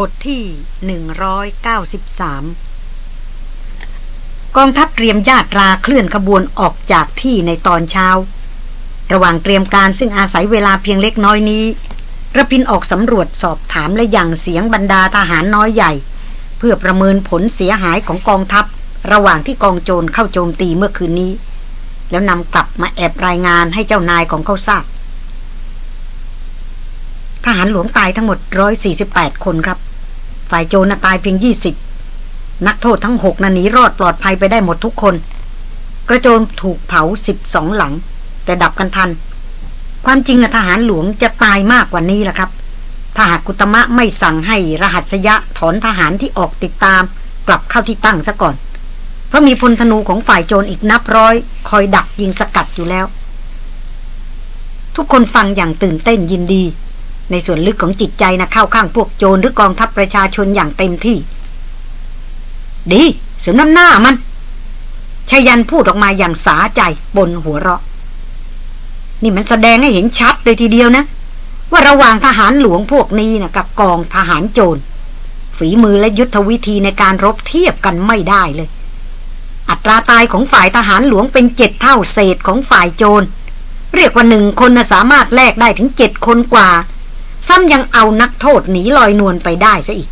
บทที่ 193 กองทัพเตรียมญาตราเคลื่อนขบวนออกจากที่ในตอนเช้า ระหว่างเตรียมการซึ่งอาศัยเวลาเพียงเล็กน้อยนี้ระพินออกสำรวจสอบถามและยังเสียงบรรดาทหารน้อยใหญ่ เพื่อประเมินผลเสียหายของกองทัพ ระหว่างที่กองโจรเข้าโจมตีเมื่อคืนนี้ แล้วนำกลับมาแอบรายงานให้เจ้านายของเขาทราบทหารหลวงตายทั้งหมด 148 คนครับ ฝ่ายโจรตายเพียง20นักโทษทั้งหกนันหนีรอดปลอดภัยไปได้หมดทุกคน กระโจนถูกเผา12หลัง แต่ดับกันทัน ความจริงทหารหลวงจะตายมากกว่านี้แหละครับ ถ้าหากกุตมะไม่สั่งให้รหัสยะถอนทหารที่ออกติดตาม กลับเข้าที่ตั้งซะก่อน เพราะมีพลธนูของฝ่ายโจรอีกนับร้อย คอยดักยิงสกัดอยู่แล้ว ทุกคนฟังอย่างตื่นเต้นยินดี ในส่วนลึกของจิตใจนะเข้าข้างพวกโจรหรือกองทัพประชาชนอย่างเต็มที่ ดีเสริมน้ำหน้ามันชายันพูดออกมาอย่างสาใจบนหัวเราะ นี่มันแสดงให้เห็นชัดเลยทีเดียวนะ ว่าระหว่างทหารหลวงพวกนี้นะกับกองทหารโจร ฝีมือและยุทธวิธีในการรบเทียบกันไม่ได้เลย อัตราตายของฝ่ายทหารหลวงเป็นเจ็ดเท่าเศษของฝ่ายโจร เรียกว่าหนึ่งคนนะสามารถแลกได้ถึงเจ็ดคนกว่า ซ้ำยังเอานักโทษหนีลอยนวลไปได้ซะอีก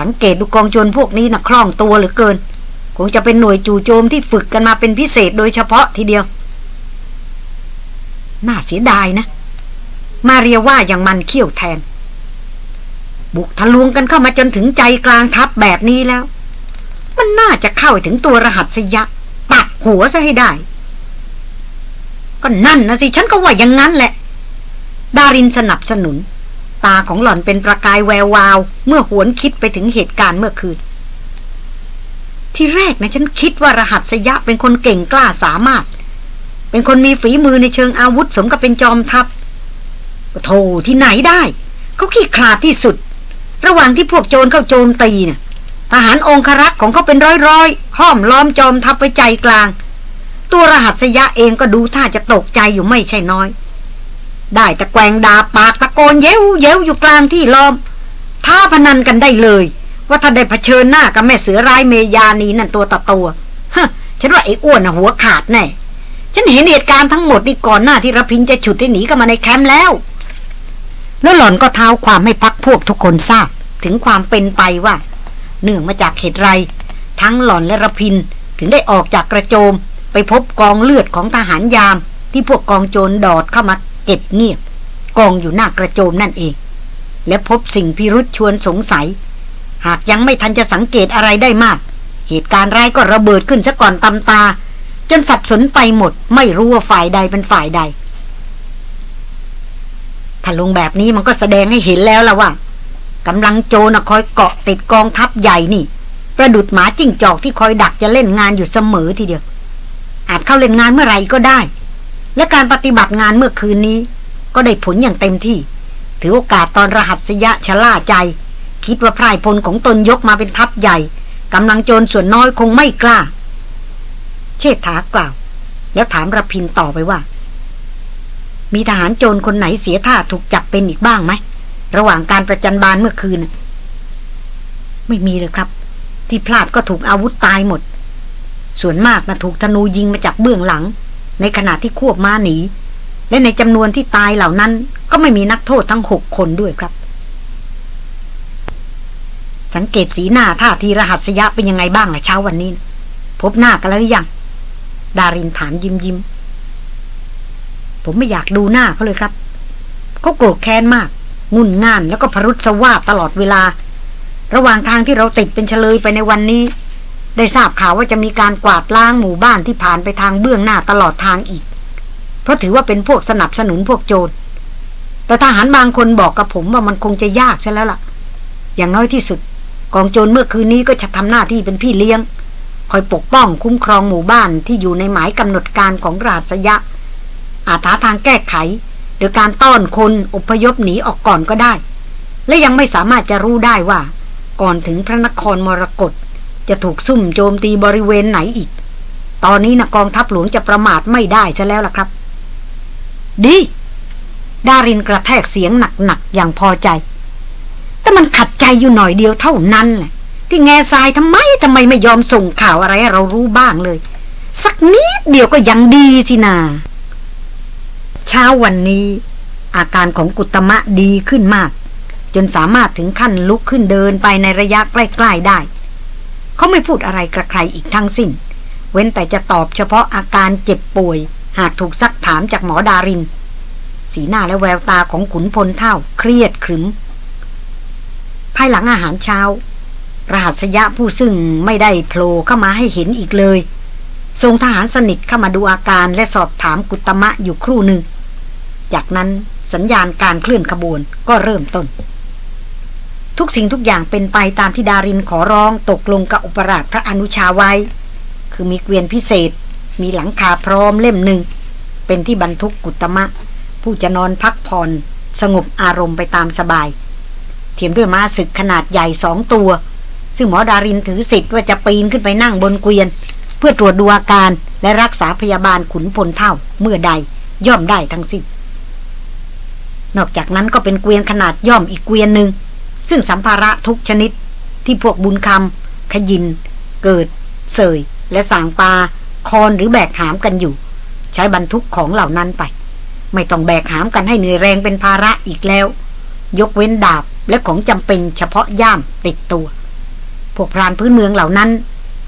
สังเกตดูกองโจรพวกนี้นะคล่องตัวเหลือเกิน คงจะเป็นหน่วยจู่โจมที่ฝึกกันมาเป็นพิเศษโดยเฉพาะทีเดียว น่าเสียดายนะ มาเรียว่าอย่างมันเขี้ยวแทน บุกทะลวงกันเข้ามาจนถึงใจกลางทัพแบบนี้แล้ว มันน่าจะเข้าถึงตัวรหัสยะตัดหัวซะให้ได้ ก็นั่นนะสิ ฉันก็ว่าอย่างนั้นแหละ ดารินสนับสนุน ตาของหล่อนเป็นประกายแวววาว เมื่อหวนคิดไปถึงเหตุการณ์เมื่อคืน ที่แรกนะฉันคิดว่ารหัสยะเป็นคนเก่งกล้าสามารถ เป็นคนมีฝีมือในเชิงอาวุธสมกับเป็นจอมทัพโธ่ที่ไหนได้ เขาขี้ขลาดที่สุด ระหว่างที่พวกโจรเข้าโจมตีนะ่ะทหารองครักษ์ของเขาเป็นร้อยๆ ห้อมล้อมจอมทัพไปใจกลาง ตัวรหัสยะเองก็ดูท่าจะตกใจอยู่ไม่ใช่น้อย ได้แต่แกวงดาปากตะโกนเย้วเย้วอยู่กลางที่ล้อมท้าพนันกันได้เลย ว่าถ้าได้เผชิญหน้ากับแม่เสือร้ายเมยานีนั่นตัวต่อตัวฮะฉันว่าไอ้อ้วนหัวขาดแน่ฉันเห็นเหตุการณ์ทั้งหมดนี่ก่อนหน้าที่ระพินจะฉุดให้หนีเข้ามาในแคมป์แล้ว แล้วหล่อนก็เท้าความให้พักพวกทุกคนทราบ ถึงความเป็นไปว่า เนื่องมาจากเหตุไร ทั้งหล่อนและระพินถึงได้ออกจากกระโจม ไปพบกองเลือดของทหารยาม ที่พวกกองโจรดอดเข้ามา เก็บเงียบ กองอยู่หน้ากระโจมนั่นเอง และพบสิ่งพิรุษชวนสงสัย หากยังไม่ทันจะสังเกตอะไรได้มาก เหตุการณ์ร้ายก็ระเบิดขึ้นซะก่อนตำตา จนสับสนไปหมด ไม่รู้ว่าฝ่ายใดเป็นฝ่ายใดถ้าลงแบบนี้มันก็แสดงให้เห็นแล้วล่ะว่ากำลังโจรคอยเกาะติดกองทัพใหญ่นี่ ประดุดหมาจิ้งจอกที่คอยดักจะเล่นงานอยู่เสมอทีเดียว อาจเข้าเล่นงานเมื่อไหร่ก็ได้ และการปฏิบัติงานเมื่อคืนนี้ ก็ได้ผลอย่างเต็มที่ ถือโอกาสตอนรหัสยะชะล่าใจ คิดว่าพรายพลของตนยกมาเป็นทัพใหญ่กำลังโจรส่วนน้อยคงไม่กล้า เชษฐากล่าว แล้วถามระพินต่อไปว่า มีทหารโจรคนไหนเสียท่าถูกจับเป็นอีกบ้างไหม ระหว่างการประจันบานเมื่อคืน ไม่มีเลยครับ ที่พลาดก็ถูกอาวุธตายหมด ส่วนมากนะถูกธนูยิงมาจากเบื้องหลัง ในขณะที่ควบม้าหนี และในจำนวนที่ตายเหล่านั้น ก็ไม่มีนักโทษทั้งหกคนด้วยครับ สังเกตสีหน้าท่าทีรหัสยะเป็นยังไงบ้างล่ะเช้าวันนี้ พบหน้ากันแล้วหรือยัง ดารินถามยิ้มยิ้มผมไม่อยากดูหน้าเขาเลยครับเขาโกรธแค้นมาก งุนง่านแล้วก็พรุษสวาตลอดเวลา ระหว่างทางที่เราติดเป็นเฉลยไปในวันนี้ ได้ทราบข่าวว่าจะมีการกวาดล้างหมู่บ้านที่ผ่านไปทางเบื้องหน้าตลอดทางอีก เพราะถือว่าเป็นพวกสนับสนุนพวกโจร แต่ทหารบางคนบอกกับผมว่ามันคงจะยากใช่แล้วล่ะ อย่างน้อยที่สุด กองโจรเมื่อคืนนี้ก็จะทำหน้าที่เป็นพี่เลี้ยง คอยปกป้องคุ้มครองหมู่บ้านที่อยู่ในหมายกำหนดการของราชยะ อาจหาทางแก้ไข โดยการต้อนคนอพยพหนีออกก่อนก็ได้ และยังไม่สามารถจะรู้ได้ว่า ก่อนถึงพระนครมรกต จะถูกซุ่มโจมตีบริเวณไหนอีก ตอนนี้นะกองทัพหลวงจะประมาทไม่ได้ซะแล้วล่ะครับ ดีดารินกระแทกเสียงหนักๆอย่างพอใจ แต่มันขัดใจอยู่หน่อยเดียวเท่านั้นแหละ ที่แง่ทรายทำไมทำไมไม่ยอมส่งข่าวอะไรให้เรารู้บ้างเลย สักนิดเดียวก็ยังดีสินาเช้าวันนี้ อาการของกุตมะดีขึ้นมาก จนสามารถถึงขั้นลุกขึ้นเดินไปในระยะใกล้ ๆได้ เขาไม่พูดอะไรกับใครอีกทั้งสิ้น เว้นแต่จะตอบเฉพาะอาการเจ็บป่วย หากถูกซักถามจากหมอดาริน สีหน้าและแววตาของขุนพลเท่าเครียดขรึม ภายหลังอาหารเช้า รหัสยะผู้ซึ่งไม่ได้โผล่เข้ามาให้เห็นอีกเลยทรงทหารสนิทเข้ามาดูอาการและสอบถามกุตมะอยู่ครู่หนึ่ง จากนั้นสัญญาณการเคลื่อนขบวนก็เริ่มต้น ทุกสิ่งทุกอย่างเป็นไปตามที่ดารินขอร้องตกลงกับอุปราชพระอนุชาไว้ คือมีเกวียนพิเศษ มีหลังคาพร้อมเล่มหนึ่ง เป็นที่บรรทุกกุตมะ ผู้จะนอนพักผ่อนสงบอารมณ์ไปตามสบาย เทียมด้วยม้าศึกขนาดใหญ่สองตัว ซึ่งหมอดารินถือสิทธิ์ว่าจะปีนขึ้นไปนั่งบนเกวียน เพื่อตรวจดูอาการและรักษาพยาบาลขุนพลเท่าเมื่อใดย่อมได้ทั้งสิ้นนอกจากนั้นก็เป็นเกวียนขนาดย่อมอีกเกวียนหนึ่ง ซึ่งสัมภาระทุกชนิดที่พวกบุญคำขยิน เกิด เสย และสางปาคอนหรือแบกหามกันอยู่ ใช้บรรทุกของเหล่านั้นไป ไม่ต้องแบกหามกันให้เหนื่อยแรงเป็นภาระอีกแล้ว ยกเว้นดาบและของจำเป็นเฉพาะย่ามติดตัว พวกพรานพื้นเมืองเหล่านั้น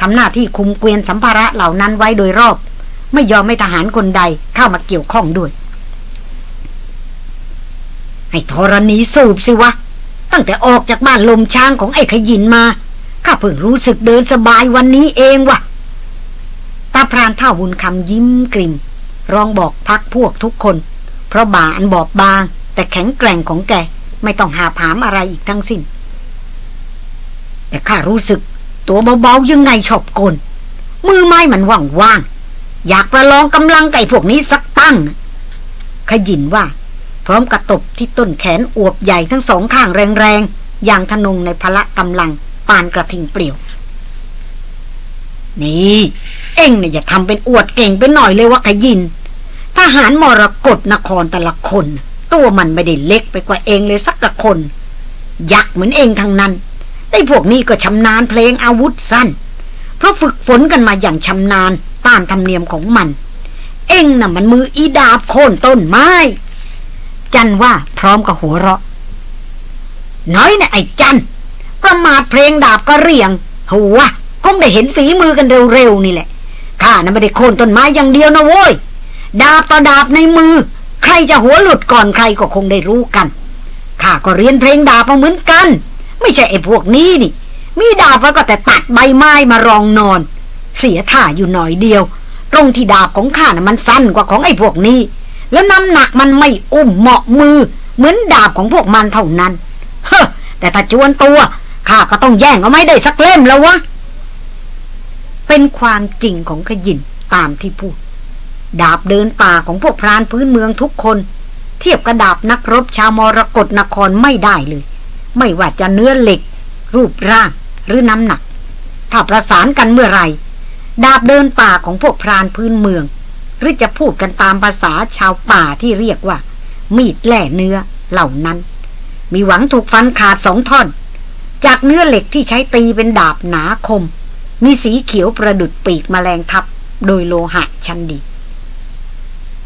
ทำหน้าที่คุมเกวียนสัมภาระเหล่านั้นไว้โดยรอบ ไม่ยอมให้ทหารคนใดเข้ามาเกี่ยวข้องด้วยให้ธรณีสูบสิวะ ตั้งแต่ออกจากบ้านลมช้างของไอ้ขยินมา ข้าเพิ่งรู้สึกเดินสบายวันนี้เองวะตาพรานเท่าบุญคำยิ้มกริมร้องบอกพักพวกทุกคน เพราะบ่าอันบอบบาง แต่แข็งแกร่งของแก ไม่ต้องหาผามอะไรอีกทั้งสิ้น แต่ข้ารู้สึกตัวเบาๆยังไงชอบกล มือไม้มันว่างๆอยากประลองกำลังไก่พวกนี้สักตั้ง ขยินว่า พร้อมกระตบที่ต้นแขนอวบใหญ่ทั้งสองข้างแรงๆ อย่างทนงในพละกำลังปานกระทิงเปลี่ยว นี่ เอ็งเนี่ยอย่าทำเป็นอวดเก่งไปหน่อยเลยว่าขยินทหารมรกรนครแต่ละคน ตัวมันไม่ได้เล็กไปกว่าเองเลยสักกะคน ยักษ์เหมือนเองทางนั้นได้พวกนี้ก็ชำนาญเพลงอาวุธสั้น เพราะฝึกฝนกันมาอย่างชำนาญตามธรรมเนียมของมัน เองน่ะมันมืออีดาบโค่นต้นไม้ จันว่าพร้อมกับหัวเราะ น้อยนะไอ้จันประมาทเพลงดาบก็เรียงหัวคงได้เห็นฝีมือกันเร็วๆนี่แหละข้าน่ะไม่ได้โค่นต้นไม้อย่างเดียวนะโว้ยดาบต่อดาบในมือ ใครจะหัวหลุดก่อนใครก็คงได้รู้กันข้าก็เรียนเพลงดาบมาเหมือนกัน ไม่ใช่ไอ้พวกนี้นี่ มีดาบไว้ก็แต่ตัดใบไม้มารองนอน เสียท่าอยู่หน่อยเดียว ตรงที่ดาบของข้านะ่ะมันสั้นกว่าของไอ้พวกนี้ แล้วน้ำหนักมันไม่อุ้มเหมาะมือ เหมือนดาบของพวกมันเท่านั้น เฮ้แต่ถ้าจวนตัวข้าก็ต้องแย่งเอาไม่ได้สักเล่มแล้ววะ เป็นความจริงของขยินตามที่พูด ดาบเดินป่าของพวกพรานพื้นเมืองทุกคน เทียบกับดาบนักรบชาวมรกรนครไม่ได้เลย ไม่ว่าจะเนื้อเหล็ก รูปร่างหรือน้ำหนัก ถ้าประสานกันเมื่อไรดาบเดินป่าของพวกพรานพื้นเมือง หรือจะพูดกันตามภาษาชาวป่าที่เรียกว่า มีดแล่เนื้อเหล่านั้น มีหวังถูกฟันขาดสองท่อน จากเนื้อเหล็กที่ใช้ตีเป็นดาบหนาคม มีสีเขียวประดุดปีกมแมลงทับ โดยโลหะชั้นดี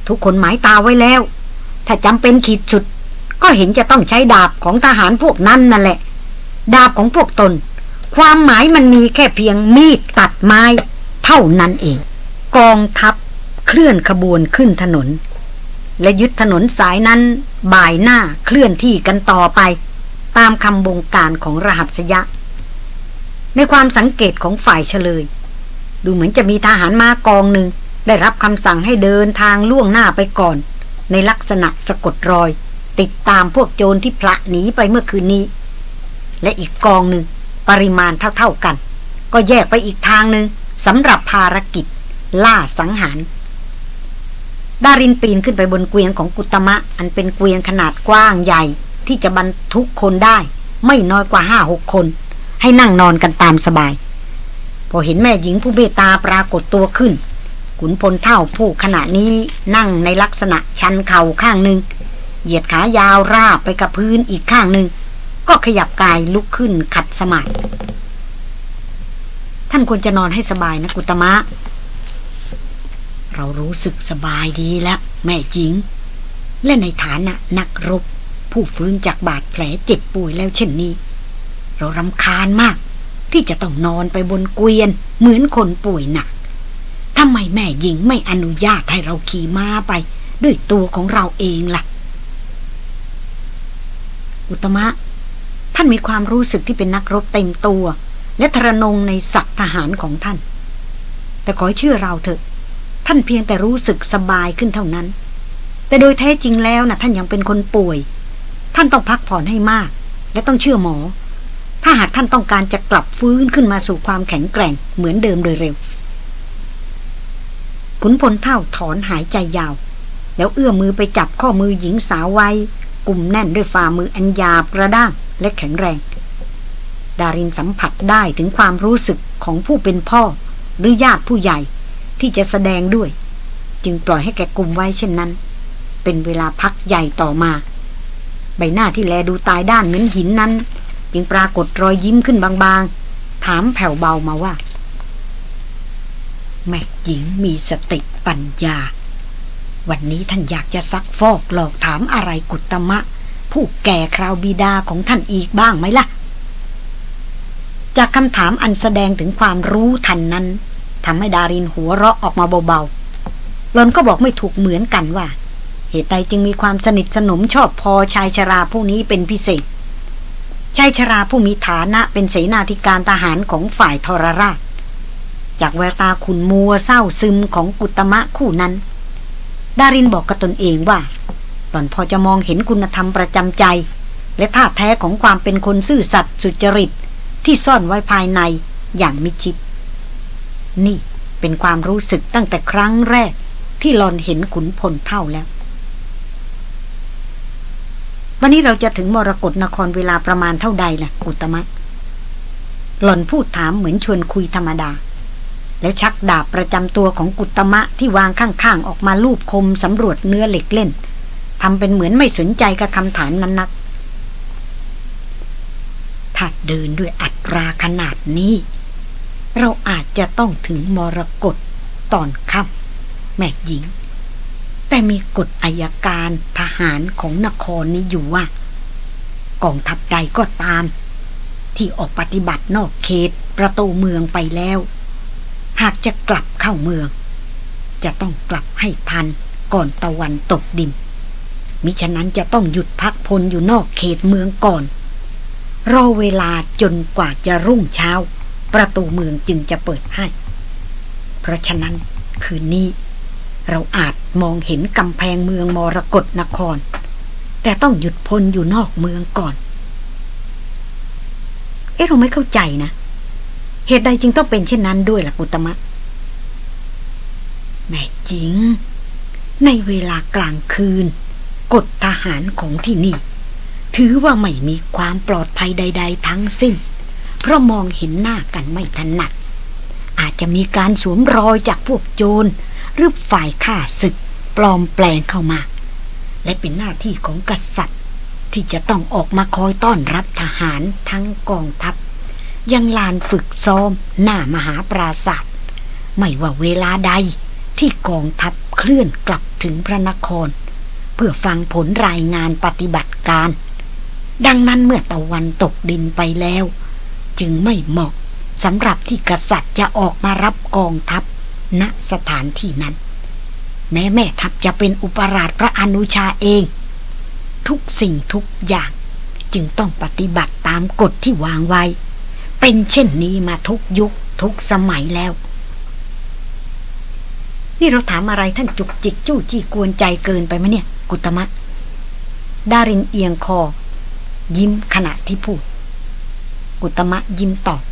ทุกคนหมายตาไว้แล้ว ถ้าจำเป็นขีดสุด ก็เห็นจะต้องใช้ดาบของทหารพวกนั้นนั่นแหละ ดาบของพวกตน ความหมายมันมีแค่เพียงมีดตัดไม้ เท่านั้นเอง กองทัพ เคลื่อนขบวนขึ้นถนน และยึดถนนสายนั้นบ่ายหน้าเคลื่อนที่กันต่อไป ตามคำบงการของรหัสยะ ในความสังเกตของฝ่ายเฉลย ดูเหมือนจะมีทหารมากองหนึ่ง ได้รับคำสั่งให้เดินทางล่วงหน้าไปก่อน ในลักษณะสะกดรอย ติดตามพวกโจรที่พละหนีไปเมื่อคืนนี้ และอีกกองหนึ่งปริมาณเท่าๆกัน ก็แยกไปอีกทางหนึ่งสำหรับภารกิจ ล่าสังหาร ดารินปีนขึ้นไปบนเกวียนของกุตมะ อันเป็นเกวียนขนาดกว้างใหญ่ ที่จะบรรทุกคนได้ ไม่น้อยกว่าห้าหกคน ให้นั่งนอนกันตามสบาย พอเห็นแม่หญิงผู้เบตาปรากฏตัวขึ้น ขุนพลเท่าผู้ขณะนี้นั่งในลักษณะชันเข่าข้างหนึ่ง เหยียดขายาวราบไปกับพื้นอีกข้างหนึ่ง ก็ขยับกายลุกขึ้นขัดสมาธิท่านควรจะนอนให้สบายนะกุตมะ เรารู้สึกสบายดีแล้วแม่หญิง และในฐานะนักรบ ผู้ฟื้นจากบาดแผลเจ็บป่วยแล้วเช่นนี้ เรารำคาญมาก ที่จะต้องนอนไปบนเกวียน เหมือนคนป่วยหนักทำไมแม่หญิงไม่อนุญาตให้เราขี่ม้าไป ด้วยตัวของเราเองละ่ะ อุตมะ ท่านมีความรู้สึกที่เป็นนักรบเต็มตัว และทรนงในศักดิ์ทหารของท่าน แต่ขอเชื่อเราเถอะ ท่านเพียงแต่รู้สึกสบายขึ้นเท่านั้น แต่โดยแท้จริงแล้วนะ่ะท่านยังเป็นคนป่วย ท่านต้องพักผ่อนให้มาก และต้องเชื่อหมอ ถ้าหากท่านต้องการจะกลับฟื้นขึ้นมาสู่ความแข็งแกร่งเหมือนเดิมโดยเร็ว ขุนพลเท่าถอนหายใจยาว แล้วเอื้อมมือไปจับข้อมือหญิงสาวไว้กลุ่มแน่นด้วยฝ่ามืออันยาบกระด้างและแข็งแรง ดารินสัมผัสได้ถึงความรู้สึกของผู้เป็นพ่อ หรือญาติผู้ใหญ่ ที่จะแสดงด้วย จึงปล่อยให้แกกลุ่มไว้เช่นนั้น เป็นเวลาพักใหญ่ต่อมา ใบหน้าที่แลดูตายด้านเหมือนหินนั้น จึงปรากฏรอยยิ้มขึ้นบางๆ ถามแผ่วเบามาว่า แม่หญิงมีสติปัญญา วันนี้ท่านอยากจะซักฟอกหลอกถามอะไรกุตมะ ผู้แก่คราวบิดาของท่านอีกบ้างไหมล่ะ จากคำถามอันแสดงถึงความรู้ทันนั้น ทำให้ดารินหัวเราะออกมาเบาๆหลอนก็บอกไม่ถูกเหมือนกันว่า เหตุใดจึงมีความสนิทสนมชอบพอชายชราผู้นี้เป็นพิเศษ ชายชราผู้มีฐานะเป็นเสนาธิการทหารของฝ่ายทรราช จากแววตาขุนมัวเศร้าซึมของกุตมะคู่นั้น ดารินบอกกับตนเองว่า หล่อนพอจะมองเห็นคุณธรรมประจำใจ และท่าแท้ของความเป็นคนซื่อสัตย์สุจริตที่ซ่อนไว้ภายในอย่างมิชิด นี่เป็นความรู้สึกตั้งแต่ครั้งแรกที่หลอนเห็นขุนพลเท่าแล้ว วันนี้เราจะถึงมรกรนครเวลาประมาณเท่าใดล่ะ อุตมะหล่อนพูดถามเหมือนชวนคุยธรรมดา แล้วชักดาบประจำตัวของกุตมะที่วางข้างๆ ออกมาลูบคมสำรวจเนื้อเหล็กเล่นทำเป็นเหมือนไม่สนใจกับคำถามนั้นนักถ้าเดินด้วยอัตราขนาดนี้ เราอาจจะต้องถึงมรกตตอนค่ำแม่หญิง แต่มีกฎอายการทหารของนครนี้อยู่ว่า กองทัพใดก็ตาม ที่ออกปฏิบัตินอกเขตประตูเมืองไปแล้ว หากจะกลับเข้าเมือง จะต้องกลับให้ทันก่อนตะวันตกดิน มิฉะนั้นจะต้องหยุดพักพลอยู่นอกเขตเมืองก่อน รอเวลาจนกว่าจะรุ่งเช้า ประตูเมืองจึงจะเปิดให้ เพราะฉะนั้นคืนนี้ เราอาจมองเห็นกำแพงเมืองมรกรนคร แต่ต้องหยุดพลอยู่นอกเมืองก่อน เอ๊ะเราไม่เข้าใจนะ เหตุใดจึงต้องเป็นเช่นนั้นด้วยล่ะกุตมะ แม่จริง ในเวลากลางคืน กฎทหารของที่นี่ ถือว่าไม่มีความปลอดภัยใด ๆ ทั้งสิ้น ราะมองเห็นหน้ากันไม่ถนัด อาจจะมีการสวมรอยจากพวกโจรหรือฝ่ายข้าศึกปลอมแปลงเข้ามา และเป็นหน้าที่ของกษัตริย์ ที่จะต้องออกมาคอยต้อนรับทหารทั้งกองทัพ ยังลานฝึกซ้อมหน้ามหาปราศาสตร์ไม่ว่าเวลาใดที่กองทัพเคลื่อนกลับถึงพระนคร เพื่อฟังผลรายงานปฏิบัติการ ดังนั้นเมื่อตะวันตกดินไปแล้ว จึงไม่เหมาะสำหรับที่กษัตริย์จะออกมารับกองทัพณสถานที่นั้น แม้แม่ทัพจะเป็นอุปราชพระอนุชาเอง ทุกสิ่งทุกอย่างจึงต้องปฏิบัติตามกฎที่วางไว้ เป็นเช่นนี้มาทุกยุคทุกสมัยแล้ว นี่เราถามอะไรท่านจุกจิกจู้จี้กวนใจเกินไปไหมเนี่ย กุตมะ ดารินเอียงคอ ยิ้มขณะที่พูด กุตมะยิ้มตอบ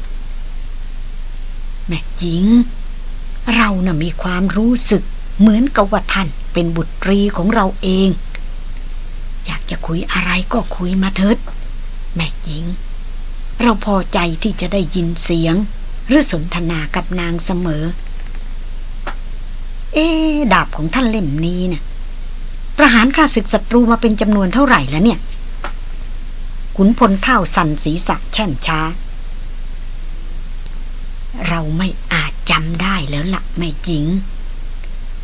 แม่หญิง เรานะ่ะมีความรู้สึกเหมือนกับว่าท่านเป็นบุตรีของเราเอง อยากจะคุยอะไรก็คุยมาเถิด แม่หญิง เราพอใจที่จะได้ยินเสียง หรือสนทนากับนางเสมอ เอ๊ดาบของท่านเล่มนี้เนะ่ยประหารข้าศึกศัตรูมาเป็นจำนวนเท่าไหร่แล้วเนี่ย ขุนพลเท่าสันศีรษะแช่มช้า เราไม่อาจจำได้แล้วละ่ะแม่หญิง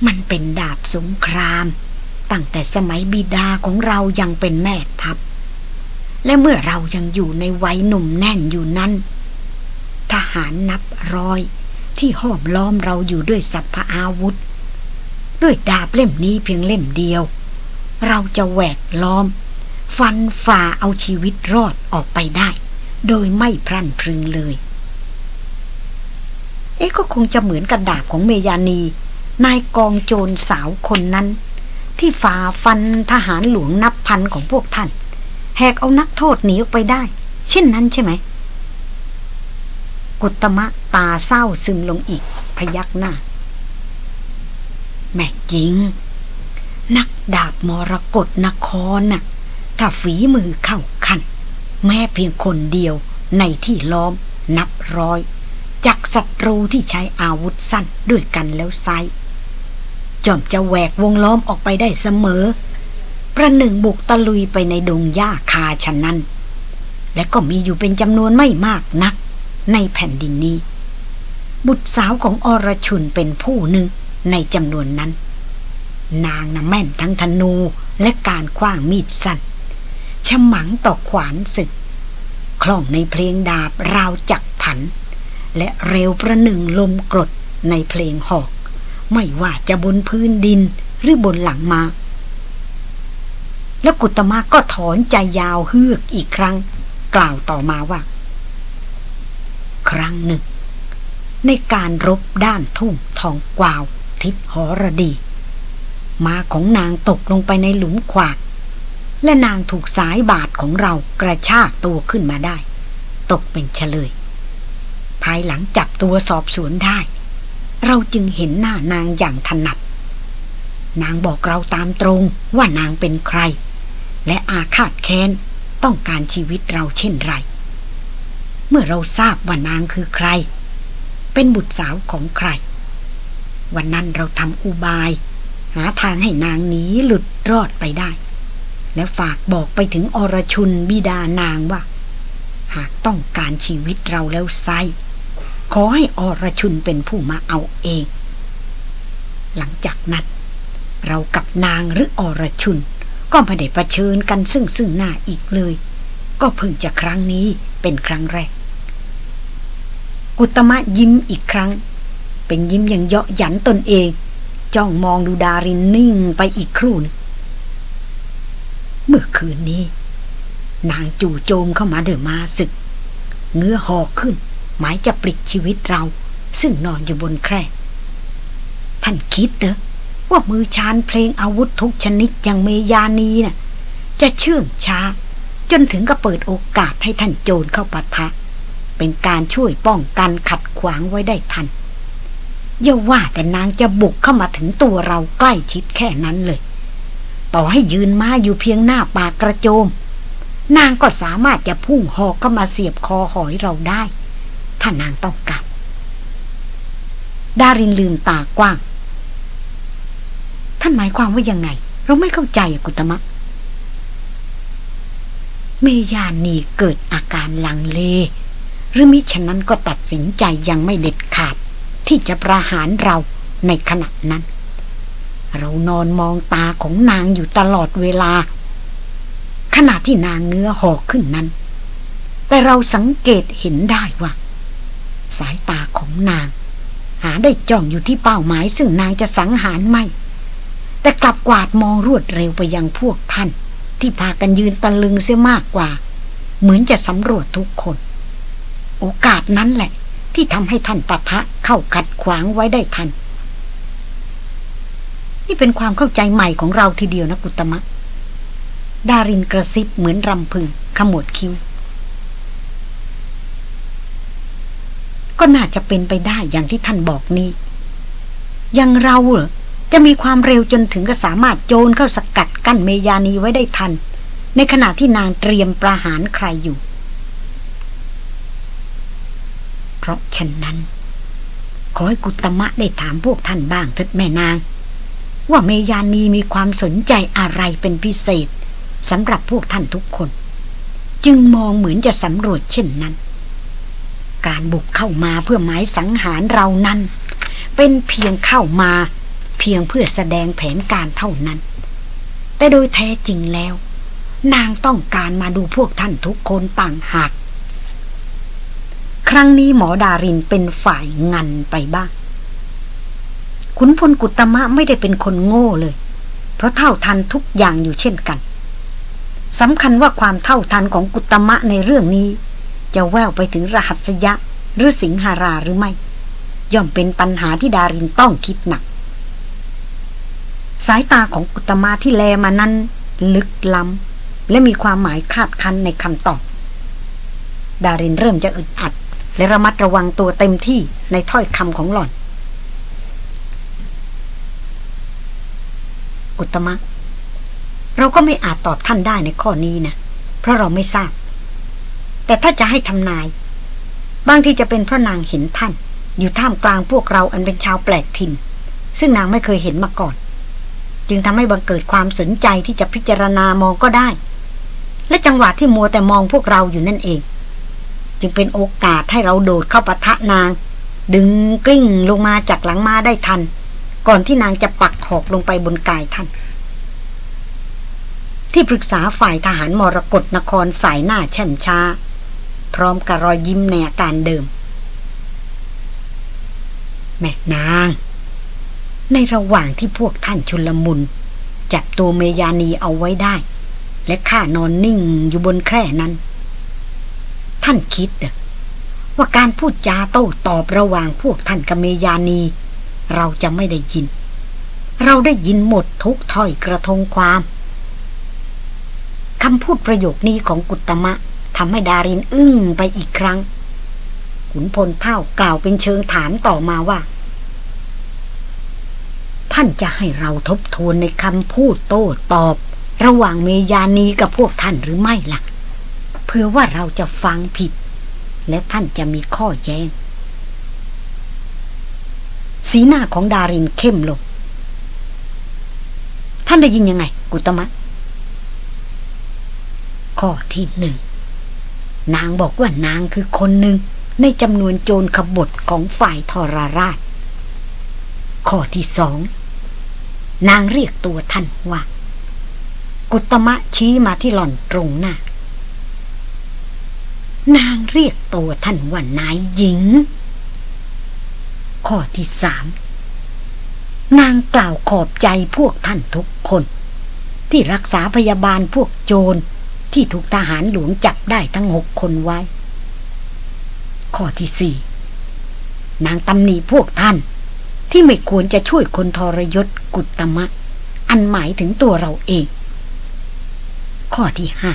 มันเป็นดาบสงคราม ตั้งแต่สมัยบิดาของเรายังเป็นแม่ทัพ และเมื่อเรายังอยู่ในวัยหนุ่มแน่นอยู่นั้น ทหารนับร้อยที่ห้อมล้อมเราอยู่ด้วยสัพพอาวุธ ด้วยดาบเล่มนี้เพียงเล่มเดียว เราจะแหวกล้อม ฟันฝ่าเอาชีวิตรอดออกไปได้ โดยไม่พลันพรึงเลย เอ๊ะก็คงจะเหมือนกับดาบของเมยานี นายกองโจรสาวคนนั้น ที่ฝ่าฟันทหารหลวงนับพันของพวกท่าน แหกเอานักโทษหนีออกไปได้ เช่นนั้นใช่ไหมกุตมะตาเศร้าซึมลงอีก พยักหน้า แม่หญิง นักดาบมรกรนครน่ะ ถ้าฝีมือเข้าขั้น แม้เพียงคนเดียวในที่ล้อมนับร้อย จากศัตรูที่ใช้อาวุธสั้นด้วยกันแล้วไซจอมจะแหวกวงล้อมออกไปได้เสมอ ประหนึ่งบุกตะลุยไปในดงหญ้าคาฉะนั้น และก็มีอยู่เป็นจำนวนไม่มากนัก ในแผ่นดินนี้ บุตรสาวของอรชุนเป็นผู้หนึ่งในจำนวนนั้น นางน่ะแม่นทั้งธนูและการคว้างมีดสั้น ฉมังต่อขวานศึก คล่องในเพลงดาบราวจักผัน และเร็วประหนึ่งลมกรดในเพลงหอก ไม่ว่าจะบนพื้นดินหรือบนหลังมา แล้วกุตมะก็ถอนใจยาวเฮือกอีกครั้ง กล่าวต่อมาว่า ครั้งหนึ่ง ในการรบด้านทุ่งทองกวาว ทิพหรดี มาของนางตกลงไปในหลุมขวาก และนางถูกสายบาดของเรากระชากตัวขึ้นมาได้ ตกเป็นเฉลย ภายหลังจับตัวสอบสวนได้ เราจึงเห็นหน้านางอย่างถนัด นางบอกเราตามตรงว่านางเป็นใคร และอาฆาตแค้นต้องการชีวิตเราเช่นไร เมื่อเราทราบว่านางคือใคร เป็นบุตรสาวของใคร วันนั้นเราทำอุบาย หาทางให้นางหนีหลุดรอดไปได้ และฝากบอกไปถึงอรชุนบิดานางว่า หากต้องการชีวิตเราแล้วไซขอให้อรชุนเป็นผู้มาเอาเอง หลังจากนั้น เรากับนางหรืออรชุน ก็ไม่ได้ประชิญกันซึ่งซึ่งหน้าอีกเลย ก็เพิ่งจะครั้งนี้เป็นครั้งแรกกุตมะยิ้มอีกครั้ง เป็นยิ้มอย่างเยาะหยันตนเอง จ้องมองดูดารินนิ่งไปอีกครู่นึง เมื่อคืนนี้ นางจู่โจมเข้ามาเดือมาศึก เงื้อหอกขึ้น หมายจะปลิดชีวิตเรา ซึ่งนอนอยู่บนแคร่ ท่านคิดเหรอว่ามือชานเพลงอาวุธทุกชนิดอย่างเมยานีน่ะ จะเชื่องช้า จนถึงกับเปิดโอกาสให้ท่านโจรเข้าปะทะ เป็นการช่วยป้องกันขัดขวางไว้ได้ทันอย่าว่าแต่นางจะบุกเข้ามาถึงตัวเราใกล้ชิดแค่นั้นเลย ต่อให้ยืนมาอยู่เพียงหน้าปากกระโจม นางก็สามารถจะพุ่งหอกเข้ามาเสียบคอหอยเราได้ ถ้านางต้องการดารินลืมตากว้าง ท่านหมายความว่ายังไง เราไม่เข้าใจกุตมะ เมยานีเกิดอาการลังเล หรือมิฉะนั้นก็ตัดสินใจยังไม่เด็ดขาด ที่จะประหารเราในขณะนั้น เรานอนมองตาของนางอยู่ตลอดเวลา ขณะที่นางเงื้อหอกขึ้นนั้น แต่เราสังเกตเห็นได้ว่า สายตาของนาง หาได้จ้องอยู่ที่เป้าหมายซึ่งนางจะสังหารไม่ แต่กลับกวาดมองรวดเร็วไปยังพวกท่าน ที่พากันยืนตะลึงเสียมากกว่า เหมือนจะสำรวจทุกคน โอกาสนั้นแหละ ที่ทำให้ท่านปะทะเข้าขัดขวางไว้ได้ทัน นี่เป็นความเข้าใจใหม่ของเราทีเดียวนะกุตมะ ดารินกระซิบเหมือนรำพึง ขมวดคิ้ว ก็น่าจะเป็นไปได้อย่างที่ท่านบอกนี้ยังเราเหรอจะมีความเร็วจนถึงก็สามารถโจรเข้าสกัดกั้นเมยานีไว้ได้ทัน ในขณะที่นางเตรียมประหารใครอยู่ เพราะฉะนั้น ขอให้กุตมะได้ถามพวกท่านบ้างเถิดแม่นาง ว่าเมยานีมีความสนใจอะไรเป็นพิเศษสำหรับพวกท่านทุกคน จึงมองเหมือนจะสำรวจเช่นนั้น การบุกเข้ามาเพื่อหมายสังหารเรานั้น เป็นเพียงเข้ามาเพียงเพื่อแสดงแผนการเท่านั้น แต่โดยแท้จริงแล้ว นางต้องการมาดูพวกท่านทุกคนต่างหาก ครั้งนี้หมอดารินเป็นฝ่ายงันไปบ้าง ขุนพลกุตมะไม่ได้เป็นคนโง่เลย เพราะเท่าทันทุกอย่างอยู่เช่นกันสำคัญว่าความเท่าทันของกุตมะในเรื่องนี้ จะแววไปถึงรหัสยะหรือสิงหาราหรือไม่ ย่อมเป็นปัญหาที่ดารินต้องคิดหนัก สายตาของกุตมะที่แลมานั้น ลึกล้ำและมีความหมายคาดคันในคำตอบ ดารินเริ่มจะอึดอัด และระมัดระวังตัวเต็มที่ในถ้อยคำของหล่อน กุตมะ เราก็ไม่อาจตอบท่านได้ในข้อนี้นะ เพราะเราไม่ทราบ แต่ถ้าจะให้ทำนาย บางที่จะเป็นเพราะนางเห็นท่าน อยู่ท่ามกลางพวกเราอันเป็นชาวแปลกถิ่น ซึ่งนางไม่เคยเห็นมาก่อน จึงทำให้บังเกิดความสนใจที่จะพิจารณามองก็ได้ และจังหวะที่มัวแต่มองพวกเราอยู่นั่นเอง จึงเป็นโอกาสให้เราโดดเข้าปะทะนาง ดึงกลิ้งลงมาจากหลังมาได้ทัน ก่อนที่นางจะปักหอกลงไปบนกายท่าน ที่ปรึกษาฝ่ายทหารมรกรนครสายหน้าแช่มช้า พร้อมกับรอยยิ้มในอาการเดิม แม่นาง ในระหว่างที่พวกท่านชุลมุน จับตัวเมยานีเอาไว้ได้ และข้านอนนิ่งอยู่บนแคร่นั้น ท่านคิดว่าการพูดจาโต้ตอบระหว่างพวกท่านกับเมยานี เราจะไม่ได้ยิน เราได้ยินหมดทุกถ้อยกระทงความคำพูดประโยคนี้ของกุตมะทำให้ดารินอึ้งไปอีกครั้ง ขุนพลเท่ากล่าวเป็นเชิงถามต่อมาว่า ท่านจะให้เราทบทวนในคำพูดโต้ตอบ ระหว่างเมยานีกับพวกท่านหรือไม่ละ่ะ เพื่อว่าเราจะฟังผิด และท่านจะมีข้อแย้ง สีหน้าของดารินเข้มลง ท่านได้ยินยังไง กุตมะ ข้อที่หนึ่ง นางบอกว่านางคือคนหนึ่ง ในจำนวนโจรขบฏของฝ่ายทรราช ข้อที่สอง นางเรียกตัวท่านว่า กุตมะชี้มาที่หล่อนตรงหน้า นางเรียกตัวท่านว่านายหญิง ข้อที่สามนางกล่าวขอบใจพวกท่านทุกคน ที่รักษาพยาบาลพวกโจรที่ถูกทหารหลวงจับได้ทั้งหกคนไว้ ข้อที่สี่นางตำหนิพวกท่าน ที่ไม่ควรจะช่วยคนทรยศกุตมะ อันหมายถึงตัวเราเอง ข้อที่ห้า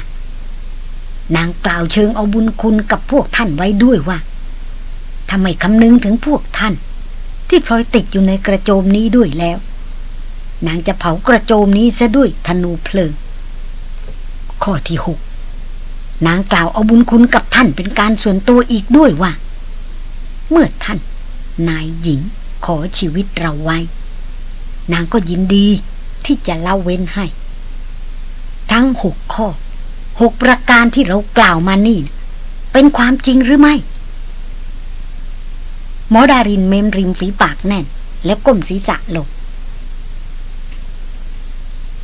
นางกล่าวเชิงเอาบุญคุณกับพวกท่านไว้ด้วยว่าทำไมคำนึงถึงพวกท่าน ที่พลอยติดอยู่ในกระโจมนี้ด้วยแล้ว นางจะเผากระโจมนี้ซะด้วยธนูเพลิง ข้อที่หกนางกล่าวเอาบุญคุณกับท่านเป็นการส่วนตัวอีกด้วยว่า เมื่อท่าน นายหญิงขอชีวิตเราไว้ นางก็ยินดีที่จะเล่าเว้นให้ ทั้งหกข้อหกประการที่เรากล่าวมานี่ เป็นความจริงหรือไม่ หมอดารินเมมริมฝีปากแน่น แล้วก้มศีรษะลง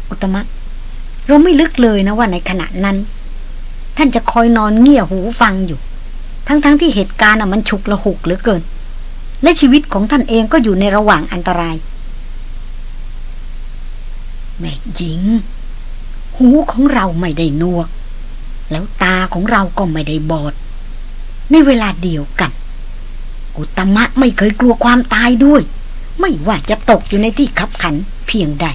อุตมะ เราไม่ลึกเลยนะว่าในขณะนั้น ท่านจะคอยนอนเงี่ยหูฟังอยู่ ทั้งๆทที่เหตุการณ์มันฉุกละหุกเหลือเกิน และชีวิตของท่านเองก็อยู่ในระหว่างอันตราย แม่หญิง หูของเราไม่ได้นวก แล้วตาของเราก็ไม่ได้บอด ในเวลาเดียวกัน อุตมะไม่เคยกลัวความตายด้วย ไม่ว่าจะตกอยู่ในที่ขับขันเพียงใด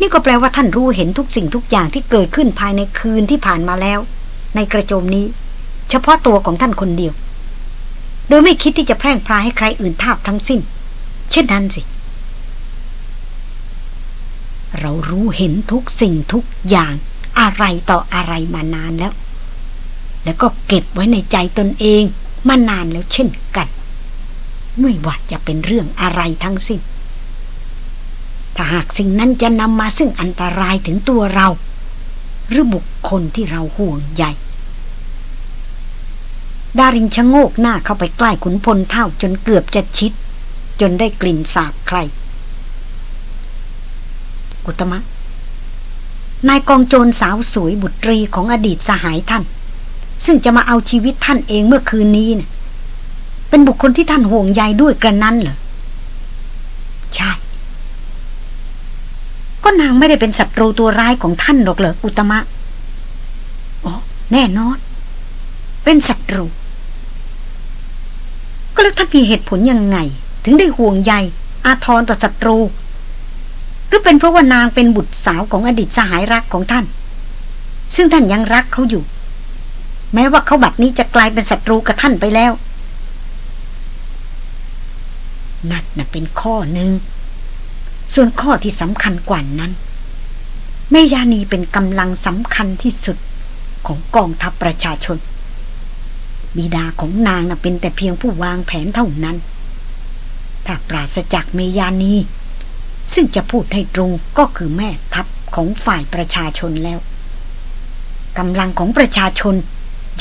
นี่ก็แปลว่าท่านรู้เห็นทุกสิ่งทุกอย่างที่เกิดขึ้นภายในคืนที่ผ่านมาแล้ว ในกระโจมนี้ เฉพาะตัวของท่านคนเดียว โดยไม่คิดที่จะแพร่งพรายให้ใครอื่นทาบทั้งสิ้น เช่นนั้นสิเรารู้เห็นทุกสิ่งทุกอย่างอะไรต่ออะไรมานานแล้ว แล้วก็เก็บไว้ในใจตนเอง มานานแล้วเช่นกัน ไม่ว่าจะเป็นเรื่องอะไรทั้งสิ้นถ้าหากสิ่งนั้นจะนำมาซึ่งอันตรายถึงตัวเรา หรือบุคคลที่เราห่วงใยดารินชะโงกหน้าเข้าไปใกล้ขุนพลเท่าจนเกือบจะชิด จนได้กลิ่นสาบใครกุตมะ นายกองโจรสาวสวยบุตรีของอดีตสหายท่าน ซึ่งจะมาเอาชีวิตท่านเองเมื่อคืนนี้นะเป็นบุคคลที่ท่านห่วงใยด้วยกระนั้นเหรอ ใช่ ก็นางไม่ได้เป็นศัตรูตัวร้ายของท่านหรอกเหรออุตมะ อ๋อ แน่นอน เป็นศัตรู ก็แล้วท่านมีเหตุผลยังไง ถึงได้ห่วงใย อาทรต่อศัตรู หรือเป็นเพราะว่านางเป็นบุตรสาวของอดีตสหายรักของท่าน ซึ่งท่านยังรักเขาอยู่ แม้ว่าเขาบัดนี้จะกลายเป็นศัตรูกับท่านไปแล้ว นั่นน่ะเป็นข้อหนึ่ง ส่วนข้อที่สำคัญกว่านั้นแม่ยานีเป็นกำลังสำคัญที่สุดของกองทัพประชาชน บิดาของนางน่ะเป็นแต่เพียงผู้วางแผนเท่านั้น ถ้าปราศจากเมยานี ซึ่งจะพูดให้ตรงก็คือแม่ทัพของฝ่ายประชาชนแล้วกำลังของประชาชน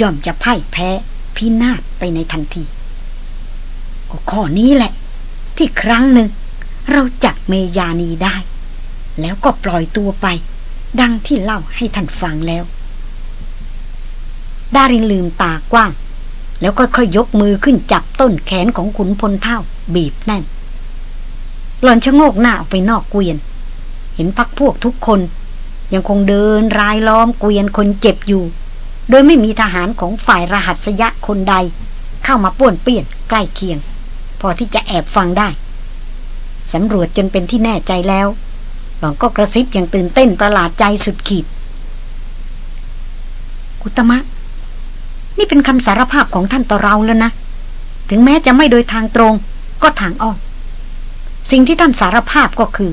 ย่อมจะพ่ายแพ้พินาศไปในทันทีก็ข้อนี้แหละ ที่ครั้งหนึ่ง เราจับเมยานีได้ แล้วก็ปล่อยตัวไป ดังที่เล่าให้ท่านฟังแล้ว ดารินลืมตากว้าง แล้วก็ค่อยยกมือขึ้นจับต้นแขนของขุนพลเท่า บีบแน่นหล่อนชะโงกหน้าออกไปนอกเกวียน เห็นพักพวกทุกคน ยังคงเดินรายล้อมเกวียนคนเจ็บอยู่ โดยไม่มีทหารของฝ่ายรหัสยะคนใด เข้ามาป้วนเปี้ยนใกล้เคียง พอที่จะแอบฟังได้สำรวจจนเป็นที่แน่ใจแล้ว หล่อนก็กระซิบอย่างตื่นเต้นประหลาดใจสุดขีด กุตมะ นี่เป็นคำสารภาพของท่านต่อเราแล้วนะ ถึงแม้จะไม่โดยทางตรง ก็ทางอ้อมสิ่งที่ท่านสารภาพก็คือ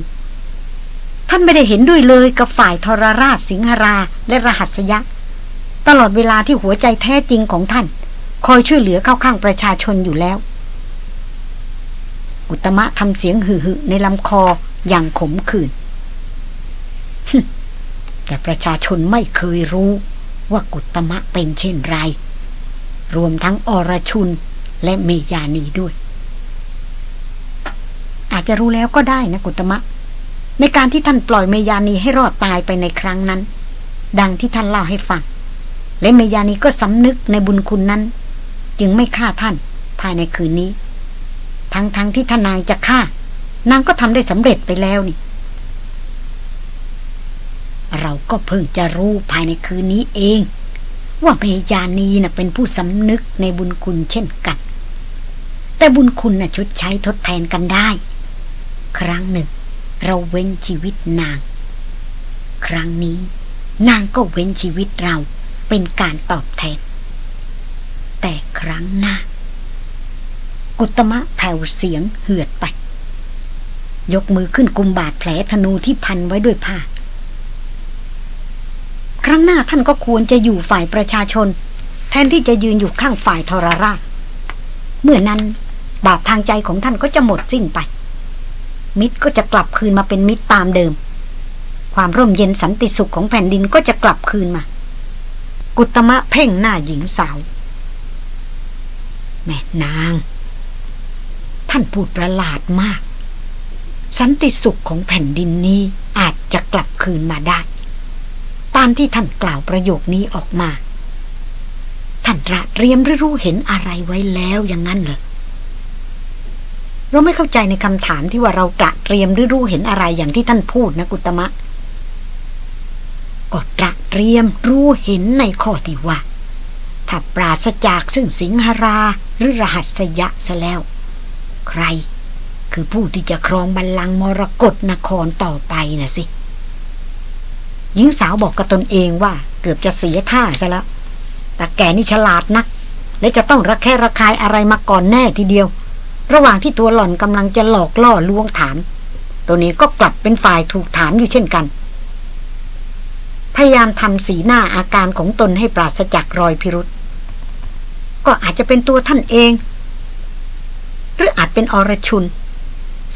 ท่านไม่ได้เห็นด้วยเลยกับฝ่ายทรราชสิงหราและรหัสยะ ตลอดเวลาที่หัวใจแท้จริงของท่าน คอยช่วยเหลือเข้าข้างประชาชนอยู่แล้ว อุตมะทำเสียงหึ่ในลำคออย่างขมขื่นแต่ประชาชนไม่เคยรู้ว่ากุตมะเป็นเช่นไร รวมทั้งอรชุนและเมยานีด้วย อาจจะรู้แล้วก็ได้นะกุตมะ ในการที่ท่านปล่อยเมยานีให้รอดตายไปในครั้งนั้น ดังที่ท่านเล่าให้ฟัง และเมยานีก็สำนึกในบุญคุณนั้น จึงไม่ฆ่าท่านภายในคืนนี้ ทั้งๆทที่ท่านางจะฆ่า นางก็ทำได้สำเร็จไปแล้วนี่ เราก็เพิ่งจะรู้ภายในคืนนี้เอง ว่าเมยานีนะ่ะเป็นผู้สำนึกในบุญคุณเช่นกัน แต่บุญคุณนะ่ะชดใช้ทดแทนกันได้ ครั้งหนึ่ง เราเว้นชีวิตนาง ครั้งนี้นางก็เว้นชีวิตเรา เป็นการตอบแทน แต่ครั้งหน้า กุตมะแผ่วเสียงเหือดไป ยกมือขึ้นกุมบาดแผลธนูที่พันไว้ด้วยผ้า ครั้งหน้าท่านก็ควรจะอยู่ฝ่ายประชาชน แทนที่จะยืนอยู่ข้างฝ่ายทรราช เมื่อนั้นบาปทางใจของท่านก็จะหมดสิ้นไป มิตรก็จะกลับคืนมาเป็นมิตรตามเดิม ความร่มเย็นสันติสุขของแผ่นดินก็จะกลับคืนมา กุตมะเพ่งหน้าหญิงสาว แม่นาง ท่านพูดประหลาดมาก สันติสุขของแผ่นดินนี้อาจจะกลับคืนมาได้ ตามที่ท่านกล่าวประโยคนี้ออกมา ท่านระเตรียมหรือรู้เห็นอะไรไว้แล้วอย่างนั้นเหรอเราไม่เข้าใจในคำถามที่ว่าเราตระเตรียมหรือรู้เห็นอะไรอย่างที่ท่านพูดนะกุตมะ ก็ตระเตรียมรู้เห็นในข้อที่ว่า ถ้าปราศจากซึ่งสิงหราหรือรหัสยะซะแล้ว ใคร คือผู้ที่จะครองบัลลังก์มรกรนครต่อไปนะสิ หญิงสาวบอกกับตนเองว่าเกือบจะเสียท่าซะแล้ว แต่แกนี่ฉลาดนัก และจะต้องระแคะระคายอะไรมาก่อนแน่ทีเดียว ระหว่างที่ตัวหล่อนกำลังจะหลอกล่อลวงถาม ตัวนี้ก็กลับเป็นฝ่ายถูกถามอยู่เช่นกัน พยายามทำสีหน้าอาการของตนให้ปราศจากรอยพิรุษก็อาจจะเป็นตัวท่านเอง หรืออาจเป็นอรชุน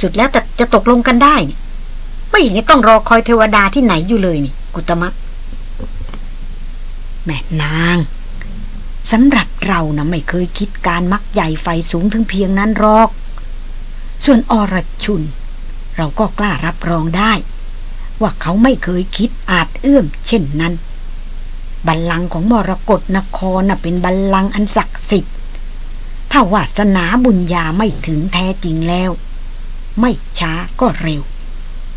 สุดแล้วแต่จะตกลงกันได้ ไม่เห็นต้องรอคอยเทวดาที่ไหนอยู่เลยนี่ กุตมะ แม่นางสำหรับเรานะไม่เคยคิดการมักใหญ่ไฟสูงถึงเพียงนั้นหรอก ส่วนอรชุน เราก็กล้ารับรองได้ ว่าเขาไม่เคยคิดอาจเอื้อมเช่นนั้น บัลลังก์ของมรกรนครน่ะเป็นบัลลังก์อันศักดิ์สิทธิ์ ถ้าวาสนาบุญญาไม่ถึงแท้จริงแล้ว ไม่ช้าก็เร็ว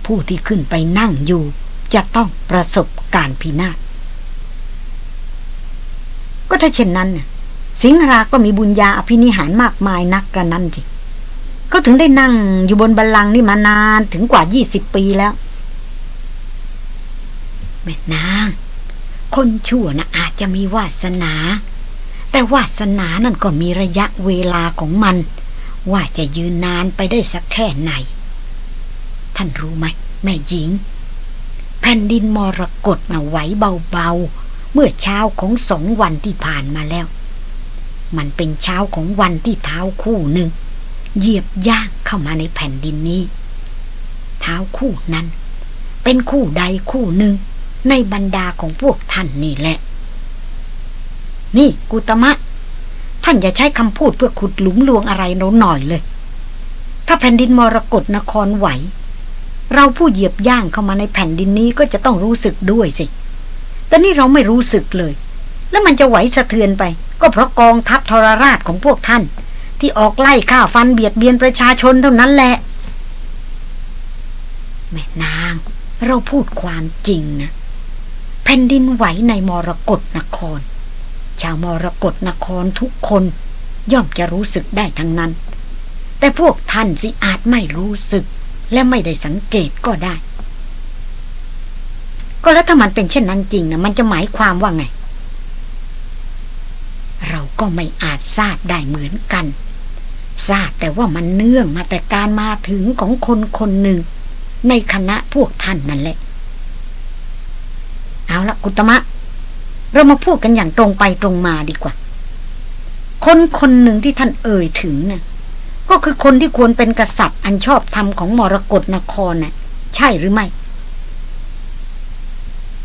ผู้ที่ขึ้นไปนั่งอยู่ จะต้องประสบการพินาศก็ถ้าเช่นนั้นสิงหราก็มีบุญญาอภินิหารมากมายนักกระนั้นจิก็ถึงได้นั่งอยู่บนบัลลังก์นี่มานานถึงกว่ายี่สิบปีแล้ว แม่นาง คนชั่วนะอาจจะมีวาสนา แต่วาสนานั่นก็มีระยะเวลาของมัน ว่าจะยืนนานไปได้สักแค่ไหน ท่านรู้ไหม แม่หญิง แผ่นดินมรกตนะไหวเบาๆ เมื่อเช้าของสองวันที่ผ่านมาแล้ว มันเป็นเช้าของวันที่เท้าคู่หนึ่งเหยียบย่างเข้ามาในแผ่นดินนี้ เท้าคู่นั้น เป็นคู่ใดคู่หนึ่ง ในบรรดาของพวกท่านนี่แหละ นี่กุตมะ ท่านอย่าใช้คำพูดเพื่อขุดหลุมลวงอะไรเราหน่อยเลย ถ้าแผ่นดินมรกรนครไหว เราผู้เหยียบย่างเข้ามาในแผ่นดินนี้ก็จะต้องรู้สึกด้วยสิ แต่นี่เราไม่รู้สึกเลย แล้วมันจะไหวสะเทือนไป ก็เพราะกองทัพทรราชของพวกท่าน ที่ออกไล่ฆ่าฟันเบียดเบียนประชาชนเท่านั้นแหละแม่นาง เราพูดความจริงนะ ผ่นดินไหวในมรกรนคร ชาวมรกรนครทุกคนย่อมจะรู้สึกได้ทั้งนั้น แต่พวกท่านสิอาจไม่รู้สึก และไม่ได้สังเกตก็ได้ ก็แล้วถ้ามันเป็นเช่นนั้นจริงนะมันจะหมายความว่าไง เราก็ไม่อาจทราบได้เหมือนกันทราบแต่ว่ามันเนื่องมาแต่การมาถึงของคนคนหนึ่ง ในคณะพวกท่านนั่นแหละ เอาละกุตมะ เรามาพูดกันอย่างตรงไปตรงมาดีกว่า คนคนหนึ่งที่ท่านเอ่ยถึงนะ่ะก็คือคนที่ควรเป็นกษัตริย์อันชอบธรรมของมรกรนครนะ่ะ ใช่หรือไม่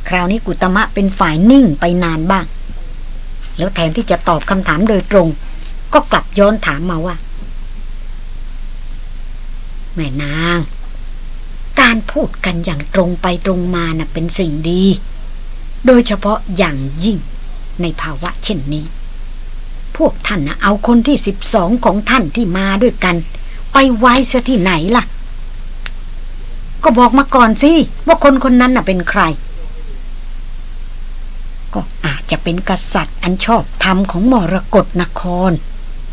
คราวนี้กุตมะเป็นฝ่ายนิ่งไปนานบ้าง แล้วแทนที่จะตอบคำถามโดยตรง ก็กลับย้อนถามมาว่า แม่นาง การพูดกันอย่างตรงไปตรงมานะ่ะเป็นสิ่งดี โดยเฉพาะอย่างยิ่งในภาวะเช่นนี้ พวกท่านนะเอาคนที่สิบสองของท่านที่มาด้วยกัน ไปไว้ซะที่ไหนล่ะ ก็บอกมาก่อนสิ ว่าคนคนนั้นน่ะเป็นใคร ก็อาจจะเป็นกษัตริย์อันชอบธรรมของมรกรนคร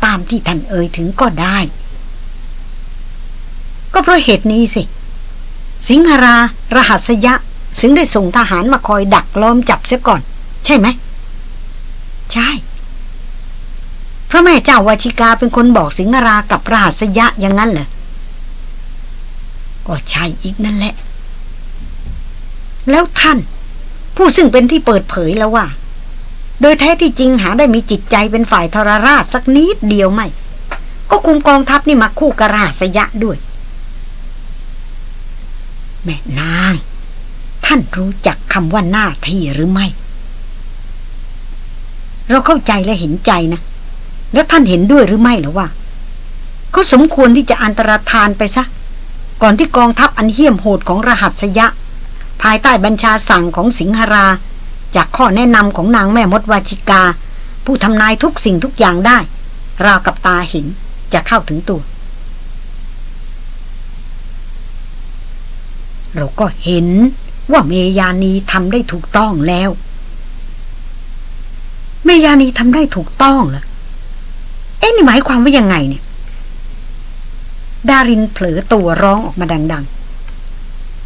ตามที่ท่านเอ่ยถึงก็ได้ ก็เพราะเหตุนี้สิ สิงหรา รหัสยะ ถึงได้ส่งทหารมาคอยดักล้อมจับเสียก่อน ใช่ไหม ใช่พระแม่เจ้าวชิกาเป็นคนบอกสิงหรากับรหัสยะอย่างนั้นเหรอก็ใช่อีกนั่นแหละ แล้วท่าน ผู้ซึ่งเป็นที่เปิดเผยแล้วว่า โดยแท้ที่จริงหาได้มีจิตใจเป็นฝ่ายทรราชสักนิดเดียวไม่ ก็คุมกองทัพนี่มาคู่กับรหัสยะด้วย แม่นาง ท่านรู้จักคำว่าหน้าที่หรือไม่ เราเข้าใจและเห็นใจนะ แล้วท่านเห็นด้วยหรือไม่หรือว่าเขาสมควรที่จะอันตรธานไปซะ ก่อนที่กองทัพอันเหี้ยมโหดของรหัสยะ ภายใต้บัญชาสั่งของสิงหรา จากข้อแนะนำของนางแม่มดวาชิกา ผู้ทำนายทุกสิ่งทุกอย่างได้ ราวกับตาเห็นจะเข้าถึงตัว เราก็เห็น ว่าเมยานีทำได้ถูกต้องแล้ว เมยานีทำได้ถูกต้องเหรอเอ๊ะนี่หมายความว่ายังไงเนี่ย ดารินเผลอตัวร้องออกมาดัง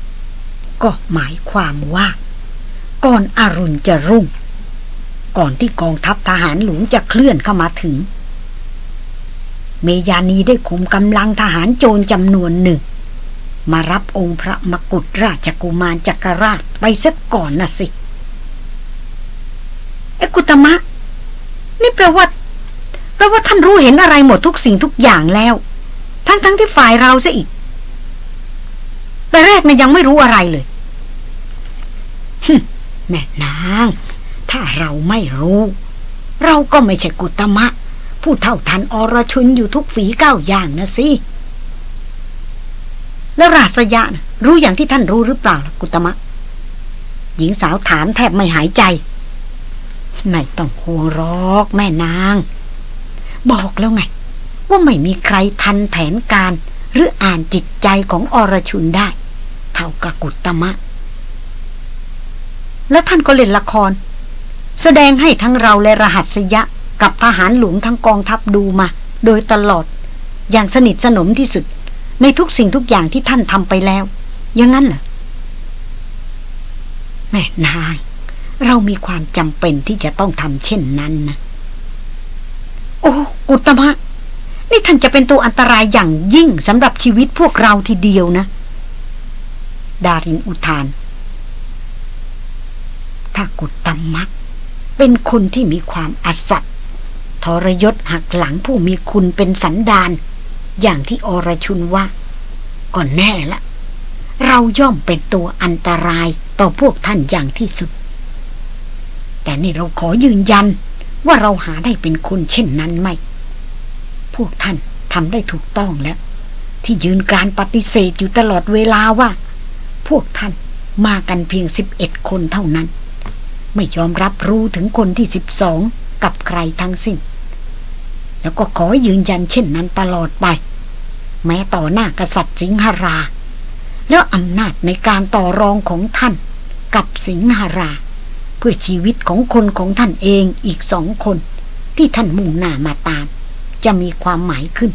ๆ ก็หมายความว่า ก่อนอรุณจะรุ่ง ก่อนที่กองทัพทหารหลวงจะเคลื่อนเข้ามาถึง เมยานีได้คุมกำลังทหารโจรจำนวนหนึ่ง มารับองค์พระมกุฎราชกุมารจักรราชไปซะก่อนนะสิ เอกุตมะ นี่แปลว่าแปลว่าท่านรู้เห็นอะไรหมดทุกสิ่งทุกอย่างแล้ว ทั้งๆทที่ฝ่ายเราซะอีก แต่แรกนะ่ยยังไม่รู้อะไรเลยแม่นาง ถ้าเราไม่รู้ เราก็ไม่ใช่กุตมะ ผู้เท่าทันอรชุนอยู่ทุกฝีก้าวอย่างนะสิ แล้วราษยะนะรู้อย่างที่ท่านรู้หรือเปล่าล่ะกุตมะ หญิงสาวถามแทบไม่หายใจ ไม่ต้องห่วงรอกแม่นาง บอกแล้วไง ว่าไม่มีใครทันแผนการ หรืออ่านจิตใจของอรชุนได้ เท่ากับกุตมะ แล้วท่านก็เล่นละคร แสดงให้ทั้งเราและรหัสยะกับทหารหลวงทั้งกองทัพดูมา โดยตลอด อย่างสนิทสนมที่สุด ในทุกสิ่งทุกอย่างที่ท่านทำไปแล้วย่างนั้นเหรอแม่นางเรามีความจำเป็นที่จะต้องทำเช่นนั้นนะโอ้อุตมะ นี่ท่านจะเป็นตัวอันตรายอย่างยิ่งสำหรับชีวิตพวกเราทีเดียวนะ ดารินอุทาน ถ้ากุตมะเป็นคนที่มีความอสัตย์ทรยศหักหลังผู้มีคุณเป็นสันดาน อย่างที่อรชุนว่าก็แน่ละ เราย่อมเป็นตัวอันตรายต่อพวกท่านอย่างที่สุด แต่นี่เราขอยืนยันว่าเราหาได้เป็นคนเช่นนั้นไม่ พวกท่านทำได้ถูกต้องแล้ว ที่ยืนกรานปฏิเสธอยู่ตลอดเวลาว่า พวกท่านมากันเพียงสิบเอ็ดคนเท่านั้น ไม่ยอมรับรู้ถึงคนที่สิบสองกับใครทั้งสิ้น แล้วก็ขอยืนยันเช่นนั้นตลอดไป แม้ต่อหน้ากษัตริย์สิงหรา แล้วอำนาจในการต่อรองของท่านกับสิงหรา เพื่อชีวิตของคนของท่านเองอีกสองคน ที่ท่านมุ่งหน้ามาตาม จะมีความหมายขึ้น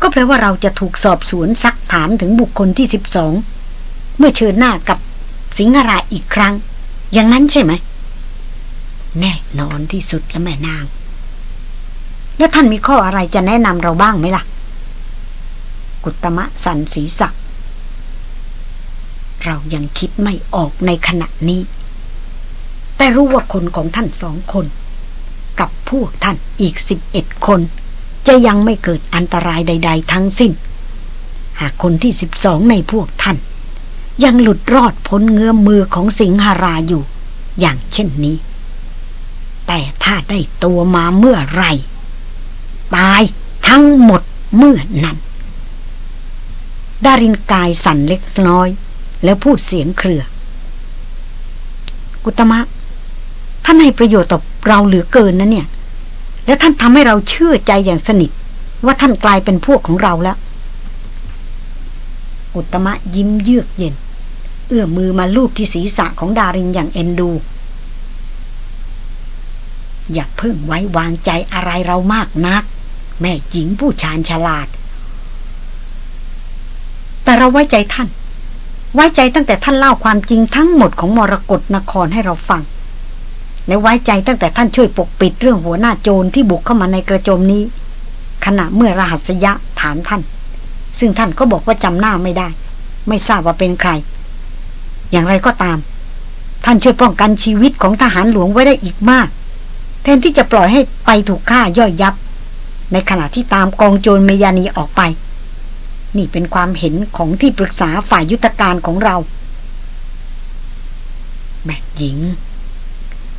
ก็แปลว่าเราจะถูกสอบสวนซักถามถึงบุคคลที่สิบสองเมื่อเชิญหน้ากับสิงหราอีกครั้ง อย่างนั้นใช่ไหม แน่นอนที่สุดแล้วแม่นาง แล้วท่านมีข้ออะไรจะแนะนำเราบ้างไหมล่ะ กุตมะสันสีสักเรายังคิดไม่ออกในขณะนี้ แต่รู้ว่าคนของท่านสองคน กับพวกท่านอีกสิบเอ็ดคน จะยังไม่เกิดอันตรายใด ๆ ทั้งสิ้น หากคนที่สิบสองในพวกท่าน ยังหลุดรอดพ้นเงื้อมมือของสิงหาราอยู่ อย่างเช่นนี้ แต่ถ้าได้ตัวมาเมื่อไร ตายทั้งหมดเมื่อนั้น ดารินกายสั่นเล็กน้อย แล้วพูดเสียงเครือ กุตมะ ท่านให้ประโยชน์ต่อเราเหลือเกินนะเนี่ย แล้วท่านทำให้เราเชื่อใจอย่างสนิท ว่าท่านกลายเป็นพวกของเราแล้ว อุตมะยิ้มเยือกเย็น เอื้อมมือมาลูบที่ศีรษะของดารินอย่างเอ็นดู อย่าเพิ่งไว้วางใจอะไรเรามากนัก แม่หญิงผู้ชาญฉลาด แต่เราไว้ใจท่าน ไว้ใจตั้งแต่ท่านเล่าความจริงทั้งหมดของมรกรนครให้เราฟัง และไว้ใจตั้งแต่ท่านช่วยปกปิดเรื่องหัวหน้าโจรที่บุกเข้ามาในกระโจมนี้ ขณะเมื่อรหัสยะถามท่าน ซึ่งท่านก็บอกว่าจำหน้าไม่ได้ ไม่ทราบว่าเป็นใคร อย่างไรก็ตาม ท่านช่วยป้องกันชีวิตของทหารหลวงไว้ได้อีกมาก แทนที่จะปล่อยให้ไปถูกฆ่าย่อยยับ ในขณะที่ตามกองโจรเมยานีออกไป นี่เป็นความเห็นของที่ปรึกษาฝ่ายยุทธการของเรา แม่หญิง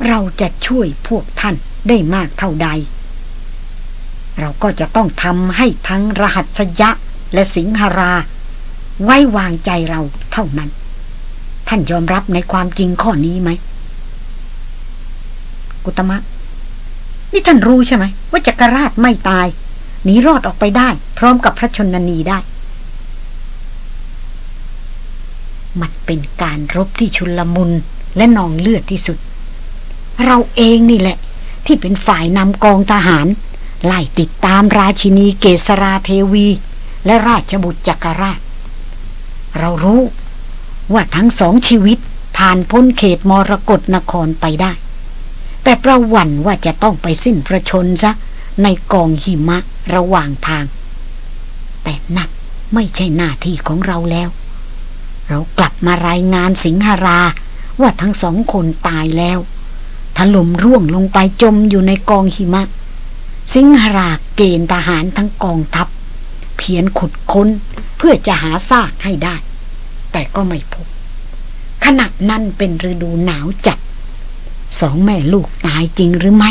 เราจะช่วยพวกท่านได้มากเท่าใด เราก็จะต้องทำให้ทั้งรหัสยะและสิงหรา ไว้วางใจเราเท่านั้น ท่านยอมรับในความจริงข้อนี้ไหม กุตมะ นี่ท่านรู้ใช่ไหมว่าจักรราชไม่ตายหนีรอดออกไปได้ พร้อมกับพระชนนีได้ มันเป็นการรบที่ชุลมุนและนองเลือดที่สุด เราเองนี่แหละ ที่เป็นฝ่ายนำกองทหาร ไล่ติดตามราชินีเกษราเทวี และราชบุตรจักรราช เรารู้ว่าทั้งสองชีวิตผ่านพ้นเขตมรกรนครไปได้ แต่ประวันว่าจะต้องไปสิ้นประชนซะ ในกองหิมะระหว่างทาง แต่นั่นไม่ใช่หน้าที่ของเราแล้ว เรากลับมารายงานสิงหรา ว่าทั้งสองคนตายแล้วถล่มร่วงลงไปจมอยู่ในกองหิมะ สิงหราเกณฑ์ทหารทั้งกองทัพ เพียรขุดค้นเพื่อจะหาซากให้ได้ แต่ก็ไม่พบขณะนั้นเป็นฤดูหนาวจัด สองแม่ลูกตายจริงหรือไม่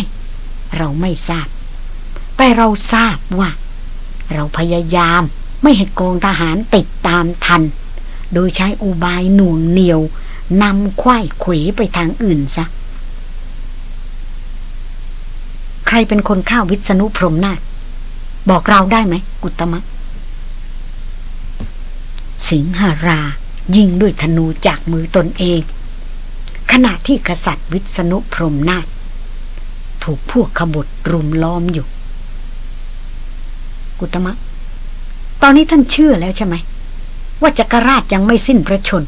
เราไม่ทราบ แต่เราทราบว่า เราพยายามไม่ให้กองทหารติดตามทัน โดยใช้อุบายหน่วงเหนียวนำควายเขวไปทางอื่นซะ ใครเป็นคนฆ่าวิษณุพรมนาถบอกเราได้ไหมกุตมะ สิงหารายิงด้วยธนูจากมือตนเอง ขณะที่กษัตริย์วิษณุพรมนาถถูกพวกขบฏรุมล้อมอยู่ กุตมะ ตอนนี้ท่านเชื่อแล้วใช่ไหม ว่าจักรราชยังไม่สิ้นพระชน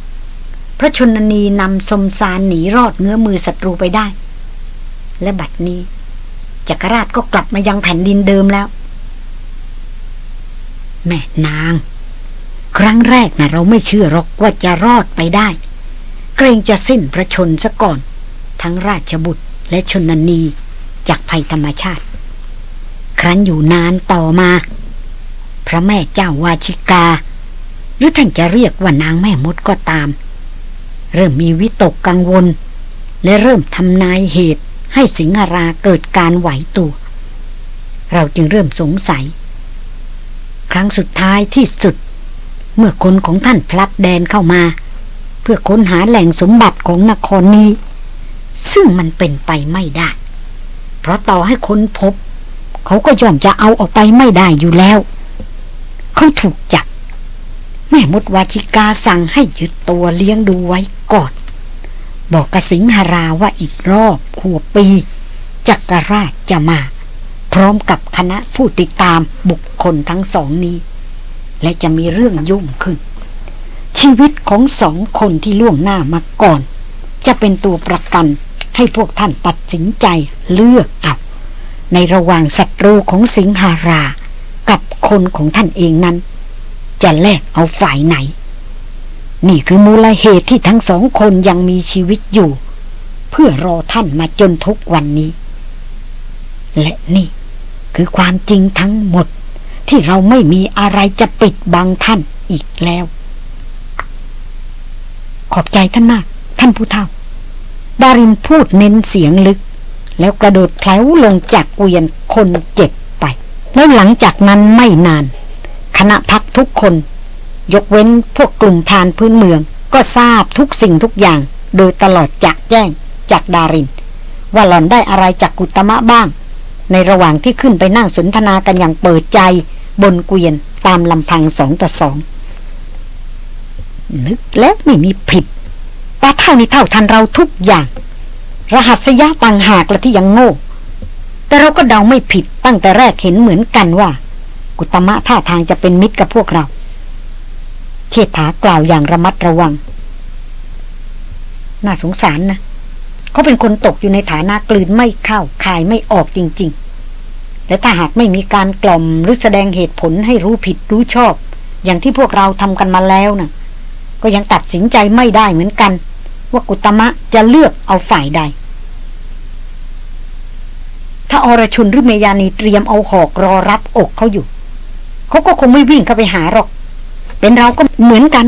พระชนนีนำสมสารหนีรอดเงื้อมือศัตรูไปได้ และบัดนี้ จักรราชก็กลับมายังแผ่นดินเดิมแล้ว แม่นาง ครั้งแรกนะเราไม่เชื่อหรอกว่าจะรอดไปได้ เกรงจะสิ้นพระชนซะก่อน ทั้งราชบุตรและชนนีจากภัยธรรมชาติ ครั้นอยู่นานต่อมา พระแม่เจ้าวาชิกา หรือท่านจะเรียกว่านางแม่มดก็ตาม เริ่มมีวิตกกังวล และเริ่มทำนายเหตุให้สิงหราเกิดการไหวตัว เราจึงเริ่มสงสัย ครั้งสุดท้ายที่สุด เมื่อคนของท่านพลัดแดนเข้ามา เพื่อค้นหาแหล่งสมบัติของนครนี้ ซึ่งมันเป็นไปไม่ได้ เพราะต่อให้ค้นพบ เขาก็ย่อมจะเอาออกไปไม่ได้อยู่แล้ว เขาถูกจับ แม่มดวาชิกาสั่งให้ยึดตัวเลี้ยงดูไว้ก่อน บอกกระสิงหราว่าอีกรอบขวบปี จักรราชจะมา พร้อมกับคณะผู้ติดตามบุคคลทั้งสองนี้ และจะมีเรื่องยุ่งขึ้น ชีวิตของสองคนที่ล่วงหน้ามาก่อน จะเป็นตัวประกันให้พวกท่านตัดสินใจเลือกเอาในระหว่างศัตรูของสิงหารากับคนของท่านเองนั้น จะแลกเอาฝ่ายไหน นี่คือมูลเหตุที่ทั้งสองคนยังมีชีวิตอยู่ เพื่อรอท่านมาจนทุกวันนี้ และนี่คือความจริงทั้งหมดที่เราไม่มีอะไรจะปิดบังท่านอีกแล้ว ขอบใจท่านมาก ท่านผู้เฒ่า ดารินพูดเน้นเสียงลึก แล้วกระโดดแผลวลงจากเกวียนคนเจ็บไป แล้วหลังจากนั้นไม่นาน คณะพักทุกคน ยกเว้นพวกกลุ่มพรานพื้นเมือง ก็ทราบทุกสิ่งทุกอย่าง โดยตลอดจากแจ้งจากดาริน ว่าหล่อนได้อะไรจากกุตมะบ้าง ในระหว่างที่ขึ้นไปนั่งสนทนากันอย่างเปิดใจบนเกวียนตามลำพังสองต่อสอง นึกแล้วไม่มีผิดตาเท่านี้เท่าทันเราทุกอย่าง รหัสยะต่างหากละที่ยังโง่ แต่เราก็เดาไม่ผิดตั้งแต่แรกเห็นเหมือนกันว่า กุตมะท่าทางจะเป็นมิตรกับพวกเรา เชษฐากล่าวอย่างระมัดระวัง น่าสงสารนะเขาเป็นคนตกอยู่ในฐานะกลืนไม่เข้าคายไม่ออกจริงและถ้าหากไม่มีการกล่อมหรือแสดงเหตุผลให้รู้ผิดรู้ชอบ อย่างที่พวกเราทำกันมาแล้วน่ะ ก็ยังตัดสินใจไม่ได้เหมือนกัน ว่ากุตมะจะเลือกเอาฝ่ายใด ถ้าอรชุนหรือเมยานีเตรียมเอาหอกรอรับอกเขาอยู่ เขาก็คงไม่วิ่งเข้าไปหาหรอก เป็นเราก็เหมือนกัน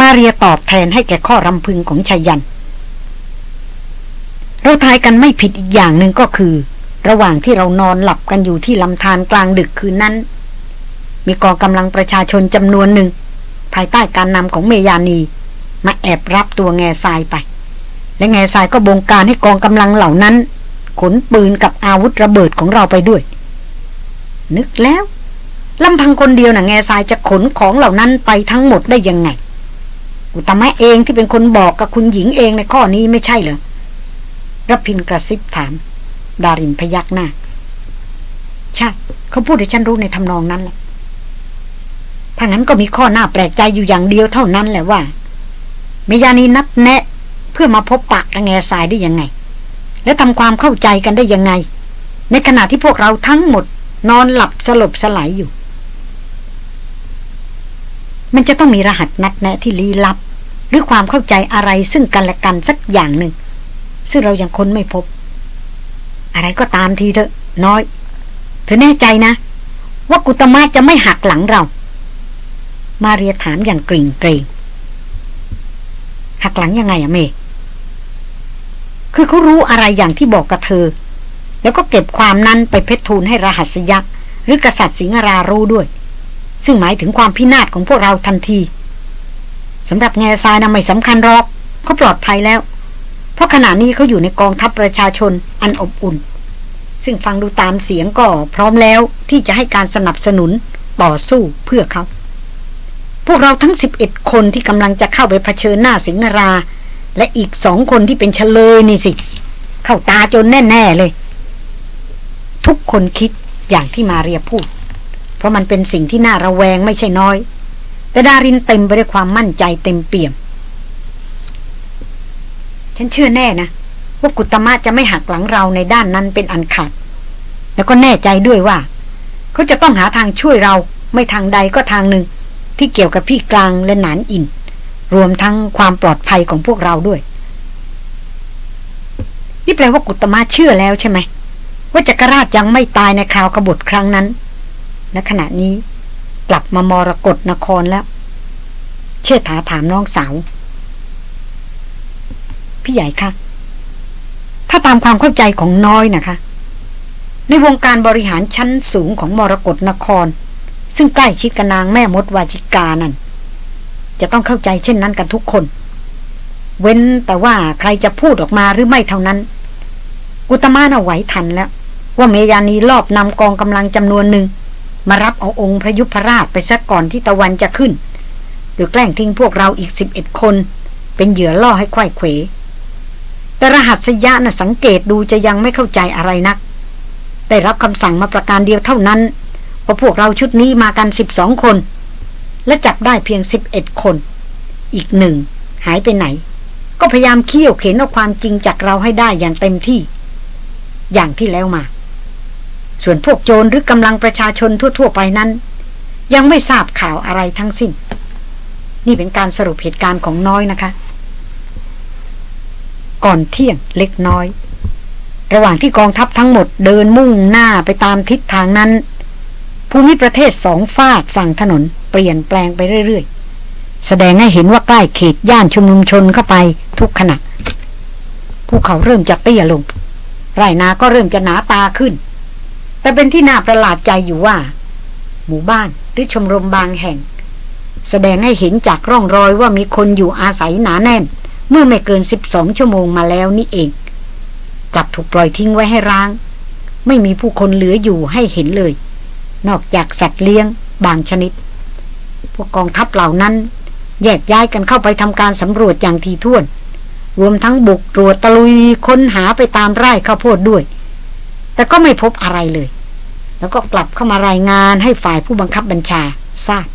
มาเรียตอบแทนให้แก่ข้อรำพึงของชายัน เราทายกันไม่ผิดอีกอย่างหนึ่งก็คือ ระหว่างที่เรานอนหลับกันอยู่ที่ลำธารกลางดึกคืนนั้น มีกองกำลังประชาชนจำนวนหนึ่ง ภายใต้การนำของเมยานี มาแอบรับตัวแง่ทรายไป และแง่ทรายก็บงการให้กองกำลังเหล่านั้น ขนปืนกับอาวุธระเบิดของเราไปด้วย นึกแล้วลำพังคนเดียวนะ่ะแง่ทรายจะขนของเหล่านั้นไปทั้งหมดได้ยังไง อุตมะเองที่เป็นคนบอกกับคุณหญิงเองในข้อนี้ไม่ใช่เหรอรพินกระซิบถาม ดารินพยักหน้า ใช่ เขาพูดให้ฉันรู้ในทำนองนั้นแหละ ถ้างั้นก็มีข้อหน้าแปลกใจอยู่อย่างเดียวเท่านั้นแหละว่าเมยานีนัดแนะเพื่อมาพบปะกับแง่ทรายได้ยังไง และทำความเข้าใจกันได้ยังไง ในขณะที่พวกเราทั้งหมด นอนหลับสลบสลายอยู่ มันจะต้องมีรหัสนัดแนะที่ลี้ลับ หรือความเข้าใจอะไรซึ่งกันและกันสักอย่างหนึ่ง ซึ่งเรายังค้นไม่พบ อะไรก็ตามทีเถอะน้อย เธอแน่ใจนะ ว่ากุตมะจะไม่หักหลังเรา มาเรียถามอย่างกริ่งเกรงหักหลังยังไงอะเม คือเขารู้อะไรอย่างที่บอกกับเธอ แล้วก็เก็บความนั้นไปเพชรทูลให้รหัสยักษ์หรือกษัตริย์สิงหรารู้ด้วย ซึ่งหมายถึงความพินาศของพวกเราทันทีสำหรับแง่ทรายนะไม่สำคัญหรอกเขาปลอดภัยแล้ว เพราะขณะนี้เขาอยู่ในกองทัพประชาชนอันอบอุ่น ซึ่งฟังดูตามเสียงก็พร้อมแล้วที่จะให้การสนับสนุนต่อสู้เพื่อเขา พวกเราทั้ง 11 คนที่กำลังจะเข้าไปเผชิญหน้าสิงหรา และอีกสองคนที่เป็นเฉลยนี่สิ เข้าตาจนแน่ ๆ เลย ทุกคนคิดอย่างที่มาเรียพูด เพราะมันเป็นสิ่งที่น่าระแวงไม่ใช่น้อย แต่ดารินเต็มไปด้วยความมั่นใจเต็มเปี่ยม ฉันเชื่อแน่นะว่ากุตมะจะไม่หักหลังเราในด้านนั้นเป็นอันขาด แล้วก็แน่ใจด้วยว่า เขาจะต้องหาทางช่วยเราไม่ทางใดก็ทางหนึ่ง ที่เกี่ยวกับพี่กลางและหนานอิน รวมทั้งความปลอดภัยของพวกเราด้วย นี่แปลว่ากุตมะเชื่อแล้วใช่ไหม ว่าจักรราชยังไม่ตายในคราวกบฏครั้งนั้นและขณะนี้กลับมามรกรนครแล้ว เชิดถาถามน้องสาว พี่ใหญ่คะถ้าตามความเข้าใจของน้อยนะคะ ในวงการบริหารชั้นสูงของมรกรนคร ซึ่งใกล้ชิดกับนางแม่มดวาจิกานั่น จะต้องเข้าใจเช่นนั้นกันทุกคน เว้นแต่ว่าใครจะพูดออกมาหรือไม่เท่านั้นกุตมาน่ะไหวทันแล้ว ว่าเมยานีรอบนำกองกำลังจำนวนหนึ่ง มารับเอาองค์พระยุพรราชไปสักก่อนที่ตะวันจะขึ้น หรือแกล้งทิ้งพวกเราอีกสิบเอ็ดคน เป็นเหยื่อล่อให้ควายเขวแต่รหัสยะน่ะสังเกตดูจะยังไม่เข้าใจอะไรนัก ได้รับคำสั่งมาประการเดียวเท่านั้น ว่าพวกเราชุดนี้มากันสิบสองคน และจับได้เพียงสิบเอ็ดคน อีกหนึ่งหายไปไหน ก็พยายามเคี่ยวเข็นเอาความจริงจากเราให้ได้อย่างเต็มที่ อย่างที่แล้วมา ส่วนพวกโจรหรือกำลังประชาชนทั่ว ๆ ไปนั้น ยังไม่ทราบข่าวอะไรทั้งสิ้น นี่เป็นการสรุปเหตุการณ์ของน้อยนะคะ ก่อนเที่ยงเล็กน้อย ระหว่างที่กองทัพทั้งหมดเดินมุ่งหน้าไปตามทิศทางนั้น ภูมิประเทศสองฝากฝั่งถนนเปลี่ยนแปลงไปเรื่อย ๆ แสดงให้เห็นว่าใกล้เขตย่านชุมนุมชนเข้าไปทุกขณะภูเขาเริ่มจะเตี้ยลง ไรนาก็เริ่มจะหนาตาขึ้น แต่เป็นที่น่าประหลาดใจอยู่ว่า หมู่บ้านหรือชมรมบางแห่ง แสดงให้เห็นจากร่องรอยว่ามีคนอยู่อาศัยหนาแน่น เมื่อไม่เกินสิบสองชั่วโมงมาแล้วนี่เอง กลับถูกปล่อยทิ้งไว้ให้ร้าง ไม่มีผู้คนเหลืออยู่ให้เห็นเลย นอกจากสัตว์เลี้ยงบางชนิด พวกกองทัพเหล่านั้น แยกย้ายกันเข้าไปทำการสำรวจอย่างทีท่วน รวมทั้งบุกตรวจตะลุยค้นหาไปตามไร่ข้าวโพดด้วย แต่ก็ไม่พบอะไรเลย แล้วก็กลับเข้ามารายงานให้ฝ่ายผู้บังคับบัญชาทราบ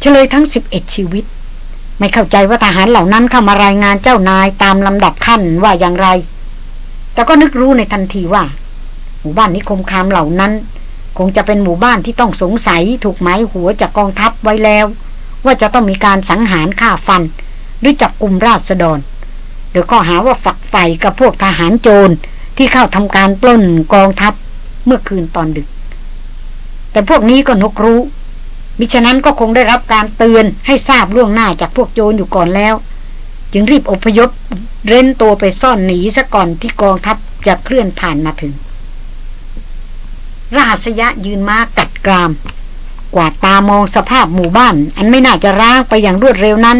เฉลยทั้ง 11 ชีวิต ไม่เข้าใจว่าทหารเหล่านั้นเข้ามารายงานเจ้านายตามลำดับขั้นว่าอย่างไร แต่ก็นึกรู้ในทันทีว่า หมู่บ้านนิคมคามเหล่านั้น คงจะเป็นหมู่บ้านที่ต้องสงสัยถูกหมายหัวจากกองทัพไว้แล้ว ว่าจะต้องมีการสังหารฆ่าฟัน หรือจับกลุ่มราษฎรโดยข้อหาว่าฝักใฝ่กับพวกทหารโจรที่เข้าทำการปล้นกองทัพเมื่อคืนตอนดึก แต่พวกนี้ก็นกรู้ มิฉะนั้นก็คงได้รับการเตือนให้ทราบล่วงหน้าจากพวกโจรอยู่ก่อนแล้ว จึงรีบอพยพเร้นตัวไปซ่อนหนีซะก่อนที่กองทัพจะเคลื่อนผ่านมาถึง ราษยะยืนมากัดกราม กวาดตามองสภาพหมู่บ้าน อันไม่น่าจะร้างไปอย่างรวดเร็วนั้น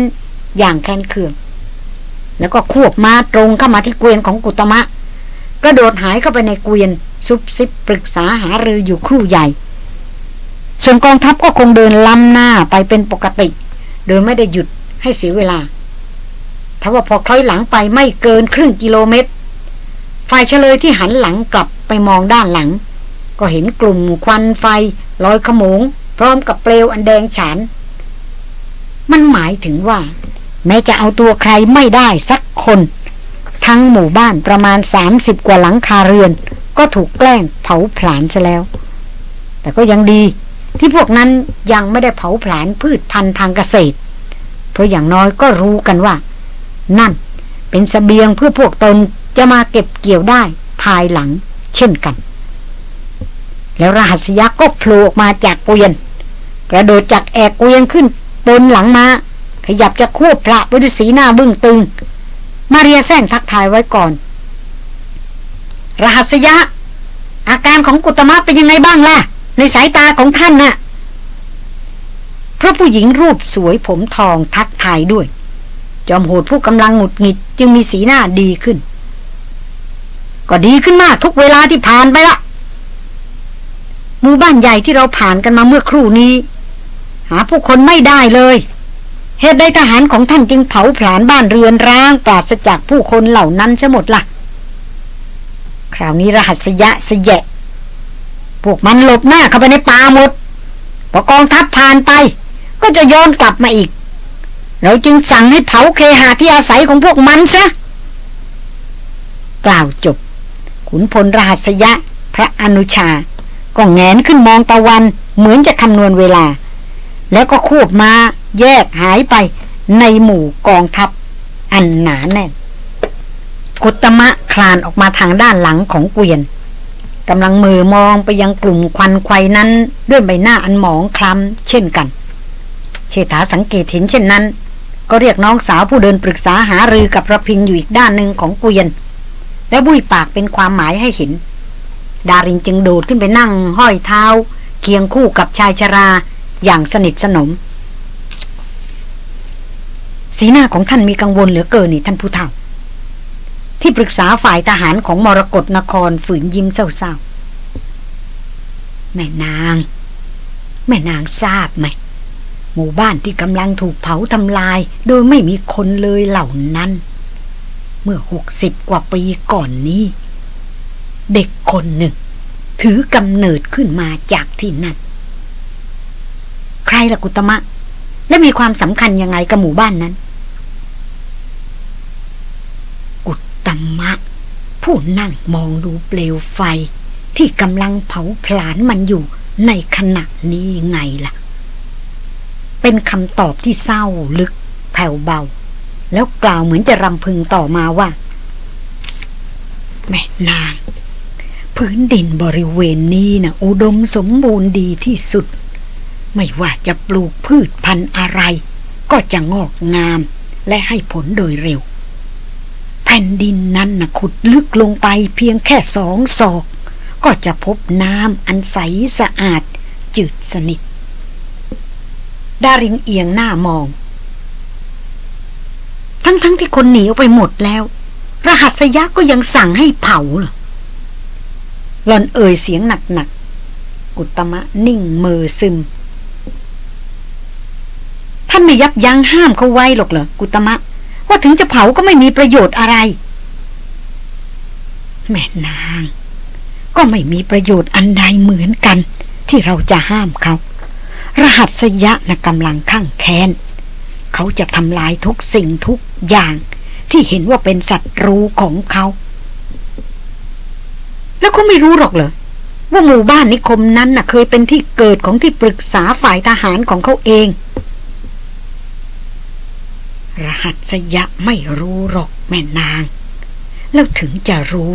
อย่างแค้นเคือง แล้วก็ควบมาตรงเข้ามาที่เกวียนของกุตมะ กระโดดหายเข้าไปในเกวียน ซุบซิบปรึกษาหารืออยู่ครู่ใหญ่ ส่วนกองทัพก็คงเดินล้ำหน้าไปเป็นปกติ โดยไม่ได้หยุดให้เสียเวลาถ้าว่าพอคล้อยหลังไปไม่เกินครึ่งกิโลเมตร ฝ่ายเฉลยที่หันหลังกลับไปมองด้านหลัง ก็เห็นกลุ่มควันไฟลอยขโมง พร้อมกับเปลวอันแดงฉาน มันหมายถึงว่า แม้จะเอาตัวใครไม่ได้สักคน ทั้งหมู่บ้านประมาณ 30 กว่าหลังคาเรือน ก็ถูกแกล้งเผาผลาญซะแล้ว แต่ก็ยังดีที่พวกนั้นยังไม่ได้เผาผลาญพืชพันธุ์ทางเกษตร เพราะอย่างน้อยก็รู้กันว่า นั่นเป็นสเสบียงเพื่อพวกตนจะมาเก็บเกี่ยวได้ภายหลังเช่นกัน แล้วรหัสยักษ์ก็โผล่ออกมาจากเกวียน กระโดดจากแอกเกวียนขึ้นบนหลังมาขยับจะควบพระไปด้วยสีหน้าบึ้งตึง มาเรียแซงทักทายไว้ก่อน รหัสยะ อาการของกุตมะเป็นยังไงบ้างล่ะ ในสายตาของท่านน่ะพระผู้หญิงรูปสวยผมทองทักทายด้วย จอมโหดผู้กำลังหงุดหงิดจึงมีสีหน้าดีขึ้น ก็ดีขึ้นมากทุกเวลาที่ผ่านไปละ มู่บ้านใหญ่ที่เราผ่านกันมาเมื่อครู่นี้ หาผู้คนไม่ได้เลย เหตุใดทหารของท่านจึงเผาผลาญบ้านเรือนร้าง ปราศจากผู้คนเหล่านั้นซะหมดละ่ะ คราวนี้รหัสยะสยะ พวกมันหลบหน้าเข้าไปในป่าหมดพอกองทัพผ่านไป ก็จะย้อนกลับมาอีก เราจึงสั่งให้เผาเคหาที่อาศัยของพวกมันซะกล่าวจบ ขุนพลรหัสยะ พระอนุชา ก็แงนขึ้นมองตะวันเหมือนจะคำนวณเวลา แล้วก็ควบมาแยกหายไปในหมู่กองทัพ อันหนาแน่นกุตมะคลานออกมาทางด้านหลังของเกวียนกำลังมือมองไปยังกลุ่มควันไควยนั้น ด้วยใบหน้าอันหมองคล้ำเช่นกัน เชษฐาสังเกตเห็นเช่นนั้น ก็เรียกน้องสาวผู้เดินปรึกษาหารือกับระพินอยู่อีกด้านหนึ่งของเกวียน แล้วบุยปากเป็นความหมายให้เห็น ดารินจึงโดดขึ้นไปนั่ง ห้อยเท้า เคียงคู่กับชายชราอย่างสนิทสนม สีหน้าของท่านมีกังวลเหลือเกินนี่ท่านผู้เฒ่า ที่ปรึกษาฝ่ายทหารของมรกรนครฝืนยิ้มเศร้าๆ แม่นาง แม่นางทราบไหม หมู่บ้านที่กำลังถูกเผาทำลาย โดยไม่มีคนเลยเหล่านั้น เมื่อหกสิบกว่าปีก่อนนี้ เด็กคนหนึ่ง ถือกำเนิดขึ้นมาจากที่นั่น ใครล่ะกุตมะ และมีความสำคัญยังไงกับหมู่บ้านนั้น กุตมะ ผู้นั่งมองดูเปลวไฟ ที่กำลังเผาผลาญมันอยู่ในขณะนี้ไงล่ะ เป็นคำตอบที่เศร้าลึกแผ่วเบา แล้วกล่าวเหมือนจะรำพึงต่อมาว่า แม่นาง พื้นดินบริเวณนี้นะอุดมสมบูรณ์ดีที่สุด ไม่ว่าจะปลูกพืชพันธุ์อะไร ก็จะงอกงามและให้ผลโดยเร็ว แผ่นดินนั้นนะขุดลึกลงไปเพียงแค่สองศอก ก็จะพบน้ำอันใสสะอาดจืดสนิทดารินเอียงหน้ามอง ทั้งๆทที่คนหนีออกไปหมดแล้ว รหัสยักษ์ก็ยังสั่งให้เผาเหรอ หลอนเอ่ยเสียงหนักๆ กุตมะนิ่งเมอซึม ท่านไม่ยับยั้งห้ามเขาไว้หรอกเหรอ กุตมะ ว่าถึงจะเผาก็ไม่มีประโยชน์อะไร แม่นาง ก็ไม่มีประโยชน์อันใดเหมือนกัน ที่เราจะห้ามเขา รหัสยะนะกำลังข้างแค้น เขาจะทำลายทุกสิ่งทุกอย่างที่เห็นว่าเป็นสัตว์รูของเขา แล้วเขาไม่รู้หรอกเหรอว่าหมู่บ้านนิคมนั้นน่ะ เคยเป็นที่เกิดของที่ปรึกษาฝ่ายทหารของเขาเอง รหัสยะไม่รู้หรอกแม่นาง แล้วถึงจะรู้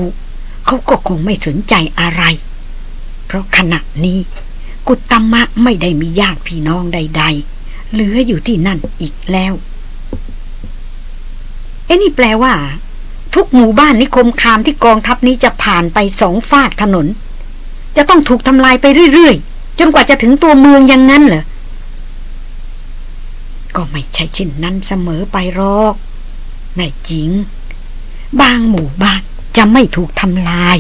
เขาก็คงไม่สนใจอะไร เพราะขณะนี้ กุตมะไม่ได้มีญาติพี่น้องใด ๆ เหลืออยู่ที่นั่นอีกแล้ว เอ้นี่แปลว่า ทุกหมู่บ้านนิคมคามที่กองทัพนี้จะผ่านไปสองฝากถนน จะต้องถูกทำลายไปเรื่อยๆ จนกว่าจะถึงตัวเมืองอย่างนั้นเหรอ ก็ไม่ใช่เช่นนั้นเสมอไปหรอกแม่จริง บางหมู่บ้านจะไม่ถูกทำลาย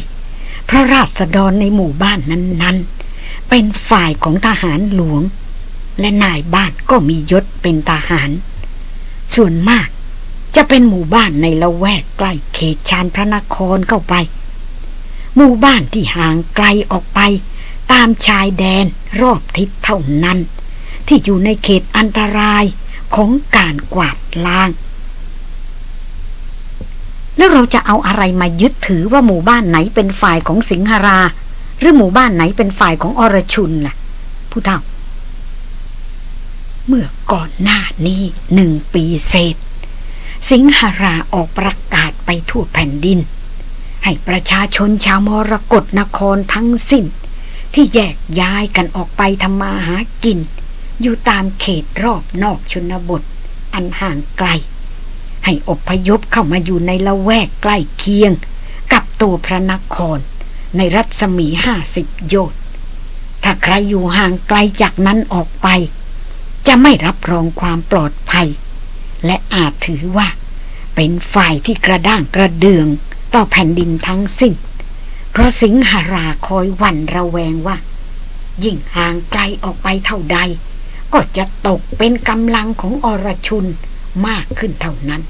เพราะราษฎรในหมู่บ้านนั้นๆ เป็นฝ่ายของทหารหลวง และนายบ้านก็มียศเป็นทหาร ส่วนมาก จะเป็นหมู่บ้านในละแวกใกล้เขตชานพระนครเข้าไป หมู่บ้านที่ห่างไกลออกไป ตามชายแดนรอบทิศเท่านั้น ที่อยู่ในเขตอันตรายของการกวาดล้าง แล้วเราจะเอาอะไรมายึดถือว่าหมู่บ้านไหนเป็นฝ่ายของสิงหรา หรือหมู่บ้านไหนเป็นฝ่ายของอรชุนล่ะ ผู้เฒ่า เมื่อก่อนหน้านี้หนึ่งปีเศษ สิงหราออกประกาศไปทั่วแผ่นดิน ให้ประชาชนชาวมรกรนครทั้งสิ้น ที่แยกย้ายกันออกไปทำมาหากิน อยู่ตามเขตรอบนอกชนบท อันห่างไกล ให้อพยพเข้ามาอยู่ในละแวกใกล้เคียง กับตัวพระนคร ในรัศมีห้าสิบโยชน์ถ้าใครอยู่ห่างไกลจากนั้นออกไป จะไม่รับรองความปลอดภัย และอาจถือว่า เป็นฝ่ายที่กระด้างกระเดืองต่อแผ่นดินทั้งสิ้น เพราะสิงหราคอยหวั่นระแวงว่า ยิ่งห่างไกลออกไปเท่าใด ก็จะตกเป็นกำลังของอรชุนมากขึ้นเท่านั้น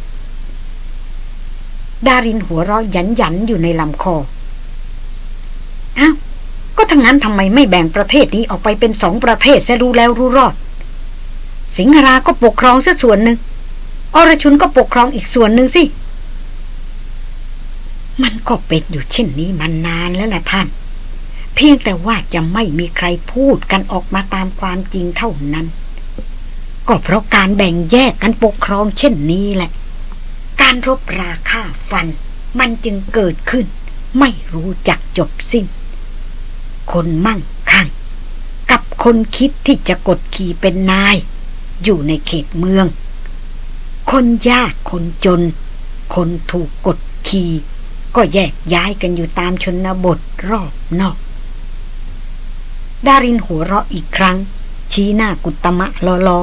ดารินหัวเราะหยันหยันอยู่ในลำคออ้าวก็ทั้งนั้นทำไมไม่แบ่งประเทศนี้ออกไปเป็นสองประเทศซะรู้แล้วรู้รอด สิงหราก็ปกครองซะส่วนหนึ่ง อรชุนก็ปกครองอีกส่วนหนึ่งสิ มันก็เป็นอยู่เช่นนี้มานานแล้วนะท่าน เพียงแต่ว่าจะไม่มีใครพูดกันออกมาตามความจริงเท่านั้น ก็เพราะการแบ่งแยกกันปกครองเช่นนี้แหละ การรบราค่าฟัน มันจึงเกิดขึ้น ไม่รู้จักจบสิ้น คนมั่งคั่ง กับคนคิดที่จะกดขี่เป็นนาย อยู่ในเขตเมือง คนยากคนจน คนถูกกดขี่ก็แยกย้ายกันอยู่ตามชนบทรอบนอก ดารินหัวเราะอีกครั้ง ชี้หน้ากุตมะลอลอ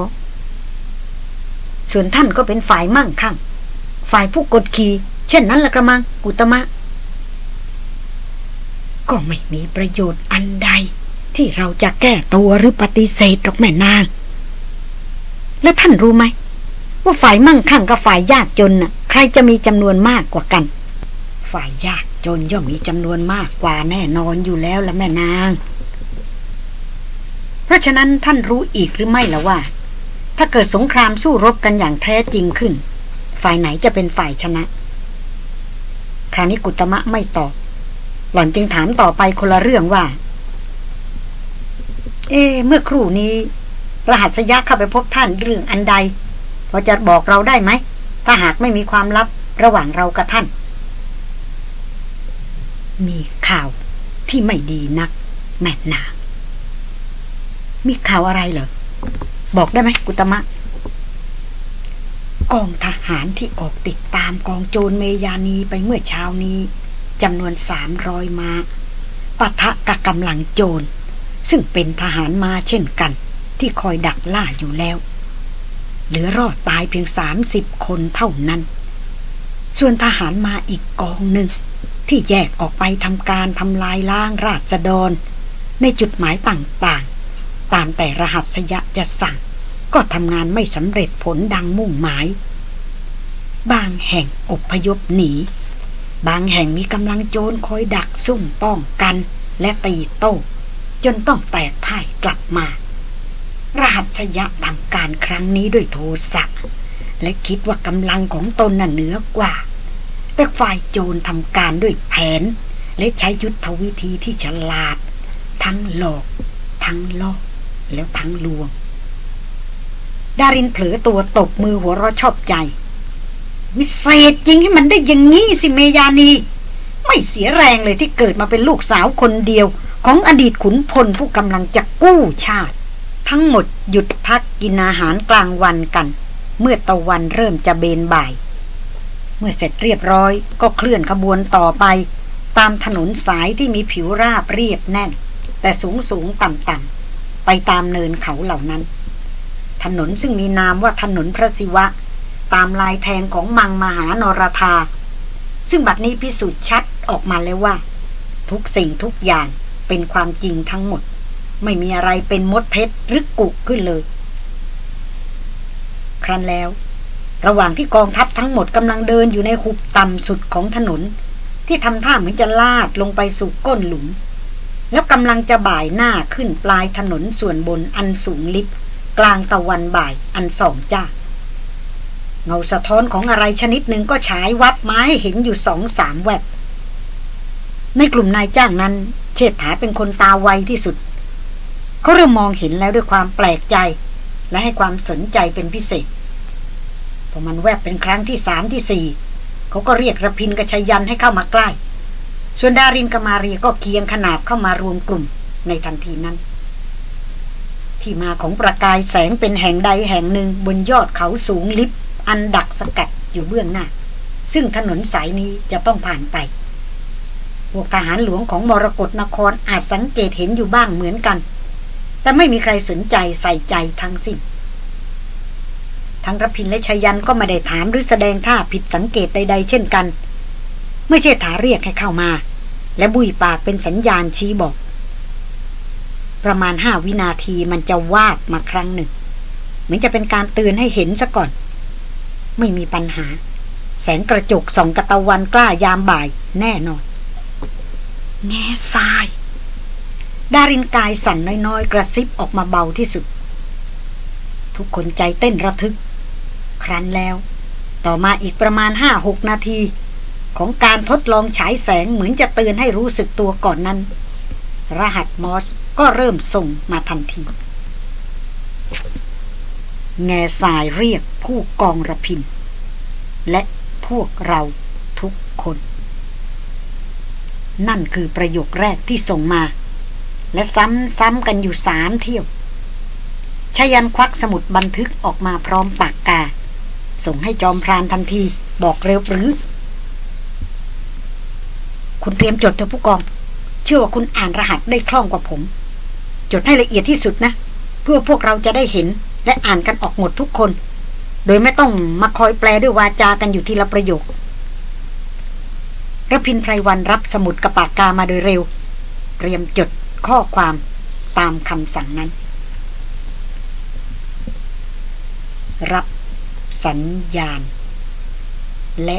ส่วนท่านก็เป็นฝ่ายมั่งคั่ง ฝ่ายผู้กดขี่เช่นนั้นละกระมังกุตมะ ก็ไม่มีประโยชน์อันใด ที่เราจะแก้ตัวหรือปฏิเสธหรอกแม่นาง แล้วท่านรู้ไหม ว่าฝ่ายมั่งคั่งกับฝ่ายยากจนน่ะ ใครจะมีจำนวนมากกว่ากัน ฝ่ายยากจนย่อมมีจำนวนมากกว่าแน่นอนอยู่แล้วละแม่นาง เพราะฉะนั้นท่านรู้อีกหรือไม่ละว่า ถ้าเกิดสงครามสู้รบกันอย่างแท้จริงขึ้น ฝ่ายไหนจะเป็นฝ่ายชนะ คราวนี้กุตมะไม่ตอบ หล่อนจึงถามต่อไปคนละเรื่องว่า เอ เมื่อครู่นี้รหัสยะเข้าไปพบท่านเรื่องอันใด พอจะบอกเราได้ไหม ถ้าหากไม่มีความลับระหว่างเรากับท่าน มีข่าวที่ไม่ดีนัก แม่นา มีข่าวอะไรเหรอ บอกได้ไหมกุตมะ กองทหารที่ออกติดตามกองโจรเมยานีไปเมื่อเช้านี้จำนวนสามร้อยมาปะทะกับกำลังโจร ซึ่งเป็นทหารมาเช่นกัน ที่คอยดักล่าอยู่แล้ว เหลือรอดตายเพียงสามสิบคนเท่านั้น ส่วนทหารมาอีกกองหนึ่ง ที่แยกออกไปทำการทำลายล้างราษฎรในจุดหมายต่างๆ ตามแต่รหัสยะจะสั่ง ก็ทำงานไม่สำเร็จผลดังมุ่งหมาย บางแห่งอพยพหนี บางแห่งมีกำลังโจรคอยดักซุ่มป้องกันและตีโต้จนต้องแตกพ่ายกลับมา รหัสยะทำการครั้งนี้ด้วยโทสะและคิดว่ากำลังของตนน่ะเหนือกว่า แต่ฝ่ายโจรทำการด้วยแผน และใช้ยุทธวิธีที่ฉลาด ทั้งหลอก ทั้งล่อแล้วทั้งลวง ดารินเผลอตัวตบมือหัวเราะชอบใจ วิเศษจริงให้มันได้อย่างงี้สิเมยานี ไม่เสียแรงเลยที่เกิดมาเป็นลูกสาวคนเดียว ของอดีตขุนพลผู้กำลังจะกู้ชาติ ทั้งหมดหยุดพักกินอาหารกลางวันกัน เมื่อตะวันเริ่มจะเบนบ่าย เมื่อเสร็จเรียบร้อยก็เคลื่อนขบวนต่อไป ตามถนนสายที่มีผิวราบเรียบแน่น แต่สูงสูงต่ำต่ำไปตามเนินเขาเหล่านั้น ถนนซึ่งมีนามว่าถนนพระศิวะ ตามลายแทงของมังมหานรธา ซึ่งบัดนี้พิสูจน์ชัดออกมาแล้วว่า ทุกสิ่งทุกอย่างเป็นความจริงทั้งหมด ไม่มีอะไรเป็นมดเท็จหรือกุกขึ้นเลย ครั้นแล้ว ระหว่างที่กองทัพทั้งหมดกำลังเดินอยู่ในหุบต่ำสุดของถนน ที่ทำท่าเหมือนจะลาดลงไปสู่ก้นหลุม แล้วกำลังจะบ่ายหน้าขึ้นปลายถนนส่วนบนอันสูงลิบกลางตะวันบ่ายอันส่องจ้าเงาสะท้อนของอะไรชนิดหนึ่งก็ฉายวับมาให้เห็นอยู่สองสามแวบในกลุ่มนายจ้างนั้น เชษฐาเป็นคนตาไวที่สุด เขาเริ่มมองเห็นแล้วด้วยความแปลกใจ และให้ความสนใจเป็นพิเศษพอมันแวบเป็นครั้งที่สามที่สี่เขาก็เรียกระพินกับชยันให้เข้ามาใกล้ ส่วนดารินกับมาเรียก็เคียงขนาบเข้ามารวมกลุ่มในทันทีนั้น ที่มาของประกายแสงเป็นแห่งใดแห่งหนึ่งบนยอดเขาสูงลิบอันดักสกัดอยู่เบื้องหน้า ซึ่งถนนสายนี้จะต้องผ่านไป พวกทหารหลวงของมรกรนครอาจสังเกตเห็นอยู่บ้างเหมือนกัน แต่ไม่มีใครสนใจใส่ใจทั้งสิ้นทั้งรพินและชยันก็ไม่ได้ถามหรือแสดงท่าผิดสังเกตใดๆ เช่นกัน ไม่ใช่ถาเรียกให้เข้ามา และบุยปากเป็นสัญญาณชี้บอก ประมาณห้าวินาทีมันจะวาบมาครั้งหนึ่ง เหมือนจะเป็นการเตือนให้เห็นซะก่อน ไม่มีปัญหา แสงกระจกส่องกระตะวันกล้ายามบ่ายแน่นอน แง่ทราย ดารินกายสั่นน้อยๆ กระซิบออกมาเบาที่สุด ทุกคนใจเต้นระทึก ครั้นแล้ว ต่อมาอีกประมาณห้าหกนาที ของการทดลองฉายแสงเหมือนจะเตือนให้รู้สึกตัวก่อนนั้น รหัสมอสก็เริ่มส่งมาทันที แง่สายเรียกผู้กองระพิน และพวกเราทุกคน นั่นคือประโยคแรกที่ส่งมา และซ้ำๆกันอยู่สามเที่ยวชายันควักสมุดบันทึกออกมาพร้อมปากกา ส่งให้จอมพรานทันทีบอกเร็วหรือ คุณเตรียมจดเถอะผู้กอง เชื่อว่าคุณอ่านรหัสได้คล่องกว่าผม จดให้ละเอียดที่สุดนะ เพื่อพวกเราจะได้เห็นและอ่านกันออกหมดทุกคน โดยไม่ต้องมาคอยแปลด้วยวาจากันอยู่ทีละประโยคระพินไพรวันรับสมุดกระปากกามาโดยเร็ว เตรียมจด ข้อความตามคำสั่งนั้น รับสัญญาณ และ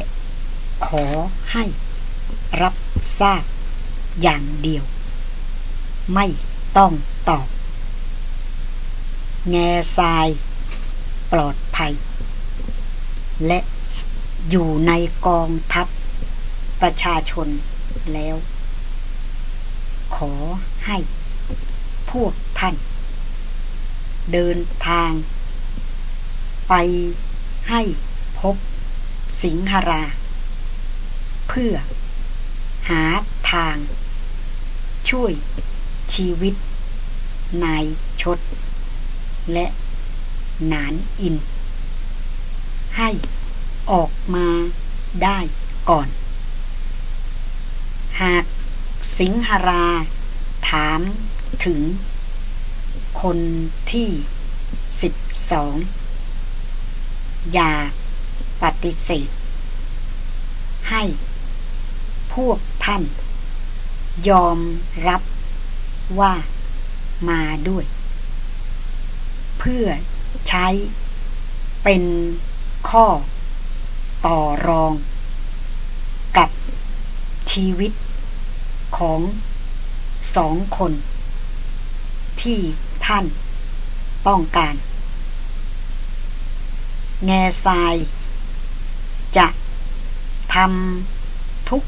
ขอให้รับทราบอย่างเดียว ไม่ต้องตอบ แง่ทราย ปลอดภัย และอยู่ในกองทัพประชาชนแล้ว ขอ ให้ พวกท่าน เดินทาง ไปให้พบ สิงหรา เพื่อ หาทาง ช่วยชีวิต นายชด และนานอิน ให้ออกมาได้ก่อน หากสิงหรา ถามถึง คนที่สิบสองอย่าปฏิเสธ ให้ พวกท่าน ยอมรับว่ามาด้วย เพื่อใช้เป็นข้อ ต่อรอง กับชีวิตของ สองคน ที่ท่าน ต้องการ แง่ทราย จะทำทุก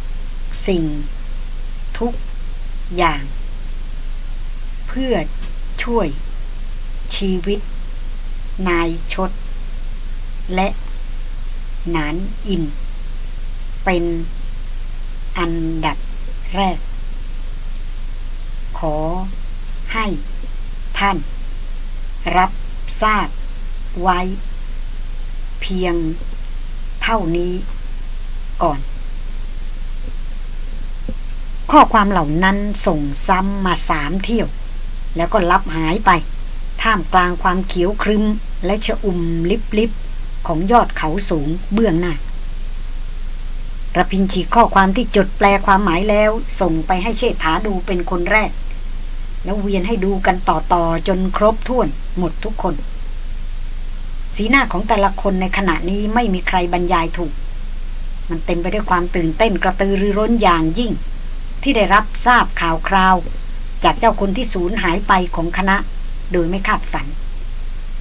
สิ่ง ทุกอย่าง เพื่อช่วย ชีวิต นายชด และนานอิน เป็นอันดับแรก ขอ ให้ ท่าน รับทราบ ไว้ เพียง เท่านี้ ก่อน ข้อความเหล่านั้นส่งซ้ำมาสามเที่ยว แล้วก็ลับหายไป ท่ามกลางความเขียวครึมและชะอุ่มลิบลิบของยอดเขาสูงเบื้องหน้าระพินฉีข้อความที่จดแปลความหมายแล้ว ส่งไปให้เชษฐาดูเป็นคนแรก แล้วเวียนให้ดูกันต่อๆจนครบถ้วนหมดทุกคน สีหน้าของแต่ละคนในขณะนี้ไม่มีใครบรรยายถูก มันเต็มไปด้วยความตื่นเต้นกระตือรือร้นอย่างยิ่ง ที่ได้รับทราบข่าวคราว จากเจ้าคนที่สูญหายไปของคณะ โดยไม่คาดฝัน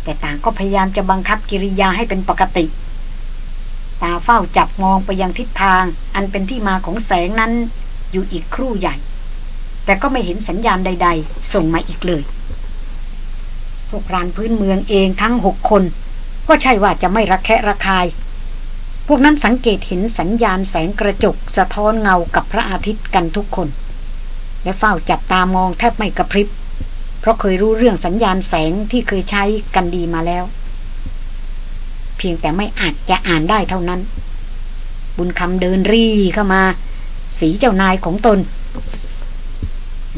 แต่ต่างก็พยายามจะบังคับกิริยาให้เป็นปกติ ตาเฝ้าจับมองไปยังทิศทาง อันเป็นที่มาของแสงนั้นอยู่อีกครู่ใหญ่ แต่ก็ไม่เห็นสัญญาณใด ๆ ส่งมาอีกเลย พวกรานพื้นเมืองเองทั้งหกคน ก็ใช่ว่าจะไม่ระแคะระคาย พวกนั้นสังเกตเห็นสัญญาณแสงกระจกสะท้อนเงากับพระอาทิตย์กันทุกคน และเฝ้าจับตามองแทบไม่กระพริบ เพราะเคยรู้เรื่องสัญญาณแสงที่เคยใช้กันดีมาแล้ว เพียงแต่ไม่อาจจะอ่านได้เท่านั้น บุญคำเดินรีเข้ามา สีเจ้านายของตน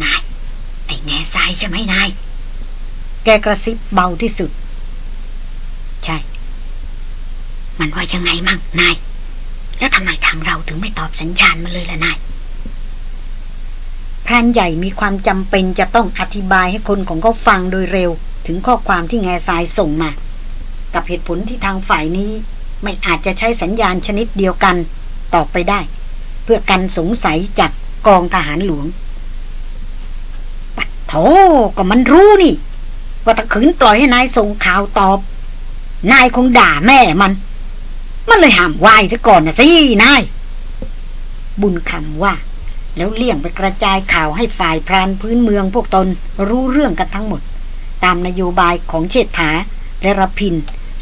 นายไอ้แง่ทรายใช่ไหมนาย แกกระซิบเบาที่สุด ใช่ มันว่ายังไงมั่งนาย แล้วทำไมทางเราถึงไม่ตอบสัญญาณมาเลยล่ะนายพรานใหญ่มีความจำเป็นจะต้องอธิบายให้คนของเขาฟังโดยเร็ว ถึงข้อความที่แง่ทรายส่งมา กับเหตุผลที่ทางฝ่ายนี้ ไม่อาจจะใช้สัญญาณชนิดเดียวกัน ต่อไปได้ เพื่อกันสงสัยจากกองทหารหลวงปัด โถก็มันรู้นี่ ว่าถ้าขืนปล่อยให้นายส่งข่าวตอบ นายคงด่าแม่มัน มันเลยห้ามไหวซะก่อนนะสินาย บุญคำว่า แล้วเลี่ยงไปกระจายข่าวให้ฝ่ายพรานพื้นเมืองพวกตนรู้เรื่องกันทั้งหมด ตามนโยบายของเชษฐาและรพิน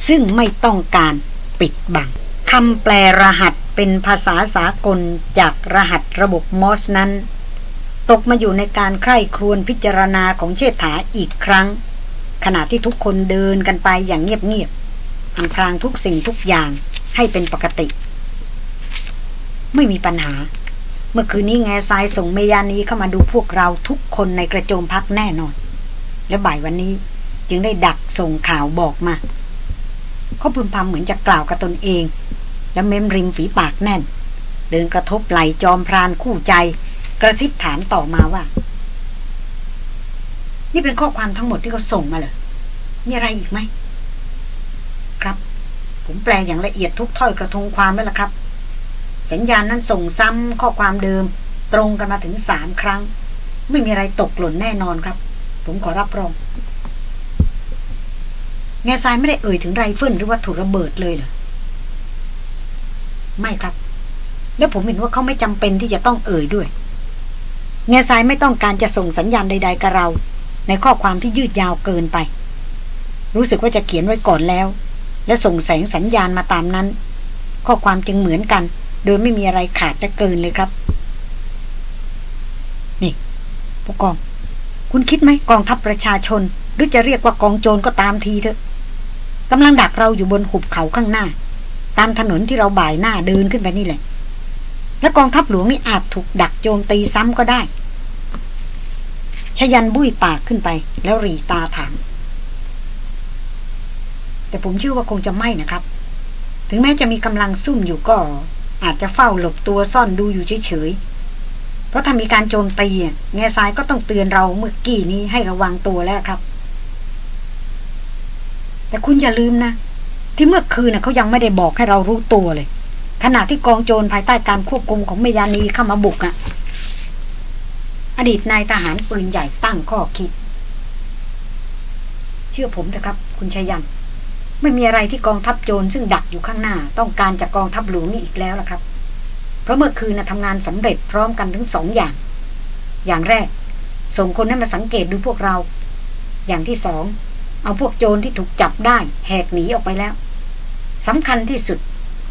ซึ่งไม่ต้องการปิดบังคำแปลรหัสเป็นภาษาสากลจากรหัสระบบมอสนั้น ตกมาอยู่ในการใคร่ครวญพิจารณาของเชษฐาอีกครั้ง ขณะที่ทุกคนเดินกันไปอย่างเงียบๆอำพรางทุกสิ่งทุกอย่างให้เป็นปกติ ไม่มีปัญหา เมื่อคืนนี้แง่ทรายส่งเมยานีเข้ามาดูพวกเราทุกคนในกระโจมพักแน่นอน และบ่ายวันนี้จึงได้ดักส่งข่าวบอกมา เขาพึมพำเหมือนจะกล่าวกับตนเอง และเม้มริมฝีปากแน่น เดินกระทบไหลจอมพรานคู่ใจ กระซิบถามต่อมาว่า นี่เป็นข้อความทั้งหมดที่เขาส่งมาเหรอมีอะไรอีกไหม ครับ ผมแปลอย่างละเอียดทุกถ้อยกระทงความแล้วล่ะครับ สัญญาณนั้นส่งซ้ำข้อความเดิม ตรงกันมาถึงสามครั้ง ไม่มีอะไรตกหล่นแน่นอนครับ ผมขอรับรองแง่ทรายไม่ได้เอ่ยถึงไรเฟิลหรือวัตถุระเบิดเลยเหรอไม่ครับ แล้วผมเห็นว่าเขาไม่จำเป็นที่จะต้องเอ่ยด้วย แง่ทรายไม่ต้องการจะส่งสัญญาณใด ๆ กับเรา ในข้อความที่ยืดยาวเกินไป รู้สึกว่าจะเขียนไว้ก่อนแล้ว และส่งแสงสัญญาณมาตามนั้น ข้อความจึงเหมือนกัน โดยไม่มีอะไรขาดจะเกินเลยครับ นี่ผู้กอง คุณคิดไหมกองทัพประชาชน หรือจะเรียกว่ากองโจรก็ตามทีเถอะกำลังดักเราอยู่บนหุบเขาข้างหน้า ตามถนนที่เราบ่ายหน้าเดินขึ้นไปนี่แหละและกองทัพหลวงนี่อาจถูกดักโจมตีซ้ำก็ได้ ชยันบุ้ยปากขึ้นไป แล้วรีตาถาม แต่ผมเชื่อว่าคงจะไม่นะครับ ถึงแม้จะมีกำลังซุ่มอยู่ก็ อาจจะเฝ้าหลบตัวซ่อนดูอยู่เฉยๆ เพราะถ้ามีการโจมตีแง่ทรายก็ต้องเตือนเราเมื่อกี้นี้ให้ระวังตัวแล้วครับ แต่คุณอย่าลืมนะ ที่เมื่อคืนเขายังไม่ได้บอกให้เรารู้ตัวเลยขณะที่กองโจรภายใต้การควบคุมของเมยานีเข้ามาบุกอะ่ะ อดีตนายทหารปืนใหญ่ตั้งข้อคิด เชื่อผมเถอะครับ คุณชายัน ไม่มีอะไรที่กองทัพโจรซึ่งดักอยู่ข้างหน้า ต้องการจากกองทัพหลวงนี่อีกแล้วล่ะครับ เพราะเมื่อคืนนะทำงานสำเร็จพร้อมกันทั้งสองอย่าง อย่างแรก ส่งคนนั้มาสังเกตดูพวกเรา อย่างที่สอง เอาพวกโจรที่ถูกจับได้ แหกหนีออกไปแล้วสำคัญที่สุด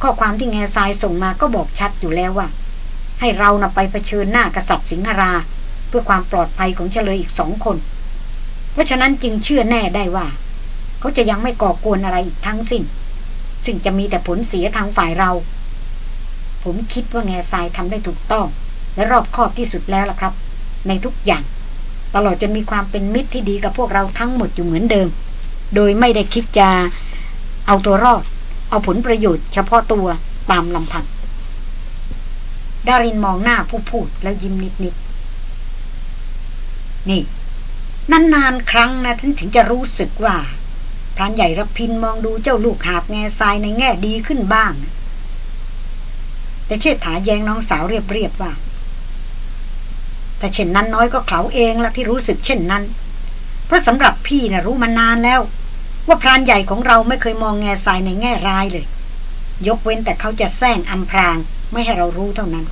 ข้อความที่แง่ทรายส่งมาก็บอกชัดอยู่แล้วว่า ให้เรานะไปเผชิญหน้ากษัตริย์สิงหรา เพื่อความปลอดภัยของเฉลยอีกสองคน เพราะฉะนั้นจึงเชื่อแน่ได้ว่า เขาจะยังไม่ก่อกวนอะไรอีกทั้งสิ้น ซึ่งจะมีแต่ผลเสียทางฝ่ายเรา ผมคิดว่าแง่ทรายทำได้ถูกต้อง และรอบคอบที่สุดแล้วล่ะครับ ในทุกอย่าง ตลอดจนมีความเป็นมิตรที่ดีกับพวกเราทั้งหมดอยู่เหมือนเดิม โดยไม่ได้คิดจะเอาตัวรอด เอาผลประโยชน์เฉพาะตัวตามลำพังดารินมองหน้าผู้พูดแล้วยิ้มนิดๆ นี่นานๆครั้งนะท่านถึงจะรู้สึกว่าพรานใหญ่รับพินมองดูเจ้าลูกหาบแง่ทรายในแง่ดีขึ้นบ้าง แต่เชิดถาแยงน้องสาวเรียบๆว่า แต่เช่นนั้นน้อยก็เขาเองละที่รู้สึกเช่นนั้น เพราะสำหรับพี่นะรู้มานานแล้ว ว่าพรานใหญ่ของเราไม่เคยมองแง่ทรายในแง่ร้ายเลย ยกเว้นแต่เขาจะแซงอำพรางไม่ให้เรารู้เท่านั้น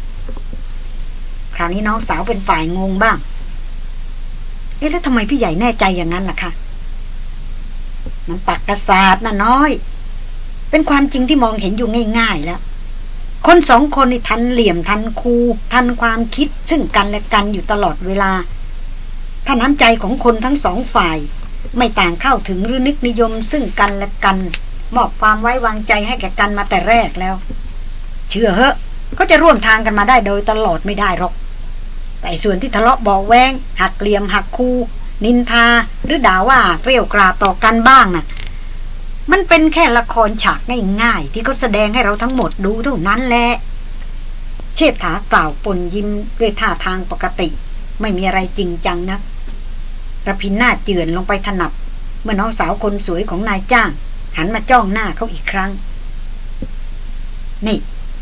คราวนี้น้องสาวเป็นฝ่ายงงบ้าง เอ๊ะแล้วทำไมพี่ใหญ่แน่ใจอย่างนั้นล่ะคะมันตักกระสาดน่ะน้อย เป็นความจริงที่มองเห็นอยู่ง่าย ๆ แล้ว คนสองคนนี่ทันเหลี่ยมทันคู ทันความคิดซึ่งกันและกันอยู่ตลอดเวลา ถ้าน้ำใจของคนทั้งสองฝ่าย ไม่ต่างเข้าถึงหรือนึกนิยมซึ่งกันและกัน มอบความไว้วางใจให้แก่กันมาแต่แรกแล้ว เชื่อเหอะเขาจะร่วมทางกันมาได้โดยตลอดไม่ได้หรอก แต่ส่วนที่ทะเลาะบอกแวงหักเกลียมหักคู นินทา หรือด่าว่าเกลียวกราต่อกันบ้างนะ่ะ มันเป็นแค่ละครฉากง่ายๆ ที่เขาแสดงให้เราทั้งหมดดูเท่านั้นแหละเชษฐากล่าวปนยิ้มด้วยท่าทางปกติ ไม่มีอะไรจริงจังนะระพินหน้าเจือนลงไปถนัดเมื่อน้องสาวคนสวยของนายจ้าง หันมาจ้องหน้าเขาอีกครั้ง นี่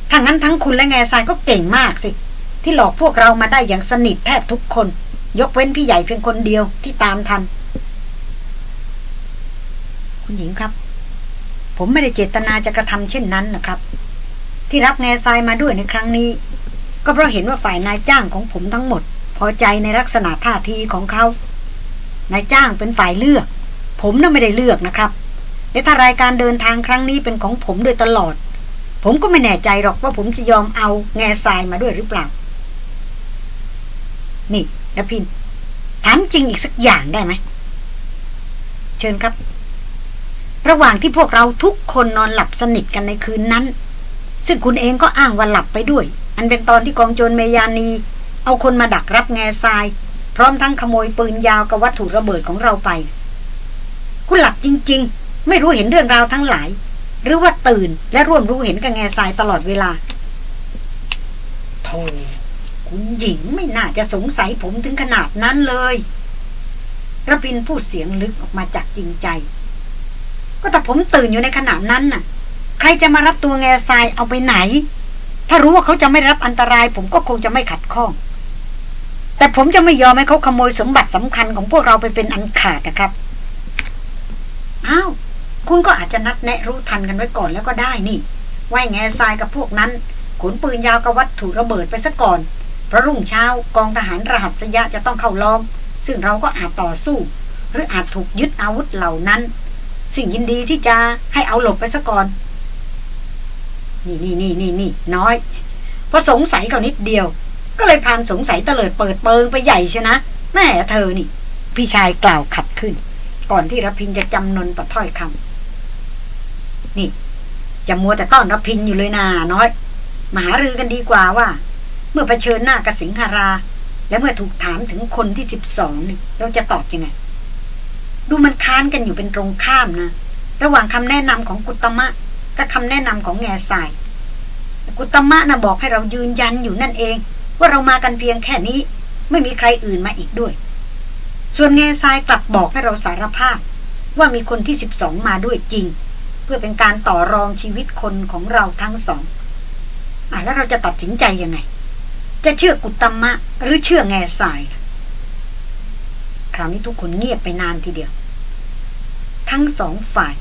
ถ้างั้นทั้งคุณและแง่ทรายก็เก่งมากสิ ที่หลอกพวกเรามาได้อย่างสนิทแทบทุกคน ยกเว้นพี่ใหญ่เพียงคนเดียวที่ตามทัน คุณหญิงครับ ผมไม่ได้เจตนาจะกระทำเช่นนั้นนะครับ ที่รับแง่ทรายมาด้วยในครั้งนี้ ก็เพราะเห็นว่าฝ่ายนายจ้างของผมทั้งหมด พอใจในลักษณะท่าทีของเขานายจ้างเป็นฝ่ายเลือก ผมน่ะไม่ได้เลือกนะครับแต่ถ้ารายการเดินทางครั้งนี้เป็นของผมโดยตลอด ผมก็ไม่แน่ใจหรอกว่าผมจะยอมเอาแง่ทรายมาด้วยหรือเปล่า นี่นพิน ถามจริงอีกสักอย่างได้ไหม เชิญครับ ระหว่างที่พวกเราทุกคนนอนหลับสนิทกันในคืนนั้น ซึ่งคุณเองก็อ้างว่าหลับไปด้วย อันเป็นตอนที่กองโจรเมยานี เอาคนมาดักรับแง่ทราย พร้อมทั้งขโมยปืนยาวกับวัตถุระเบิดของเราไป คุณหลับจริง ๆ ไม่รู้เห็นเรื่องราวทั้งหลาย หรือว่าตื่นและร่วมรู้เห็นกับแง่ทรายตลอดเวลาโธ่ คุณหญิงไม่น่าจะสงสัยผมถึงขนาดนั้นเลยระพินพูดเสียงลึกออกมาจากจริงใจ ก็แต่ผมตื่นอยู่ในขณะนั้นน่ะ ใครจะมารับตัวแง่ทรายเอาไปไหน ถ้ารู้ว่าเขาจะไม่รับอันตราย ผมก็คงจะไม่ขัดข้อง แต่ผมจะไม่ยอมให้เขาขโมยสมบัติสำคัญของพวกเราไปเป็นอันขาดนะครับอ้าวคุณก็อาจจะนัดแนะรู้ทันกันไว้ก่อนแล้วก็ได้นี่ ว่าแง่ทรายกับพวกนั้นขนปืนยาวกับวัตถุระเบิดไปซะก่อน เพราะรุ่งเช้ากองทหารรหัสยะจะต้องเข้าล้อม ซึ่งเราก็อาจต่อสู้ หรืออาจถูกยึดอาวุธเหล่านั้นซึ่งยินดีที่จะให้เอาหลบไปซะก่อน นี่นี่นี่นี่นี่น้อยพอสงสัยเขานิดเดียว ก็เลยพานสงสัยเตลิดเปิดเปิงไปใหญ่ชนะแม่เธอนี่ พี่ชายกล่าวขัดขึ้น ก่อนที่รพินจะจำนนต่อถ้อยคำนี่จะมัวแต่ต้อนรพินอยู่เลยนาน้อยมาหารือกันดีกว่าว่า เมื่อเผชิญหน้ากับสิงหารา และเมื่อถูกถามถึงคนที่สิบสองนี่เราจะตอบยังไง ดูมันค้านกันอยู่เป็นตรงข้ามนะ ระหว่างคำแนะนำของกุตมะกับคำแนะนำของแง่ทราย กุตมะนะบอกให้เรายืนยันอยู่นั่นเอง ว่าเรามากันเพียงแค่นี้ ไม่มีใครอื่นมาอีกด้วย ส่วนแง่ทรายกลับบอกให้เราสารภาพ ว่ามีคนที่สิบสองมาด้วยจริง เพื่อเป็นการต่อรองชีวิตคนของเราทั้งสองอะแล้วเราจะตัดสินใจยังไง จะเชื่อกุตมะหรือเชื่อแง่ทราย คราวนี้ทุกคนเงียบไปนานทีเดียว ทั้งสองฝ่าย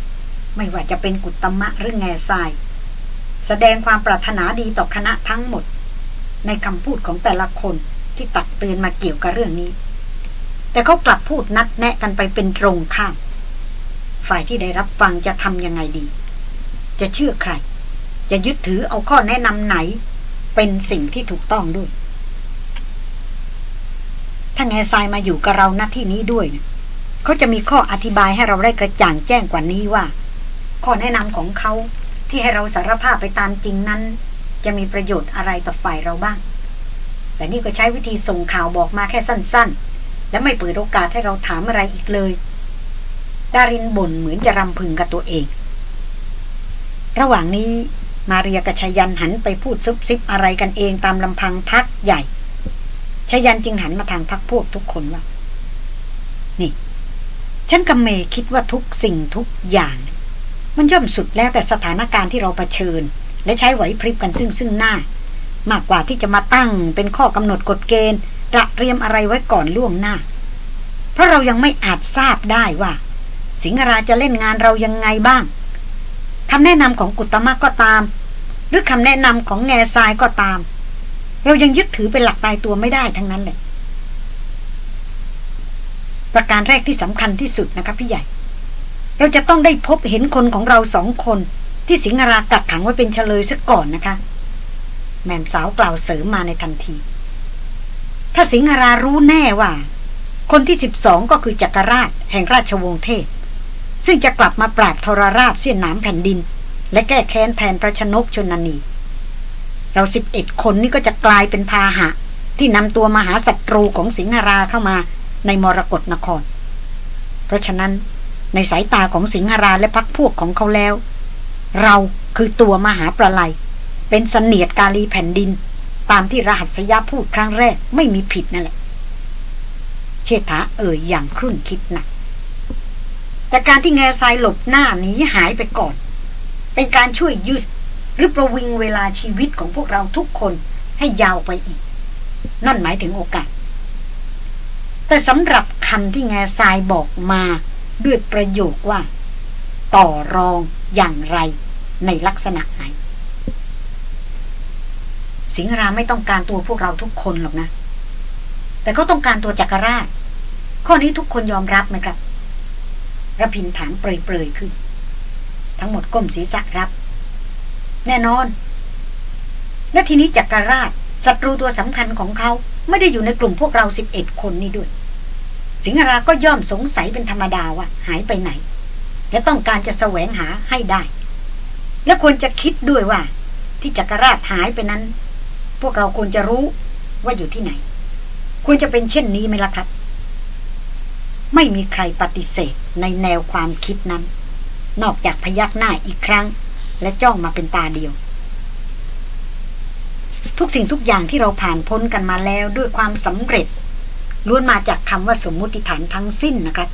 ไม่ว่าจะเป็นกุตมะหรือแง่ทราย แสดงความปรารถนาดีต่อคณะทั้งหมด ในคำพูดของแต่ละคนที่ตักเตือนมาเกี่ยวกับเรื่องนี้ แต่เขากลับพูดนัดแนะกันไปเป็นตรงข้าม ฝ่ายที่ได้รับฟังจะทำยังไงดี จะเชื่อใคร จะยึดถือเอาข้อแนะนำไหน เป็นสิ่งที่ถูกต้องด้วย ถ้าแง่ทรายมาอยู่กับเราณที่นี้ด้วยนะเขาจะมีข้ออธิบายให้เราได้กระจ่างแจ้งกว่านี้ว่า ข้อแนะนำของเขาที่ให้เราสารภาพไปตามจริงนั้น จะมีประโยชน์อะไรต่อฝ่ายเราบ้าง แต่นี่ก็ใช้วิธีส่งข่าวบอกมาแค่สั้น ๆ และไม่เปิดโอกาสให้เราถามอะไรอีกเลย ดารินบ่นเหมือนจะรำพึงกับตัวเอง ระหว่างนี้ มาเรียกับชยันหันไปพูดซุบซิบอะไรกันเองตามลำพังพักใหญ่ชยันจึงหันมาทางพักพวกทุกคนว่า นี่ ฉันกับเมคิดว่าทุกสิ่งทุกอย่าง มันย่อมสุดแล้วแต่สถานการณ์ที่เราเผชิญ และใช้ไหวพริบกันซึ่งซึ่งหน้า มากกว่าที่จะมาตั้งเป็นข้อกำหนดกฎเกณฑ์ตระเตรียมอะไรไว้ก่อนล่วงหน้า เพราะเรายังไม่อาจทราบได้ว่า สิงหราจะเล่นงานเรายังไงบ้าง คำแนะนำของกุตมะก็ตาม หรือคำแนะนำของแง่ทรายก็ตาม เรายังยึดถือเป็นหลักตายตัวไม่ได้ทั้งนั้นเลยประการแรกที่สำคัญที่สุดนะครับพี่ใหญ่ เราจะต้องได้พบเห็นคนของเราสองคน ที่สิงหรากักขังไว้เป็นเฉลยซะก่อนนะคะ แม่สาวกล่าวเสริมมาในทันที ถ้าสิงหรารู้แน่ว่า คนที่สิบสองก็คือจักรราช แห่งราชวงศ์เทพ ซึ่งจะกลับมาปราบทรราชเสียนน้ำแผ่นดิน และแก้แค้นแทนพระชนกชนนี เราสิบเอ็ดคนนี้ก็จะกลายเป็นพาหะ ที่นำตัวมหาศัตรูของสิงหราเข้ามาในมรกรนคร เพราะฉะนั้นในสายตาของสิงหราและพักพวกของเขาแล้ว เราคือตัวมหาประไลเป็นเสนียดกาลีแผ่นดิน ตามที่รหัสยาพูดครั้งแรกไม่มีผิดนั่นแหละ เชษฐาเอ่ยอย่างครุ่นคิดหนัก แต่การที่แง่ทรายหลบหน้าหนีหายไปก่อน เป็นการช่วยยืดหรือประวิงเวลาชีวิตของพวกเราทุกคนให้ยาวไปอีก นั่นหมายถึงโอกาส แต่สำหรับคำที่แง่ทรายบอกมาด้วยประโยคว่า ต่อรองอย่างไรในลักษณะไหน สิงหราไม่ต้องการตัวพวกเราทุกคนหรอกนะ แต่เขาต้องการตัวจักรราช ข้อนี้ทุกคนยอมรับไหมครับ ระพินถามเปรยๆขึ้น ทั้งหมดก้มศีรษะรับ แน่นอน และทีนี้จักรราชศัตรูตัวสำคัญของเขาไม่ได้อยู่ในกลุ่มพวกเราสิบเอ็ดคนนี้ด้วย สิงหราก็ย่อมสงสัยเป็นธรรมดาว่าหายไปไหน และต้องการจะแสวงหาให้ได้ และควรจะคิดด้วยว่า ที่จักรราชหายไปนั้น พวกเราควรจะรู้ว่าอยู่ที่ไหน ควรจะเป็นเช่นนี้ไหมล่ะครับ ไม่มีใครปฏิเสธในแนวความคิดนั้น นอกจากพยักหน้าอีกครั้ง และจ้องมาเป็นตาเดียว ทุกสิ่งทุกอย่างที่เราผ่านพ้นกันมาแล้วด้วยความสำเร็จล้วนมาจากคำว่าสมมุติฐานทั้งสิ้นนะครับ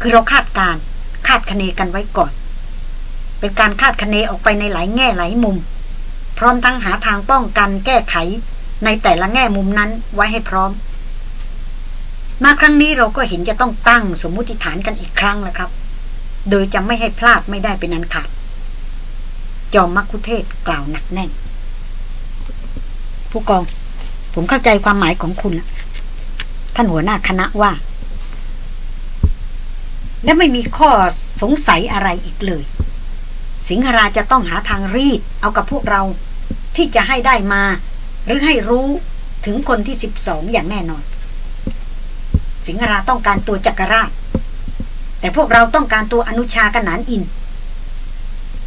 คือเราคาดการคาดคะเนกันไว้ก่อน เป็นการคาดคะเนออกไปในหลายแง่หลายมุม พร้อมทั้งหาทางป้องกันแก้ไขในแต่ละแง่มุมนั้นไว้ให้พร้อม มาครั้งนี้เราก็เห็นจะต้องตั้งสมมุติฐานกันอีกครั้งแล้วครับ โดยจะไม่ให้พลาดไม่ได้เป็นอันขาด จอมมักคุเทศกล่าวหนักแน่น ผู้กอง ผมเข้าใจความหมายของคุณแล้วท่านหัวหน้าคณะว่า และไม่มีข้อสงสัยอะไรอีกเลย สิงหราจะต้องหาทางรีดเอากับพวกเราที่จะให้ได้มา หรือให้รู้ถึงคนที่สิบสองอย่างแน่นอน สิงหราต้องการตัวจักรราช แต่พวกเราต้องการตัวอนุชากนานอิน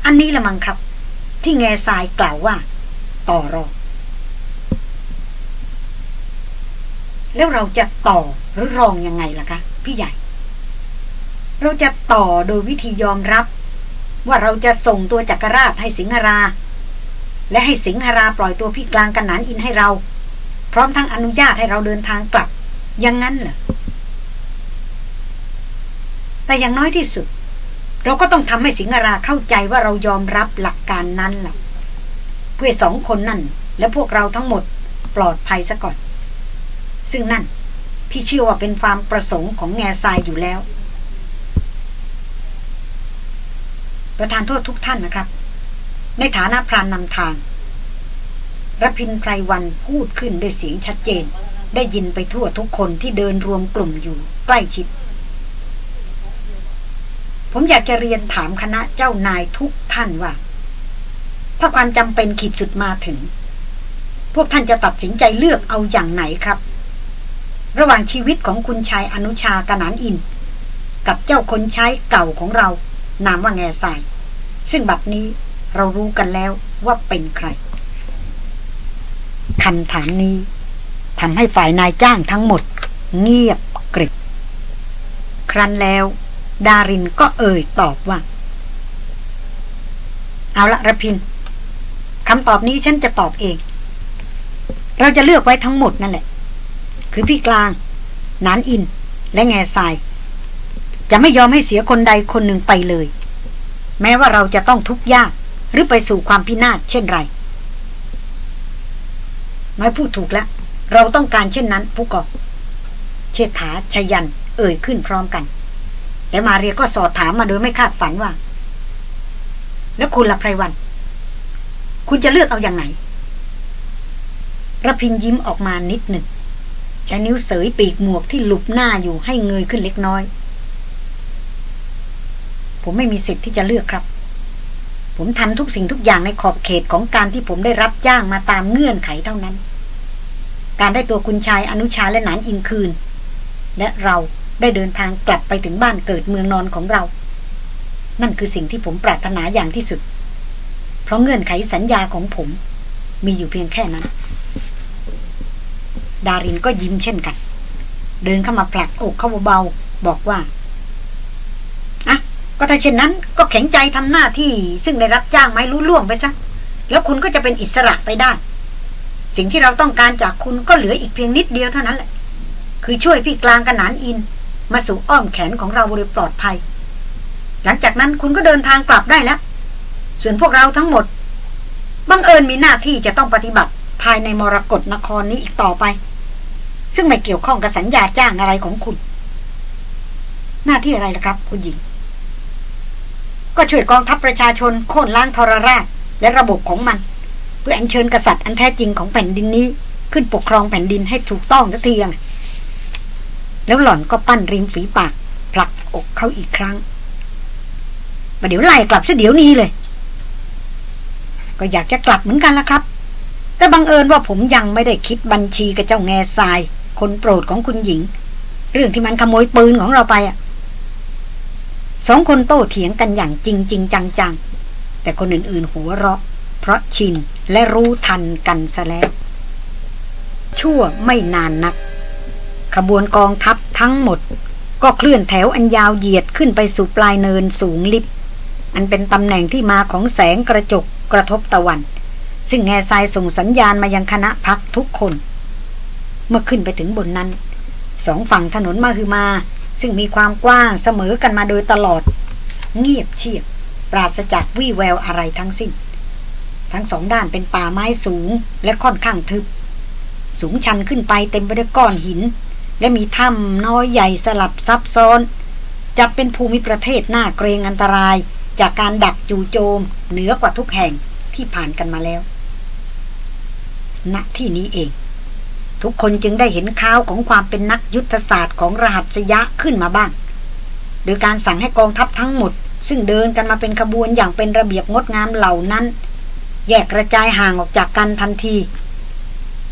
อันนี้ละมังครับ ที่แง่ทรายกล่าวว่า ต่อรองแล้วเราจะต่อหรือรองยังไงล่ะคะ พี่ใหญ่ เราจะต่อโดยวิธียอมรับ ว่าเราจะส่งตัวจักรราชให้สิงหรา และให้สิงหราปล่อยตัวพี่กลางกันนานอินให้เรา พร้อมทั้งอนุญาตให้เราเดินทางกลับยังงั้นเหรอ แต่อย่างน้อยที่สุด เราก็ต้องทำให้สิงหราเข้าใจว่าเรายอมรับหลักการนั้นแหละเพื่อสองคนนั่น และพวกเราทั้งหมดปลอดภัยซะก่อน ซึ่งนั่น พี่เชื่อว่าเป็นความประสงค์ของแง่ทรายอยู่แล้ว ประธานโทษทุกท่านนะครับ ในฐานะพรานนำทางรพินไพรวันพูดขึ้นด้วยเสียงชัดเจน ได้ยินไปทั่วทุกคนที่เดินรวมกลุ่มอยู่ใกล้ชิด ผมอยากจะเรียนถามคณะเจ้านายทุกท่านว่า ถ้าความจำเป็นขีดสุดมาถึง พวกท่านจะตัดสินใจเลือกเอาอย่างไหนครับ ระหว่างชีวิตของคุณชายอนุชากนานอิน กับเจ้าคนใช้เก่าของเรา นามว่าแง่ทรายซึ่งบัดนี้เรารู้กันแล้วว่าเป็นใครคำถามนี้ทำให้ฝ่ายนายจ้างทั้งหมด เงียบกริบ ครั้นแล้ว ดารินก็เอ่ยตอบว่า เอาละระพินคำตอบนี้ฉันจะตอบเอง เราจะเลือกไว้ทั้งหมดนั่นแหละ คือพี่กลางนานอิน และแง่ทราย จะไม่ยอมให้เสียคนใดคนหนึ่งไปเลย แม้ว่าเราจะต้องทุกข์ยากหรือไปสู่ความพินาศเช่นไรน้อยพูดถูกแล้ว เราต้องการเช่นนั้นผู้กองเชษฐาชยัน เอ่ยขึ้นพร้อมกัน แต่มาเรียก็สอบถามมาโดยไม่คาดฝันว่า แล้วคุณละไพรวัน คุณจะเลือกเอาอย่างไหนระพินยิ้มออกมานิดหนึ่งใช้นิ้วเสยปีกหมวกที่หลุบหน้าอยู่ให้เงยขึ้นเล็กน้อย ผมไม่มีสิทธิ์ที่จะเลือกครับ ผมทำทุกสิ่งทุกอย่างในขอบเขตของการที่ผมได้รับจ้างมาตามเงื่อนไขเท่านั้น การได้ตัวคุณชายอนุชาและหนานอินคืน และเรา ได้เดินทางกลับไปถึงบ้านเกิดเมืองนอนของเรา นั่นคือสิ่งที่ผมปรารถนาอย่างที่สุด เพราะเงื่อนไขสัญญาของผม มีอยู่เพียงแค่นั้น ดารินก็ยิ้มเช่นกัน เดินเข้ามาผลักอกเขาเบาๆบอกว่าอะก็ถ้าเช่นนั้นก็แข็งใจทำหน้าที่ ซึ่งได้รับจ้างไม้รู้ล่วงไปซะแล้วคุณก็จะเป็นอิสระไปได้ สิ่งที่เราต้องการจากคุณก็เหลืออีกเพียงนิดเดียวเท่านั้นแหละ คือช่วยพี่กลางกันนานอิน มาสู่อ้อมแขนของเราบริปลอดภัย หลังจากนั้นคุณก็เดินทางกลับได้แล้ว ส่วนพวกเราทั้งหมด บังเอิญมีหน้าที่จะต้องปฏิบัติภายในมรกรนครนี้อีกต่อไป ซึ่งไม่เกี่ยวข้องกับสัญญาจ้างอะไรของคุณ หน้าที่อะไรล่ะครับ คุณหญิง ก็ช่วยกองทัพประชาชนโค่นล้างทรราชและระบบของมัน เพื่ออัญเชิญกษัตริย์อันแท้จริงของแผ่นดินนี้ ขึ้นปกครองแผ่นดินให้ถูกต้องสักทียัง แล้วหล่อนก็ปั้นริมฝีปาก ผลักอกเขาอีกครั้งประเดี๋ยวไล่กลับซะเดี๋ยวนี้เลย ก็อยากจะกลับเหมือนกันละครับ แต่บังเอิญว่าผมยังไม่ได้คิดบัญชีกับเจ้าแง่ทราย คนโปรดของคุณหญิง เรื่องที่มันขโมยปืนของเราไปอะสองคนโต้เถียงกันอย่างจริงจริงจังจังแต่คนอื่นๆหัวเราะ เพราะชินและรู้ทันกันซะแล้ว ชั่วไม่นานนัก ขบวนกองทัพทั้งหมด ก็เคลื่อนแถวอันยาวเหยียดขึ้นไปสู่ปลายเนินสูงลิบ อันเป็นตำแหน่งที่มาของแสงกระจกกระทบตะวัน ซึ่งแง่ทรายส่งสัญญาณมายังคณะพักทุกคน เมื่อขึ้นไปถึงบนนั้น สองฝั่งถนนมาคือมา ซึ่งมีความกว้างเสมอกันมาโดยตลอด เงียบเชียบ ปราศจากวี่แววอะไรทั้งสิ้น ทั้งสองด้านเป็นป่าไม้สูงและค่อนข้างทึบสูงชันขึ้นไปเต็มไปด้วยก้อนหิน และมีถ้ำน้อยใหญ่สลับซับซ้อน จัดเป็นภูมิประเทศหน้าเกรงอันตราย จากการดักจู่โจม เหนือกว่าทุกแห่งที่ผ่านกันมาแล้ว ณที่นี้เอง ทุกคนจึงได้เห็นข่าวของความเป็นนักยุทธศาสตร์ของรหัสยะขึ้นมาบ้าง โดยการสั่งให้กองทัพทั้งหมด ซึ่งเดินกันมาเป็นขบวนอย่างเป็นระเบียบงดงามเหล่านั้น แยกกระจายห่างออกจากกันทันที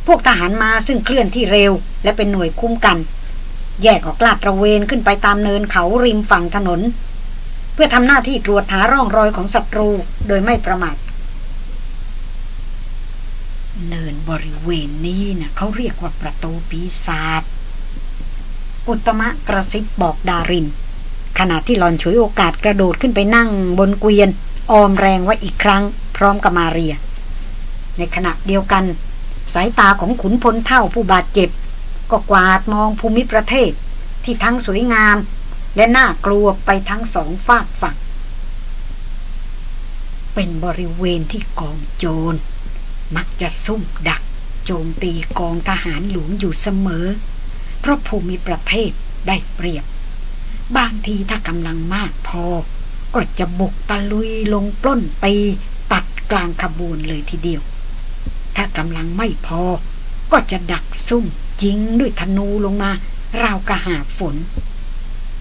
พวกทหารมาซึ่งเคลื่อนที่เร็ว และเป็นหน่วยคุ้มกัน แยกออกลาดตระเวนขึ้นไปตามเนินเขาริมฝั่งถนน เพื่อทำหน้าที่ตรวจหาร่องรอยของศัตรูโดยไม่ประมาทเนินบริเวณนี้นะเขาเรียกว่าประตูปีศาจอุตมะกระซิบบอกดาริน ขณะที่หลอนฉวยโอกาสกระโดดขึ้นไปนั่งบนเกวียน ออมแรงไว้อีกครั้ง พร้อมกับมาเรีย ในขณะเดียวกัน สายตาของขุนพลเท่าผู้บาดเจ็บ ก็กวาดมองภูมิประเทศ ที่ทั้งสวยงาม และน่ากลัวไปทั้งสองฝากฝั่ง เป็นบริเวณที่กองโจร มักจะซุ่มดัก โจมตีกองทหารหลวงอยู่เสมอ เพราะภูมิประเทศได้เปรียบ บางทีถ้ากำลังมากพอ ก็จะบุกตะลุยลงปล้นตีตัดกลางขบวนเลยทีเดียว ถ้ากำลังไม่พอ ก็จะดักซุ่มยิงด้วยธนูลงมาราวกระหาฝน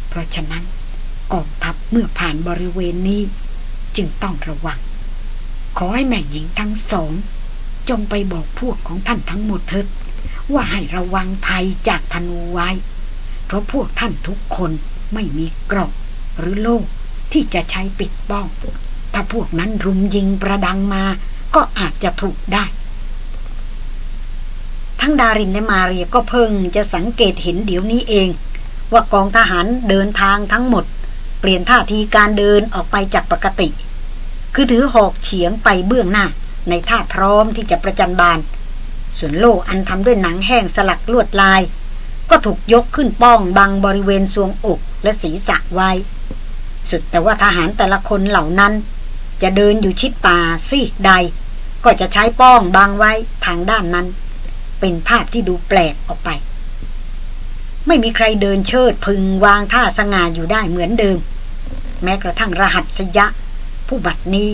เพราะฉะนั้นกองทัพเมื่อผ่านบริเวณนี้ จึงต้องระวัง ขอให้แม่หญิงทั้งสอง จงไปบอกพวกของท่านทั้งหมดเถิดว่าให้ระวังภัยจากธนูไว้ เพราะพวกท่านทุกคนไม่มีกรอบหรือโล่ที่จะใช้ปิดป้อง ถ้าพวกนั้นรุมยิงประดังมา ก็อาจจะถูกได้ ทั้งดารินและมาเรียก็เพิ่งจะสังเกตเห็นเดี๋ยวนี้เอง ว่ากองทหารเดินทางทั้งหมด เปลี่ยนท่าทีการเดินออกไปจากปกติ คือถือหอกเฉียงไปเบื้องหน้า ในท่าพร้อมที่จะประจันบาน ส่วนโล่อันทำด้วยหนังแห้งสลักลวดลาย ก็ถูกยกขึ้นป้องบังบริเวณทรวงอกและศีรษะไว้ สุดแต่ว่าทหารแต่ละคนเหล่านั้น จะเดินอยู่ชิดป่าซีกใด ก็จะใช้ป้องบังไว้ทางด้านนั้น เป็นภาพที่ดูแปลกออกไป ไม่มีใครเดินเชิดพึงวางท่าสง่าอยู่ได้เหมือนเดิม แม้กระทั่งรหัสยะ ผู้บัดนี้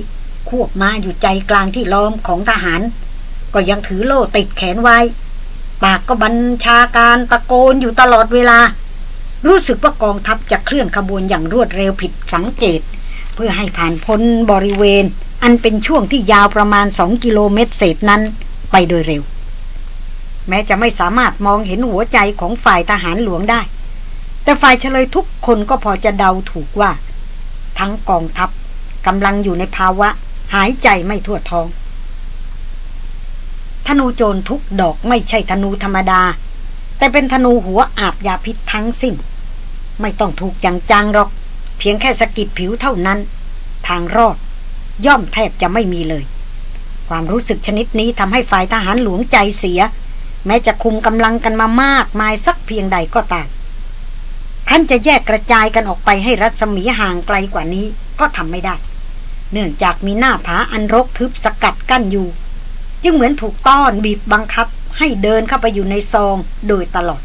ควบมาอยู่ใจกลางที่ล้อมของทหาร ก็ยังถือโล่ติดแขนไว้ ปากก็บัญชาการตะโกนอยู่ตลอดเวลา รู้สึกว่ากองทัพจะเคลื่อนขบวนอย่างรวดเร็วผิดสังเกต เพื่อให้ผ่านพ้นบริเวณ อันเป็นช่วงที่ยาวประมาณสองกิโลเมตรเศษนั้นไปโดยเร็ว แม้จะไม่สามารถมองเห็นหัวใจของฝ่ายทหารหลวงได้ แต่ฝ่ายเฉลยทุกคนก็พอจะเดาถูกว่า ทั้งกองทัพกำลังอยู่ในภาวะ หายใจไม่ทั่วท้อง ธนูโจรทุกดอกไม่ใช่ธนูธรรมดา แต่เป็นธนูหัวอาบยาพิษทั้งสิ้น ไม่ต้องถูกย่างจังหรอก เพียงแค่สกิดผิวเท่านั้น ทางรอดย่อมแทบจะไม่มีเลย ความรู้สึกชนิดนี้ทำให้ฝ่ายทหารหลวงใจเสีย แม้จะคุมกำลังกันมามากมายสักเพียงใดก็ตามครั้นจะแยกกระจายกันออกไปให้รัศมีห่างไกลกว่านี้ก็ทำไม่ได้ เนื่องจากมีหน้าผาอันรกทึบสกัดกั้นอยู่ จึงเหมือนถูกต้อนบีบบังคับให้เดินเข้าไปอยู่ในซองโดยตลอด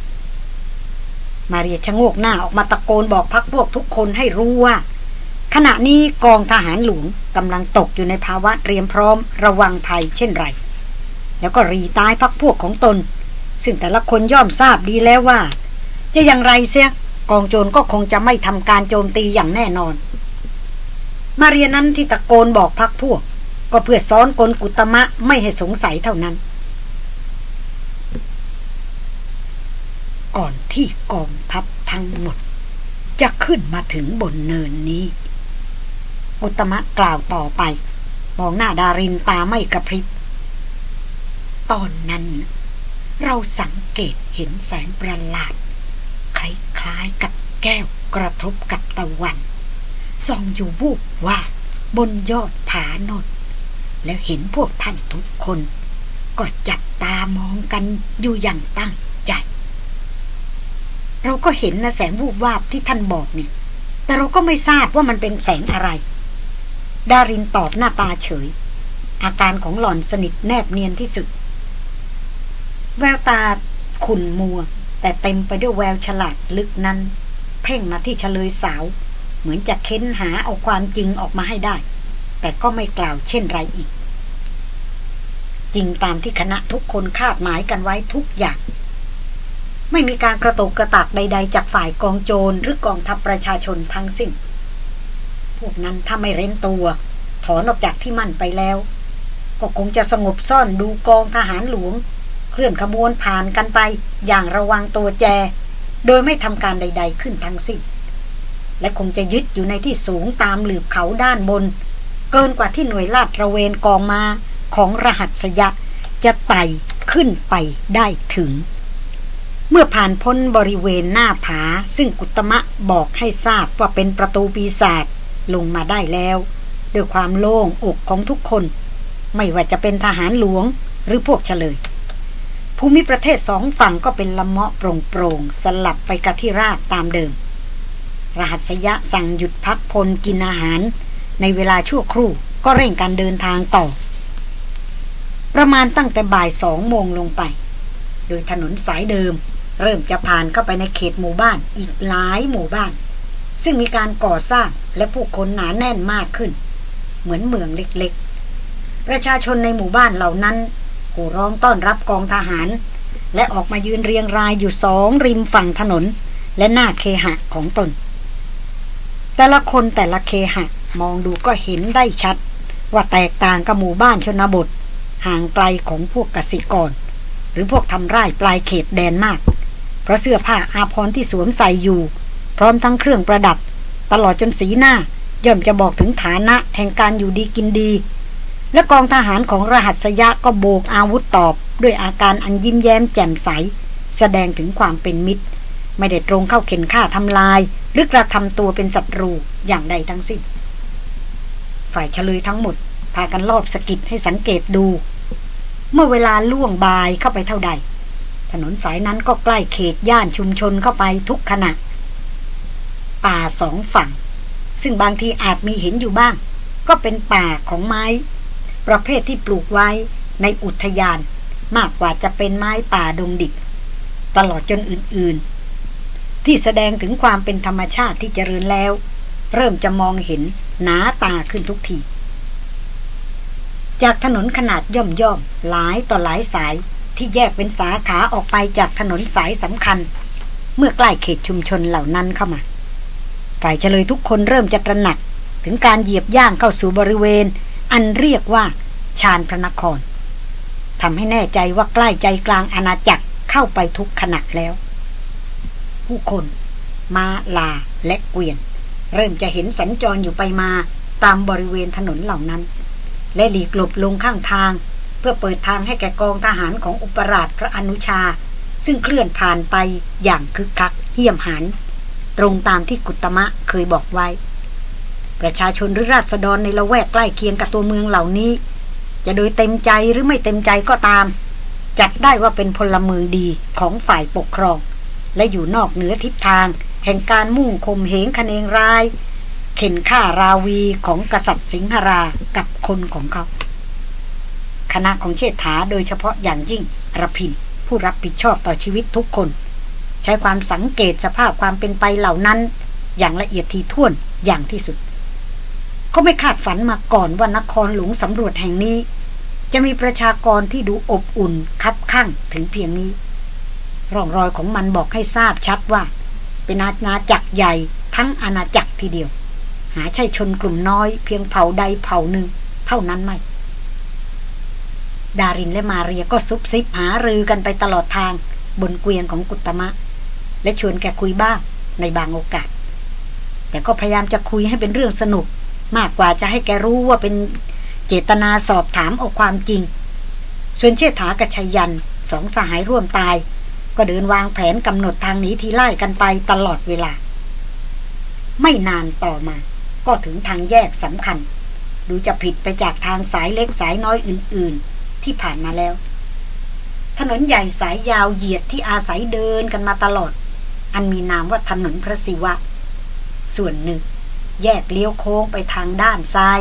มาเรียชะโงกหน้าออกมาตะโกนบอกพักพวกทุกคนให้รู้ว่า ขณะนี้กองทหารหลวงกำลังตกอยู่ในภาวะเตรียมพร้อมระวังภัยเช่นไร แล้วก็รีตายพักพวกของตน ซึ่งแต่ละคนย่อมทราบดีแล้วว่า จะอย่างไรเสียกองโจรก็คงจะไม่ทำการโจมตีอย่างแน่นอน มาเรียนนั้นที่ตะโกนบอกพักพวก ก็เพื่อซ้อนกลกุตมะไม่ให้สงสัยเท่านั้น ก่อนที่กองทัพทั้งหมด จะขึ้นมาถึงบนเนินนี้ กุตมะกล่าวต่อไป มองหน้าดารินตาไม่กระพริบ ตอนนั้น เราสังเกตเห็นแสงประหลาด คล้ายๆกับแก้วกระทบกับตะวันส่องอยู่วูบว่าบนยอดผานนแล้วเห็นพวกท่านทุกคน ก็จับตามองกันอยู่อย่างตั้งใจ เราก็เห็นนะแสงวูบวาบที่ท่านบอกนี่แต่เราก็ไม่ทราบว่ามันเป็นแสงอะไร ดารินตอบหน้าตาเฉย อาการของหล่อนสนิทแนบเนียนที่สุด แววตาขุนมัว แต่เต็มไปด้วยแววฉลาดลึกนั้น เพ่งมาที่เฉลยสาว เหมือนจะเค้นหาเอาความจริงออกมาให้ได้ แต่ก็ไม่กล่าวเช่นไรอีก จริงตามที่คณะทุกคนคาดหมายกันไว้ทุกอย่าง ไม่มีการกระตกกระตากใด ๆ จากฝ่ายกองโจรหรือกองทัพประชาชนทั้งสิ้น พวกนั้นถ้าไม่เร้นตัว ถอนออกจากที่มั่นไปแล้ว ก็คงจะสงบซ่อนดูกองทหารหลวง เคลื่อนขบวนผ่านกันไปอย่างระวังตัวแจ โดยไม่ทำการใด ๆ ขึ้นทั้งสิ้น และคงจะยึดอยู่ในที่สูงตามหลืบเขาด้านบน เกินกว่าที่หน่วยลาดระเวนกองมาของรหัสยะจะไต่ขึ้นไปได้ถึง เมื่อผ่านพ้นบริเวณหน้าผาซึ่งกุตมะบอกให้ทราบว่าเป็นประตูปีศาจลงมาได้แล้วด้วยความโล่งอกของทุกคน ไม่ว่าจะเป็นทหารหลวงหรือพวกเฉลย ภูมิประเทศสองฝั่งก็เป็นละเมาะโปร่งๆสลับไปกับที่ราบตามเดิม รหัสยะสั่งหยุดพักพลกินอาหาร ในเวลาชั่วครู่ก็เร่งการเดินทางต่อ ประมาณตั้งแต่บ่ายสองโมงลงไป โดยถนนสายเดิม เริ่มจะผ่านเข้าไปในเขตหมู่บ้านอีกหลายหมู่บ้าน ซึ่งมีการก่อสร้างและผู้คนหนาแน่นมากขึ้น เหมือนเมืองเล็กๆ ประชาชนในหมู่บ้านเหล่านั้น โห่ร้องต้อนรับกองทหาร และออกมายืนเรียงรายอยู่สองริมฝั่งถนน และหน้าเคหะของตน แต่ละคนแต่ละเคหะมองดูก็เห็นได้ชัด ว่าแตกต่างกับหมู่บ้านชนบท ห่างไกลของพวกกสิกร หรือพวกทำไร่ปลายเขตแดนมาก เพราะเสื้อผ้าอาภรณ์ที่สวมใส่อยู่ พร้อมทั้งเครื่องประดับ ตลอดจนสีหน้าย่อมจะบอกถึงฐานะแห่งการอยู่ดีกินดี และกองทหารของรหัสยะก็โบกอาวุธตอบ ด้วยอาการอันยิ้มแย้มแจ่มใส แสดงถึงความเป็นมิตร ไม่ได้ตรงเข้าเข็นฆ่าทำลาย หรือกระทำตัวเป็นศัตรูอย่างใดทั้งสิ้น ฝ่ายเฉลยทั้งหมด พากันรอบสกิดให้สังเกตดู เมื่อเวลาล่วงบายเข้าไปเท่าใด ถนนสายนั้นก็ใกล้เขตย่านชุมชนเข้าไปทุกขณะ ป่าสองฝั่ง ซึ่งบางทีอาจมีเห็นอยู่บ้าง ก็เป็นป่าของไม้ ประเภทที่ปลูกไว้ในอุทยาน มากกว่าจะเป็นไม้ป่าดงดิบ ตลอดจนอื่นๆ ที่แสดงถึงความเป็นธรรมชาติที่เจริญแล้ว เริ่มจะมองเห็นหนาตาขึ้นทุกที จากถนนขนาดย่อมย่อมหลายต่อหลายสายที่แยกเป็นสาขาออกไปจากถนนสายสำคัญ เมื่อใกล้เขตชุมชนเหล่านั้นเข้ามา ฝ่ายเฉลยทุกคนเริ่มจะตระหนักถึงการเหยียบย่างเข้าสู่บริเวณ อันเรียกว่าชาญพระนครทำให้แน่ใจว่าใกล้ใจกลางอาณาจักรเข้าไปทุกขณะแล้ว ผู้คนมาลาและเกวียน เริ่มจะเห็นสัญจรอยู่ไปมาตามบริเวณถนนเหล่านั้น และหลีกหลบลงข้างทาง เพื่อเปิดทางให้แก่กองทหารของอุปราชพระอนุชา ซึ่งเคลื่อนผ่านไปอย่างคึกคักเหี้ยมหันตรงตามที่กุตมะเคยบอกไว้ ประชาชนหรือราษฎรในละแวกใกล้เคียงกับตัวเมืองเหล่านี้ จะโดยเต็มใจหรือไม่เต็มใจก็ตาม จัดได้ว่าเป็นพลเมืองดีของฝ่ายปกครอง และอยู่นอกเหนือทิศทาง แห่งการมุ่งคมเหงคเนงราย เข็นฆ่าราวีของกษัตริย์สิงหรากับคนของเขา คณะของเชษฐาโดยเฉพาะอย่างยิ่งระพินผู้รับผิดชอบต่อชีวิตทุกคน ใช้ความสังเกตสภาพความเป็นไปเหล่านั้น อย่างละเอียดทีท่วนอย่างที่สุด เขาไม่คาดฝันมาก่อนว่านครหลวงสำรวจแห่งนี้ จะมีประชากรที่ดูอบอุ่นคับข้างถึงเพียงนี้ ร่องรอยของมันบอกให้ทราบชัดว่า เป็นอาณาจักรใหญ่ทั้งอาณาจักรทีเดียว หาใช่ชนกลุ่มน้อยเพียงเผ่าใดเผ่าหนึ่ง เท่านั้นไม่ดารินและมาเรียก็ซุบซิบหารือกันไปตลอดทางบนเกวียนของกุตมะ และชวนแกคุยบ้างในบางโอกาส แต่ก็พยายามจะคุยให้เป็นเรื่องสนุก มากกว่าจะให้แกรู้ว่าเป็นเจตนาสอบถามเอาความจริง ส่วนเชษฐากับชัยยันสองสหายร่วมตาย ก็เดินวางแผนกำหนดทางหนีทีไล่กันไปตลอดเวลา ไม่นานต่อมา ก็ถึงทางแยกสำคัญ ดูจะผิดไปจากทางสายเล็กสายน้อยอื่น ๆ ที่ผ่านมาแล้ว ถนนใหญ่สายยาวเหยียดที่อาศัยเดินกันมาตลอด อันมีนามว่าถนนพระศิวะ ส่วนหนึ่ง แยกเลี้ยวโค้งไปทางด้านซ้าย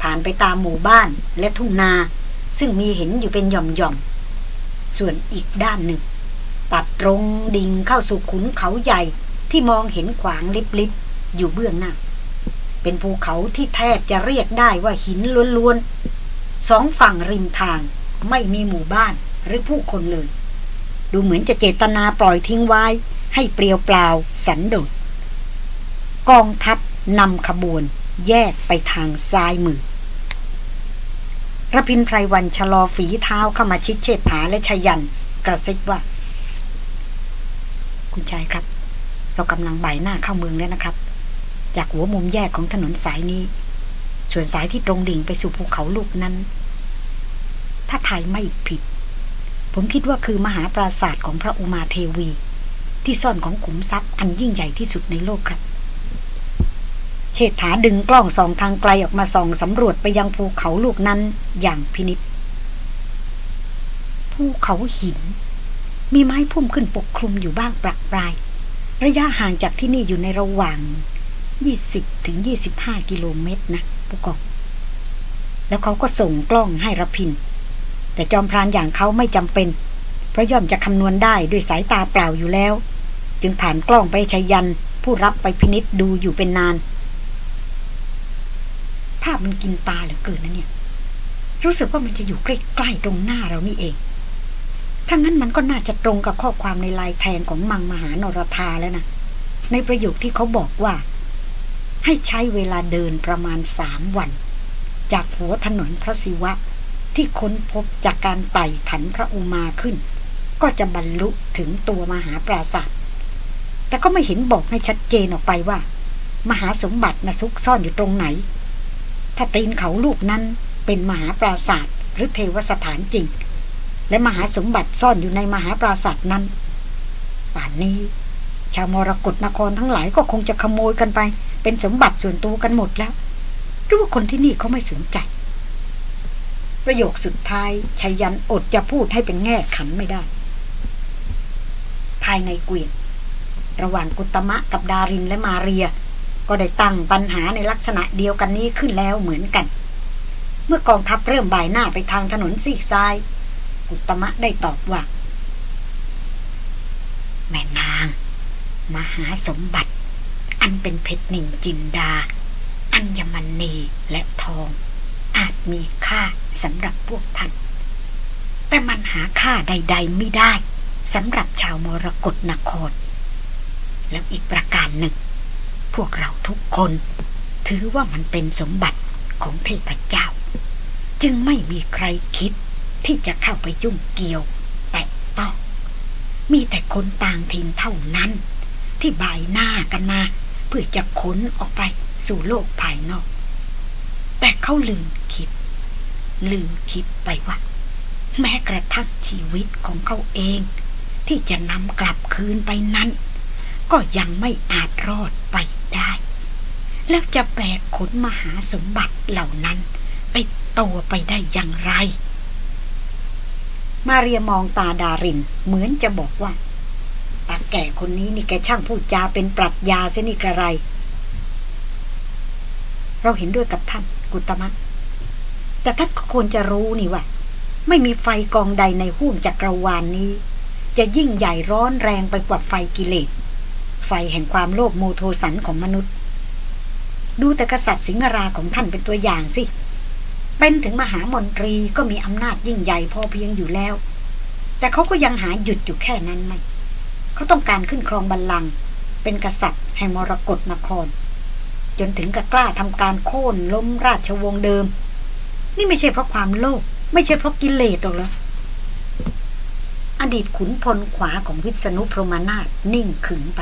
ผ่านไปตามหมู่บ้านและทุ่งนา ซึ่งมีเห็นอยู่เป็นหย่อมๆ ส่วนอีกด้านหนึ่ง ตัดตรงดิ่งเข้าสู่ขุนเขาใหญ่ที่มองเห็นขวางลิบๆ อยู่เบื้องหน้า เป็นภูเขาที่แทบจะเรียกได้ว่าหินล้วนๆ สองฝั่งริมทางไม่มีหมู่บ้านหรือผู้คนเลย ดูเหมือนจะเจตนาปล่อยทิ้งไว้ ให้เปลี่ยวเปล่าสันโดษกองทัพ นำขบวนแยกไปทางซ้ายมือระพินไพรวันชะลอฝีเท้าเข้ามาชิดเชษฐาและชยันกระซิบว่า คุณชายครับ เรากำลังบ่ายหน้าเข้าเมืองแล้วนะครับ จากหัวมุมแยกของถนนสายนี้ ส่วนสายที่ตรงดิ่งไปสู่ภูเขาลูกนั้น ถ้าทายไม่ผิด ผมคิดว่าคือมหาปราศาสตร์ของพระอุมาเทวี ที่ซ่อนของขุมทรัพย์อันยิ่งใหญ่ที่สุดในโลกครับ เชษฐาดึงกล้องสองทางไกลออกมาส่องสำรวจไปยังภูเขาลูกนั้นอย่างพินิษภูเขาหิน มีไม้พุ่มขึ้นปกคลุมอยู่บ้างประปราย ระยะห่างจากที่นี่อยู่ในระหว่าง 20ถึงกิโลเมตรนะผู้กองแล้วเขาก็ส่งกล้องให้รพิน แต่จอมพรานอย่างเขาไม่จำเป็น เพราะย่อมจะคำนวณได้ด้วยสายตาเปล่าอยู่แล้ว จึงผ่านกล้องไปชัยยันผู้รับไปพินิษดูอยู่เป็นนาน ภาพมันกินตาเหลือเกินนะเนี่ย รู้สึกว่ามันจะอยู่ใกล้ๆตรงหน้าเรานี่เอง ถ้างั้นมันก็น่าจะตรงกับข้อความในลายแทงของมังมหานรธาแล้วนะ ในประโยคที่เขาบอกว่า ให้ใช้เวลาเดินประมาณสามวัน จากหัวถนนพระศิวะที่ค้นพบจากการไต่ถันพระอุมาขึ้น ก็จะบรรลุถึงตัวมหาปราศาสตร์แต่ก็ไม่เห็นบอกให้ชัดเจนออกไปว่า มหาสมบัตินะซุกซ่อนอยู่ตรงไหน ถ้าตีนเขาลูกนั้นเป็นมหาปราศาสตร์หรือเทวสถานจริง และมหาสมบัติซ่อนอยู่ในมหาปราศาสตร์นั้น ป่านนี้ ชาวมรกรนครทั้งหลายก็คงจะขโมยกันไป เป็นสมบัติส่วนตัวกันหมดแล้วหรือว่าคนที่นี่เขาไม่สนใจ ประโยคสุดท้ายชัยยันอดจะพูดให้เป็นแง่ขันไม่ได้ ภายในเกวียนระหว่างกุตมะกับดารินและมาเรีย ก็ได้ตั้งปัญหาในลักษณะเดียวกันนี้ขึ้นแล้วเหมือนกัน เมื่อกองทัพเริ่มบ่ายหน้าไปทางถนนซีกซ้ายกุตมะได้ตอบว่า แม่นาง มหาสมบัติ อันเป็นเพชรนินจินดา อัญมณีและทอง อาจมีค่าสำหรับพวกท่าน แต่มันหาค่าใด ๆ ไม่ได้สำหรับชาวมรกรนคร แล้วอีกประการหนึ่ง พวกเราทุกคน ถือว่ามันเป็นสมบัติของเทพเจ้า จึงไม่มีใครคิดที่จะเข้าไปยุ่งเกี่ยว แต่ต้อง มีแต่คนต่างถิ่นเท่านั้น ที่บ่ายหน้ากันมา เพื่อจะขนออกไปสู่โลกภายนอก แต่เขาลืมคิด ลืมคิดไปว่า แม้กระทั่งชีวิตของเขาเอง ที่จะนำกลับคืนไปนั้น ก็ยังไม่อาจรอดไป ได้ แล้วจะแบกขนมหาสมบัติเหล่านั้น ติดตัวไปได้อย่างไร มาเรียมองตาดารินเหมือนจะบอกว่าตาแก่คนนี้นี่แกช่างพูดจาเป็นปรัชญาเสนิกระไร เราเห็นด้วยกับท่านกุตมะแต่ท่านก็ควรจะรู้นี่ว่า ไม่มีไฟกองใดในห้วงจักรวาลนนี้ จะยิ่งใหญ่ร้อนแรงไปกว่าไฟกิเลส ฟแห่งความโลภโมโทสันของมนุษย์ ดูแต่กษัตริย์สิงหราของท่านเป็นตัวอย่างสิ เป็นถึงมหามนตรีก็มีอำนาจยิ่งใหญ่พอเพียงอยู่แล้ว แต่เขาก็ยังหาหยุดอยู่แค่นั้นไม่เขาต้องการขึ้นครองบัลลังก์เป็นกษัตริย์แห่งมรกรนคร จนถึงกับกล้าทำการโค่นล้มราชวงศ์เดิม นี่ไม่ใช่เพราะความโลภไม่ใช่เพราะกิเลสหรอกเหรออดีตขุนพลขวาของวิษณุพรหมนาถนิ่งขึงไป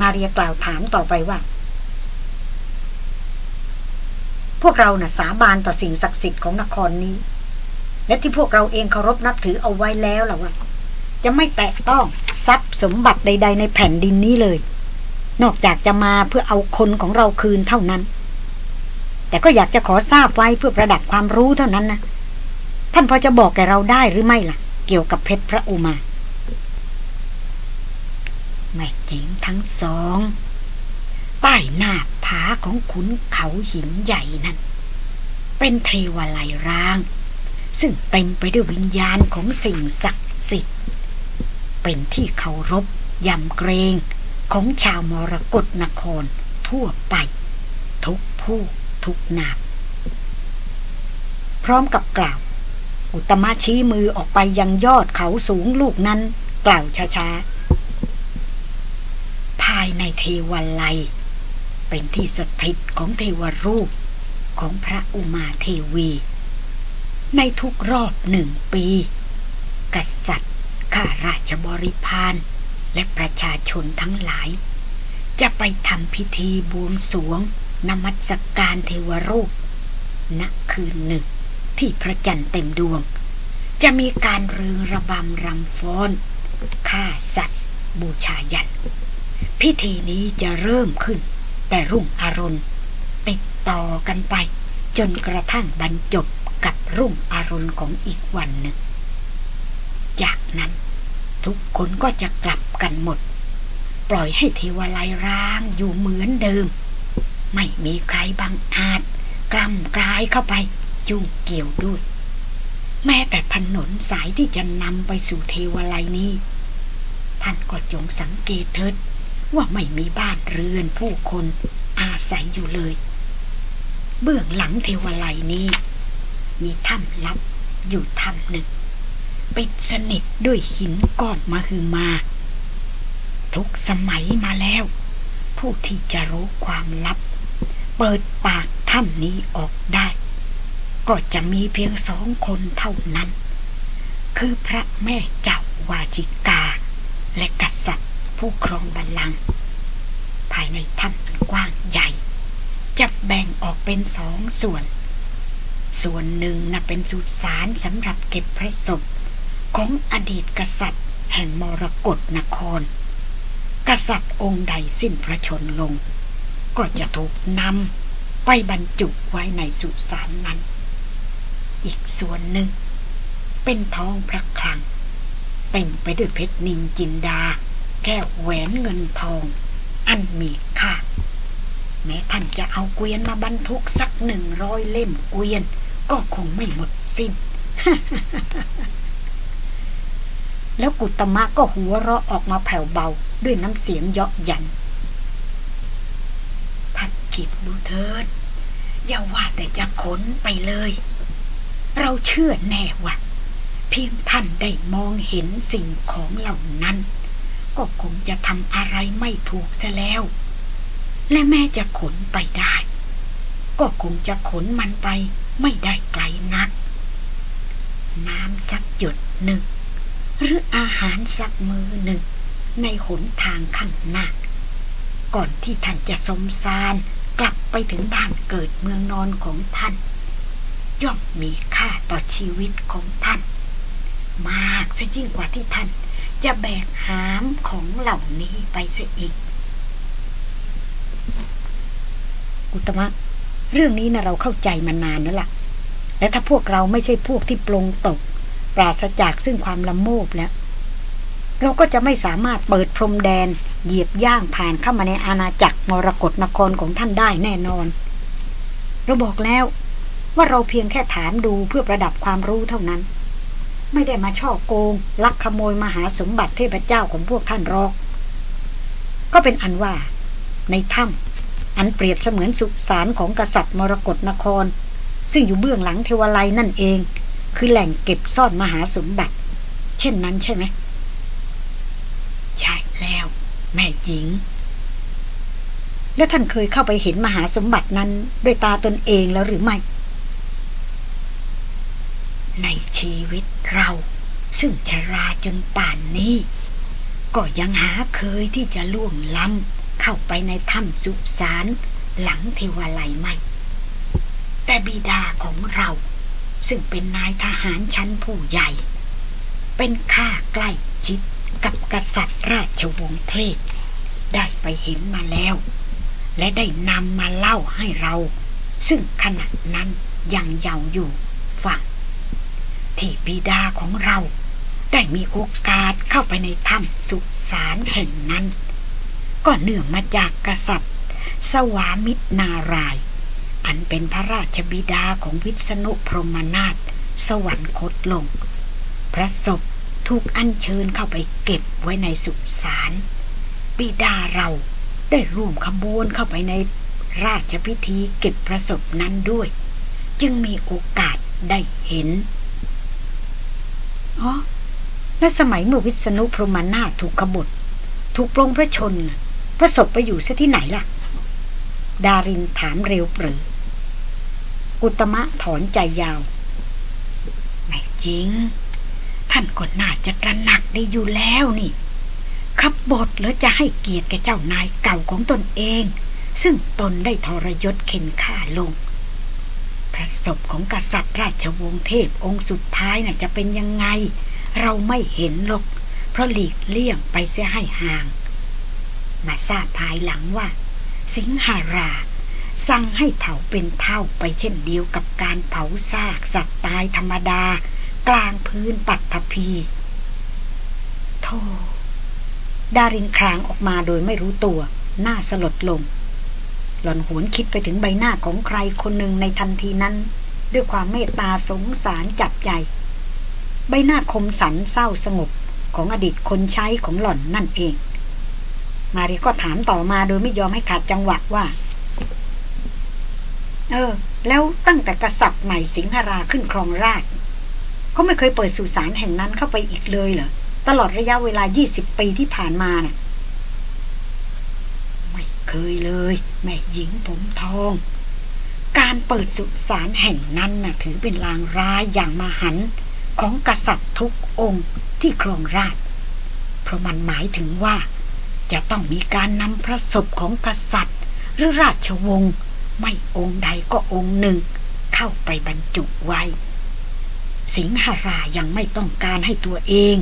มาเรียกล่าวถามต่อไปว่า พวกเรานะ่ะสาบานต่อสิ่งศักดิ์สิทธิ์ของนครนี้ และที่พวกเราเองเคารพนับถือเอาไว้แล้วล่ะว่า จะไม่แตะต้องทรัพย์สมบัติใด ๆ ในแผ่นดินนี้เลย นอกจากจะมาเพื่อเอาคนของเราคืนเท่านั้น แต่ก็อยากจะขอทราบไว้เพื่อประดับความรู้เท่านั้นนะท่านพอจะบอกแกเราได้หรือไม่ล่ะ เกี่ยวกับเพชรพระอุมา แม่จิงทั้งสอง ใต้หน้าผาของขุนเขาหินใหญ่นั้น เป็นเทวาลัยร้าง ซึ่งเต็มไปด้วยวิญญาณของสิ่งศักดิ์สิทธิ์ เป็นที่เคารพยำเกรงของชาวมรกรนครทั่วไป ทุกผู้ทุกนามพร้อมกับกล่าว อุตมะชี้มือออกไปยังยอดเขาสูงลูกนั้น กล่าวช้าๆ ภายในเทวาลัย เป็นที่สถิตของเทวรูปของพระอุมาเทวี ในทุกรอบหนึ่งปี กษัตริย์ข้าราชบริพารและประชาชนทั้งหลาย จะไปทำพิธีบวงสวงนมัสกการเทวรูปณคืนหนึ่งที่พระจันทร์เต็มดวง จะมีการเรืองระบำรำฟ้อนฆ่าสัตว์ บูชายัน พิธีนี้จะเริ่มขึ้น แต่รุ่งอรุณติดต่อกันไป จนกระทั่งบรรจบกับรุ่งอรุณของอีกวันหนึ่ง จากนั้นทุกคนก็จะกลับกันหมด ปล่อยให้เทวาลัยร้างอยู่เหมือนเดิม ไม่มีใครบังอาจกล้ำกลายเข้าไปจุ่งเกี่ยวด้วย แม้แต่ถนนสายที่จะนำไปสู่เทวาลัยนี้ ท่านก็จงสังเกตเถิด ว่าไม่มีบ้านเรือนผู้คนอาศัยอยู่เลย เบื้องหลังเทวาลัยนี้ มีถ้ำลับอยู่ถ้ำหนึ่ง ปิดสนิทด้วยหินก้อนมาคือมา ทุกสมัยมาแล้ว ผู้ที่จะรู้ความลับ เปิดปากถ้ำนี้ออกได้ ก็จะมีเพียงสองคนเท่านั้น คือพระแม่เจ้าวาจิกาและกษัตริย์ ผู้ครองบัลลังก์ภายในถ้ำกว้างใหญ่ จะแบ่งออกเป็นสองส่วน ส่วนหนึ่งน่ะเป็นสุสานสำหรับเก็บพระศพของอดีตกษัตริย์ แห่งมรกรนคร กษัตริย์องค์ใดสิ้นพระชนลง ก็จะถูกนำไปบรรจุไว้ในสุสานนั้น อีกส่วนหนึ่ง เป็นท้องพระคลัง เต็มไปด้วยเพชรนินจินดา แก้วแหวนเงินทอง อันมีค่า แม้ท่านจะเอาเกวียนมาบรรทุกสักหนึ่งร้อยเล่มเกวียน ก็คงไม่หมดสิ้น แล้วกุตมะก็หัวเราะออกมาแผ่วเบาด้วยน้ำเสียงเยาะยันท่านคิดดูเถิดอย่าว่าแต่จะขนไปเลย เราเชื่อแน่ว่าเพียงท่านได้มองเห็นสิ่งของเหล่านั้น ก็คงจะทำอะไรไม่ถูกซะแล้ว และแม่จะขนไปได้ ก็คงจะขนมันไปไม่ได้ไกลนัก น้ำสักหยดหนึ่ง หรืออาหารสักมือหนึ่ง ในหนทางข้างหน้า ก่อนที่ท่านจะสมสารกลับไปถึงบ้านเกิดเมืองนอนของท่าน ย่อมมีค่าต่อชีวิตของท่าน มากซะยิ่งกว่าที่ท่าน จะแบกหามของเหล่านี้ไปเสียอีก อุตมะ เรื่องนี้นะเราเข้าใจมานานแล้วล่ะ และถ้าพวกเราไม่ใช่พวกที่ปลงตก ปราศจากซึ่งความละโมบแล้ว เราก็จะไม่สามารถเปิดพรมแดน เหยียบย่างผ่านเข้ามาในอาณาจักรมรกรนครของท่านได้แน่นอน เราบอกแล้วว่าเราเพียงแค่ถามดูเพื่อประดับความรู้เท่านั้น ไม่ได้มาช่อโกง ลักขโมยมหาสมบัติเทพเจ้าของพวกท่านรอก ก็เป็นอันว่า ในถ้ำอันเปรียบเสมือนสุสานของกษัตริย์มรกรนคร ซึ่งอยู่เบื้องหลังเทวไลนั่นเอง คือแหล่งเก็บซ่อนมหาสมบัติ เช่นนั้นใช่ไหมใช่แล้ว แม่หญิง แล้วท่านเคยเข้าไปเห็นมหาสมบัตินั้นด้วยตาตนเองแล้วหรือไม่ ในชีวิตเรา ซึ่งชราจนป่านนี้ ก็ยังหาเคยที่จะล่วงล้ำเข้าไปในถ้ำสุสานหลังเทวาลัยไม่ แต่บิดาของเราซึ่งเป็นนายทหารชั้นผู้ใหญ่ เป็นข้าใกล้ชิดกับกษัตริย์ราชวงศ์เทพ ได้ไปเห็นมาแล้ว และได้นำมาเล่าให้เรา ซึ่งขณะนั้นยังเยาว์อยู่ ที่บิดาของเรา ได้มีโอกาสเข้าไปในถ้ำสุสานแห่งนั้น ก็เนื่องมาจากกษัตริย์ สวามิตรนาราย อันเป็นพระราชบิดาของวิษณุพรหมนาถสวรรคตลง พระศพถูกอัญเชิญเข้าไปเก็บไว้ในสุสานบิดาเราได้ร่วมขบวนเข้าไปในราชพิธีเก็บพระศพนั้นด้วย จึงมีโอกาสได้เห็น อ๋อแล้วสมัยเมื่อวิษณุพรหมนาถถูกขบฏถูกปรงพระชนพระศพไปอยู่ซะที่ไหนล่ะ ดารินถามเร็วปรือกุตมะถอนใจยาว ไม่จริง ท่านก็น่าจะตระหนักได้อยู่แล้วนี่ขบฏแล้วจะให้เกียรติแก่เจ้านายเก่าของตนเอง ซึ่งตนได้ทรยศเข็นฆ่าลง พระศพของกษัตริย์ราชวงศ์เทพองค์สุดท้ายน่ะจะเป็นยังไง เราไม่เห็นหรอก เพราะหลีกเลี่ยงไปเสียให้ห่าง มาทราบภายหลังว่า สิงหารา สั่งให้เผาเป็นเท่าไปเช่นเดียวกับการเผาซากสัตว์ตายธรรมดา กลางพื้นปัตถภีโธ่ดารินครางออกมาโดยไม่รู้ตัว หน้าสลดลง หล่อนหวนคิดไปถึงใบหน้าของใครคนหนึ่งในทันทีนั้น ด้วยความเมตตาสงสารจับใจ ใบหน้าคมสันเศร้าสงบของอดีตคนใช้ของหล่อนนั่นเอง มารีก็ถามต่อมาโดยไม่ยอมให้ขาดจังหวะว่า เออ แล้วตั้งแต่กษัตริย์ใหม่สิงหราขึ้นครองราชเขาไม่เคยเปิดสุสานแห่งนั้นเข้าไปอีกเลยเหรอตลอดระยะเวลา 20 ปีที่ผ่านมานะ่ะ เคยเลย แม่หญิงผมทอง การเปิดสุสานแห่งนั้นนะ่ะถือเป็นลางร้ายอย่างมหันของกษัตริย์ทุกองค์ที่ครองราชเพราะมันหมายถึงว่า จะต้องมีการนำพระศพของกษัตริย์ หรือราชวงศ์ไม่องค์ใดก็องค์หนึ่ง เข้าไปบรรจุไว้ สิงหรายังไม่ต้องการให้ตัวเอง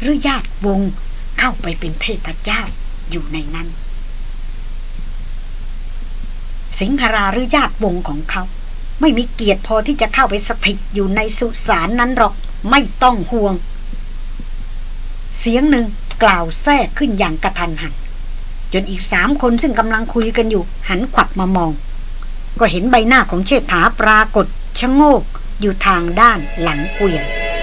หรือญาติวงเข้าไปเป็นเทพเจ้าอยู่ในนั้น สิงหราหรือญาติวงของเขา ไม่มีเกียรติพอที่จะเข้าไปสถิตอยู่ในสุสานนั้นหรอกไม่ต้องห่วง เสียงหนึ่งกล่าวแทรกขึ้นอย่างกระทันหัน จนอีกสามคนซึ่งกำลังคุยกันอยู่ หันขวับมามอง ก็เห็นใบหน้าของเชษฐาปรากฏชะโงกอยู่ทางด้านหลังเกวียน